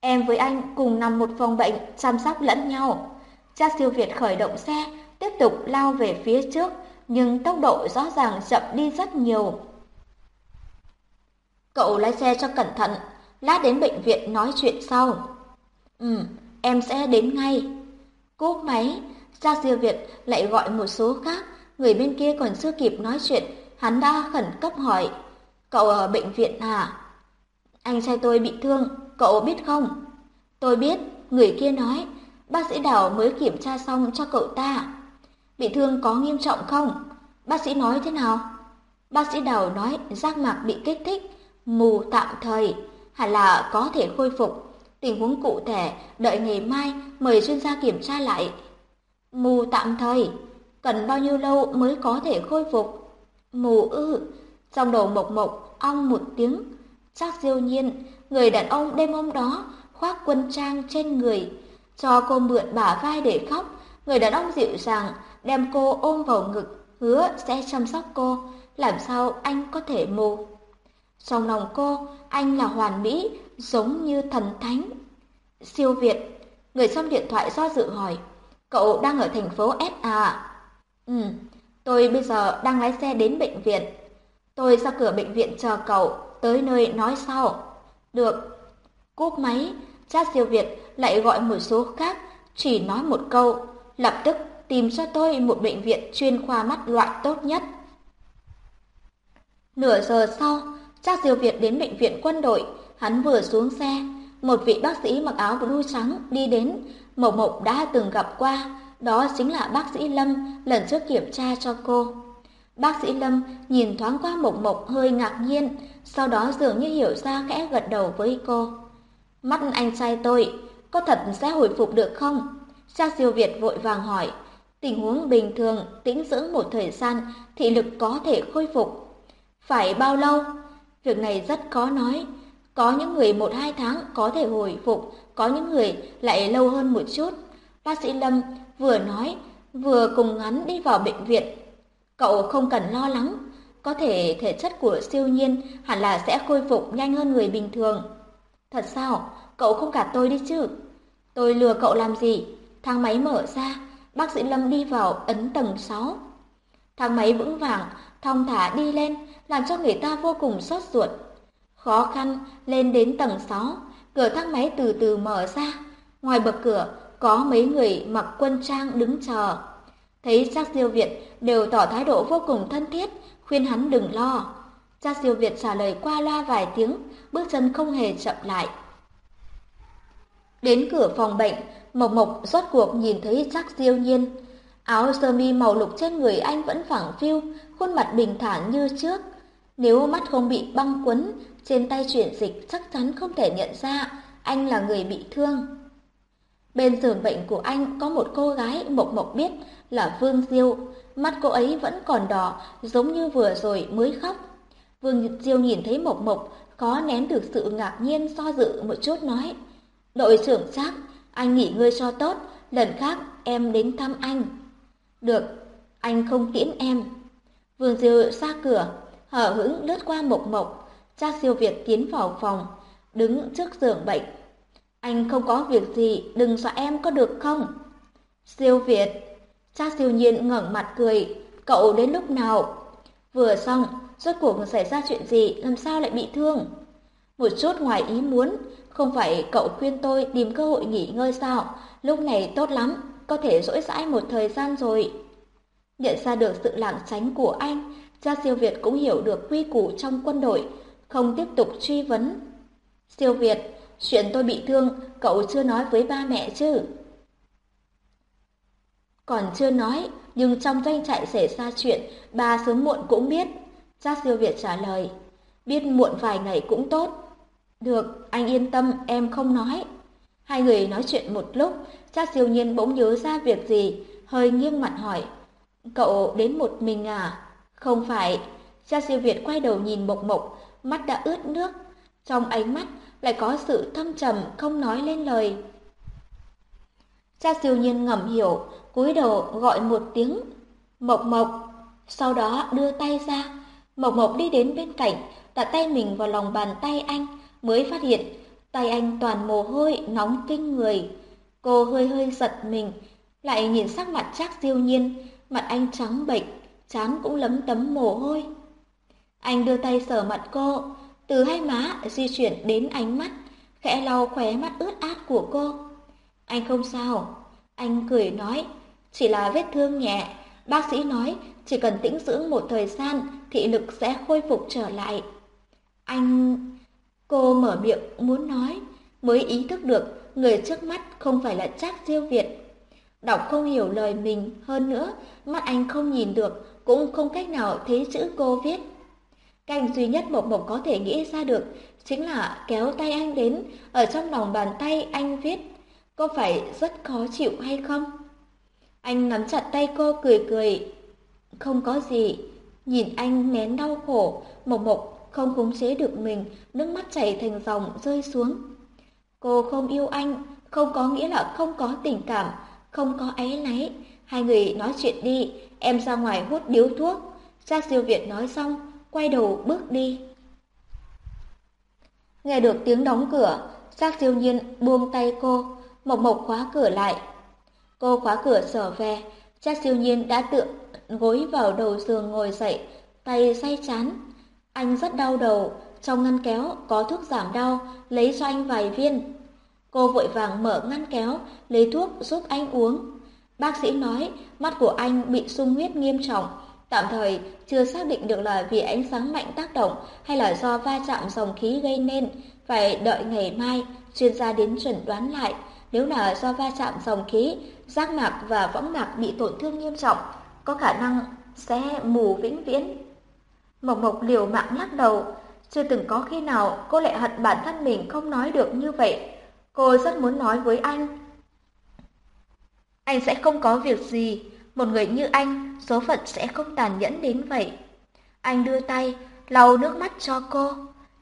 Em với anh cùng nằm một phòng bệnh, chăm sóc lẫn nhau. Cha siêu Việt khởi động xe, tiếp tục lao về phía trước, nhưng tốc độ rõ ràng chậm đi rất nhiều. Cậu lái xe cho cẩn thận, lát đến bệnh viện nói chuyện sau. Ừ, em sẽ đến ngay. Cúp máy, cha siêu Việt lại gọi một số khác, người bên kia còn chưa kịp nói chuyện, hắn đã khẩn cấp hỏi. Cậu ở bệnh viện à? Anh trai tôi bị thương, cậu biết không? Tôi biết, người kia nói, bác sĩ Đào mới kiểm tra xong cho cậu ta. Bị thương có nghiêm trọng không? Bác sĩ nói thế nào? Bác sĩ Đào nói giác mạc bị kích thích, mù tạm thời, hẳn là có thể khôi phục. Tình huống cụ thể đợi ngày mai mời chuyên gia kiểm tra lại. Mù tạm thời, cần bao nhiêu lâu mới có thể khôi phục? Mù ư, trong đầu mộc mộc ong một tiếng, chắc diêu nhiên, người đàn ông đêm hôm đó khoác quân trang trên người, cho cô mượn bả vai để khóc, người đàn ông dịu dàng đem cô ôm vào ngực, hứa sẽ chăm sóc cô, làm sao anh có thể mù. Trong lòng cô, anh là hoàn mỹ, giống như thần thánh. Siêu Việt, người xong điện thoại do dự hỏi, cậu đang ở thành phố S à? Ừ, tôi bây giờ đang lái xe đến bệnh viện. Tôi ra cửa bệnh viện chờ cậu, tới nơi nói sau. Được. Cúp máy, cha siêu Việt lại gọi một số khác, chỉ nói một câu, lập tức tìm cho tôi một bệnh viện chuyên khoa mắt loại tốt nhất. Nửa giờ sau, cha siêu Việt đến bệnh viện quân đội, hắn vừa xuống xe, một vị bác sĩ mặc áo blue trắng đi đến, Mộc Mộc đã từng gặp qua, đó chính là bác sĩ Lâm lần trước kiểm tra cho cô. Bác sĩ Lâm nhìn thoáng qua Mộc Mộc hơi ngạc nhiên, sau đó dường như hiểu ra khẽ gật đầu với cô. Mắt anh trai tôi, có thật sẽ hồi phục được không? Cha siêu Việt vội vàng hỏi. Tình huống bình thường, tĩnh dưỡng một thời gian, thị lực có thể khôi phục. Phải bao lâu? Việc này rất khó nói. Có những người một hai tháng có thể hồi phục, có những người lại lâu hơn một chút. Bác sĩ Lâm vừa nói, vừa cùng hắn đi vào bệnh viện. Cậu không cần lo lắng, có thể thể chất của siêu nhiên hẳn là sẽ khôi phục nhanh hơn người bình thường. Thật sao? Cậu không cả tôi đi chứ? Tôi lừa cậu làm gì? Thang máy mở ra, bác sĩ Lâm đi vào ấn tầng 6. Thang máy vững vàng, thong thả đi lên, làm cho người ta vô cùng sốt ruột. Khó khăn lên đến tầng 6, cửa thang máy từ từ mở ra. Ngoài bậc cửa có mấy người mặc quân trang đứng chờ. Thấy các Diêu viện đều tỏ thái độ vô cùng thân thiết, khuyên hắn đừng lo. Cha Diêu Việt trả lời qua loa vài tiếng, bước chân không hề chậm lại. Đến cửa phòng bệnh, Mộc Mộc rốt cuộc nhìn thấy chắc Diêu Nhiên. Áo sơ mi màu lục trên người anh vẫn phẳng phiu, khuôn mặt bình thản như trước. Nếu mắt không bị băng quấn, trên tay chuyển dịch chắc chắn không thể nhận ra anh là người bị thương. Bên giường bệnh của anh có một cô gái Mộc Mộc biết là Vương Diêu, mắt cô ấy vẫn còn đỏ giống như vừa rồi mới khóc. Vương Diêu nhìn thấy Mộc Mộc có nén được sự ngạc nhiên do dự một chút nói. Đội trưởng chắc, anh nghỉ ngơi cho tốt, lần khác em đến thăm anh. Được, anh không tiễn em. Vương Diêu ra cửa, hở hững lướt qua Mộc Mộc, cha siêu Việt tiến vào phòng, đứng trước giường bệnh. Anh không có việc gì, đừng dọa em có được không? Siêu Việt, cha siêu nhiên ngẩng mặt cười, cậu đến lúc nào? Vừa xong, rốt cuộc xảy ra chuyện gì, làm sao lại bị thương? Một chút ngoài ý muốn, không phải cậu khuyên tôi tìm cơ hội nghỉ ngơi sao? Lúc này tốt lắm, có thể dỗi dãi một thời gian rồi. Nhận ra được sự lảng tránh của anh, cha siêu Việt cũng hiểu được quy củ trong quân đội, không tiếp tục truy vấn. Siêu Việt, chuyện tôi bị thương, cậu chưa nói với ba mẹ chứ? Còn chưa nói, nhưng trong doanh trại xảy ra chuyện, bà sớm muộn cũng biết. Cha siêu Việt trả lời, biết muộn vài ngày cũng tốt. Được, anh yên tâm, em không nói. Hai người nói chuyện một lúc, cha siêu nhiên bỗng nhớ ra việc gì, hơi nghiêng mặt hỏi. Cậu đến một mình à? Không phải. Cha siêu Việt quay đầu nhìn Mộc Mộc, mắt đã ướt nước. Trong ánh mắt lại có sự thâm trầm không nói lên lời. Cha siêu nhiên ngầm hiểu, cúi đầu gọi một tiếng. Mộc Mộc, sau đó đưa tay ra. Mộc Mộc đi đến bên cạnh, đặt tay mình vào lòng bàn tay anh, mới phát hiện tay anh toàn mồ hôi nóng kinh người. Cô hơi hơi giật mình, lại nhìn sắc mặt chắc siêu nhiên, mặt anh trắng bệch, chán cũng lấm tấm mồ hôi. Anh đưa tay sờ mặt cô, từ hai má di chuyển đến ánh mắt, khẽ lau khóe mắt ướt át của cô. Anh không sao, anh cười nói, chỉ là vết thương nhẹ, bác sĩ nói chỉ cần tĩnh dưỡng một thời gian, thị lực sẽ khôi phục trở lại. Anh... Cô mở miệng muốn nói, mới ý thức được người trước mắt không phải là Trác Diêu Việt. Đọc không hiểu lời mình, hơn nữa, mắt anh không nhìn được, cũng không cách nào thấy chữ cô viết. cảnh duy nhất Mộc Mộc có thể nghĩ ra được chính là kéo tay anh đến, ở trong lòng bàn tay anh viết. Có phải rất khó chịu hay không? Anh nắm chặt tay cô cười cười. Không có gì. Nhìn anh nén đau khổ, Mộc Mộc không khống chế được mình, nước mắt chảy thành dòng rơi xuống. Cô không yêu anh, không có nghĩa là không có tình cảm, không có áy náy. Hai người nói chuyện đi, em ra ngoài hút điếu thuốc. Giác siêu Việt nói xong, quay đầu bước đi. Nghe được tiếng đóng cửa, Giác siêu nhiên buông tay cô, Mộc Mộc khóa cửa lại. Cô khóa cửa trở về, cha siêu nhiên đã tựa gối vào đầu giường ngồi dậy, tay say chán. Anh rất đau đầu, trong ngăn kéo có thuốc giảm đau, lấy cho anh vài viên. Cô vội vàng mở ngăn kéo, lấy thuốc giúp anh uống. Bác sĩ nói mắt của anh bị sung huyết nghiêm trọng, tạm thời chưa xác định được là vì ánh sáng mạnh tác động hay là do va chạm dòng khí gây nên, phải đợi ngày mai chuyên gia đến chuẩn đoán lại. Nếu là do va chạm dòng khí, giác mạc và võng mạc bị tổn thương nghiêm trọng, có khả năng sẽ mù vĩnh viễn. Mộc Mộc liều mạng lắc đầu, chưa từng có khi nào cô lại hận bản thân mình không nói được như vậy. Cô rất muốn nói với anh. Anh sẽ không có việc gì, một người như anh, số phận sẽ không tàn nhẫn đến vậy. Anh đưa tay, lau nước mắt cho cô.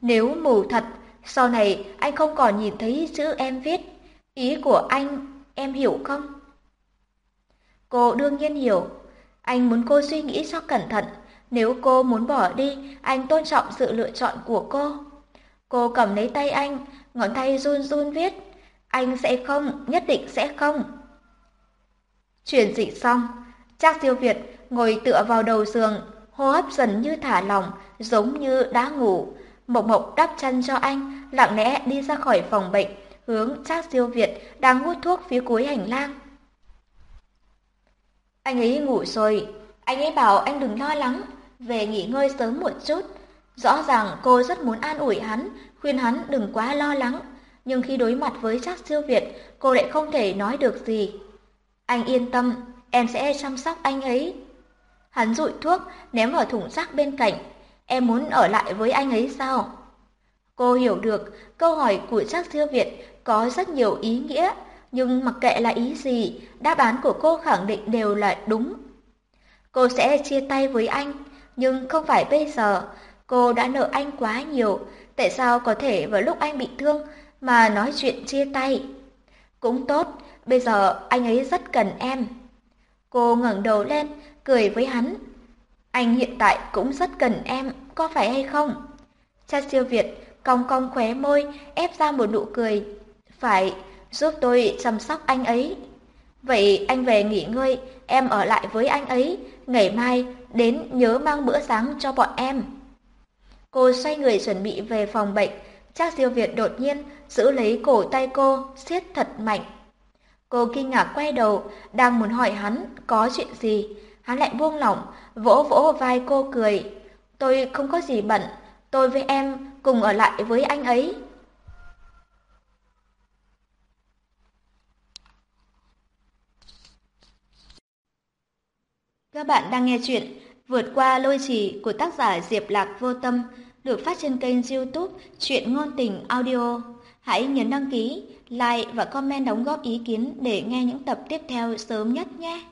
Nếu mù thật, sau này anh không còn nhìn thấy chữ em viết. Ý của anh, em hiểu không? Cô đương nhiên hiểu. Anh muốn cô suy nghĩ cho cẩn thận. Nếu cô muốn bỏ đi, anh tôn trọng sự lựa chọn của cô. Cô cầm lấy tay anh, ngón tay run run viết. Anh sẽ không, nhất định sẽ không. Chuyển dịch xong, Trác Diêu Việt ngồi tựa vào đầu giường, hô hấp dần như thả lỏng, giống như đã ngủ. Mộc Mộc đắp chân cho anh, lặng lẽ đi ra khỏi phòng bệnh, hướng Trác Diêu Việt đang hút thuốc phía cuối hành lang. Anh ấy ngủ rồi, anh ấy bảo anh đừng lo lắng, về nghỉ ngơi sớm một chút. Rõ ràng cô rất muốn an ủi hắn, khuyên hắn đừng quá lo lắng, nhưng khi đối mặt với Trác Siêu Việt, cô lại không thể nói được gì. Anh yên tâm, em sẽ chăm sóc anh ấy. Hắn rụi thuốc, ném vào thùng rác bên cạnh. Em muốn ở lại với anh ấy sao? Cô hiểu được, câu hỏi của Trác Siêu Việt có rất nhiều ý nghĩa, nhưng mặc kệ là ý gì, đáp án của cô khẳng định đều là đúng. Cô sẽ chia tay với anh, nhưng không phải bây giờ. Cô đã nợ anh quá nhiều, tại sao có thể vào lúc anh bị thương mà nói chuyện chia tay? Cũng tốt, bây giờ anh ấy rất cần em. Cô ngẩng đầu lên, cười với hắn. Anh hiện tại cũng rất cần em, có phải hay không? Cha siêu Việt cong cong khóe môi, ép ra một nụ cười. Phải, giúp tôi chăm sóc anh ấy. Vậy anh về nghỉ ngơi, em ở lại với anh ấy, ngày mai đến nhớ mang bữa sáng cho bọn em. Cô xoay người chuẩn bị về phòng bệnh, Trác Diêu Việt đột nhiên giữ lấy cổ tay cô, siết thật mạnh. Cô kinh ngạc quay đầu, đang muốn hỏi hắn có chuyện gì, hắn lại buông lỏng, vỗ vỗ vai cô cười. Tôi không có gì bận, tôi với em cùng ở lại với anh ấy. Các bạn đang nghe chuyện Vượt qua lôi trì của tác giả Diệp Lạc Vô Tâm được phát trên kênh youtube Chuyện Ngôn Tình Audio. Hãy nhấn đăng ký, like và comment đóng góp ý kiến để nghe những tập tiếp theo sớm nhất nhé.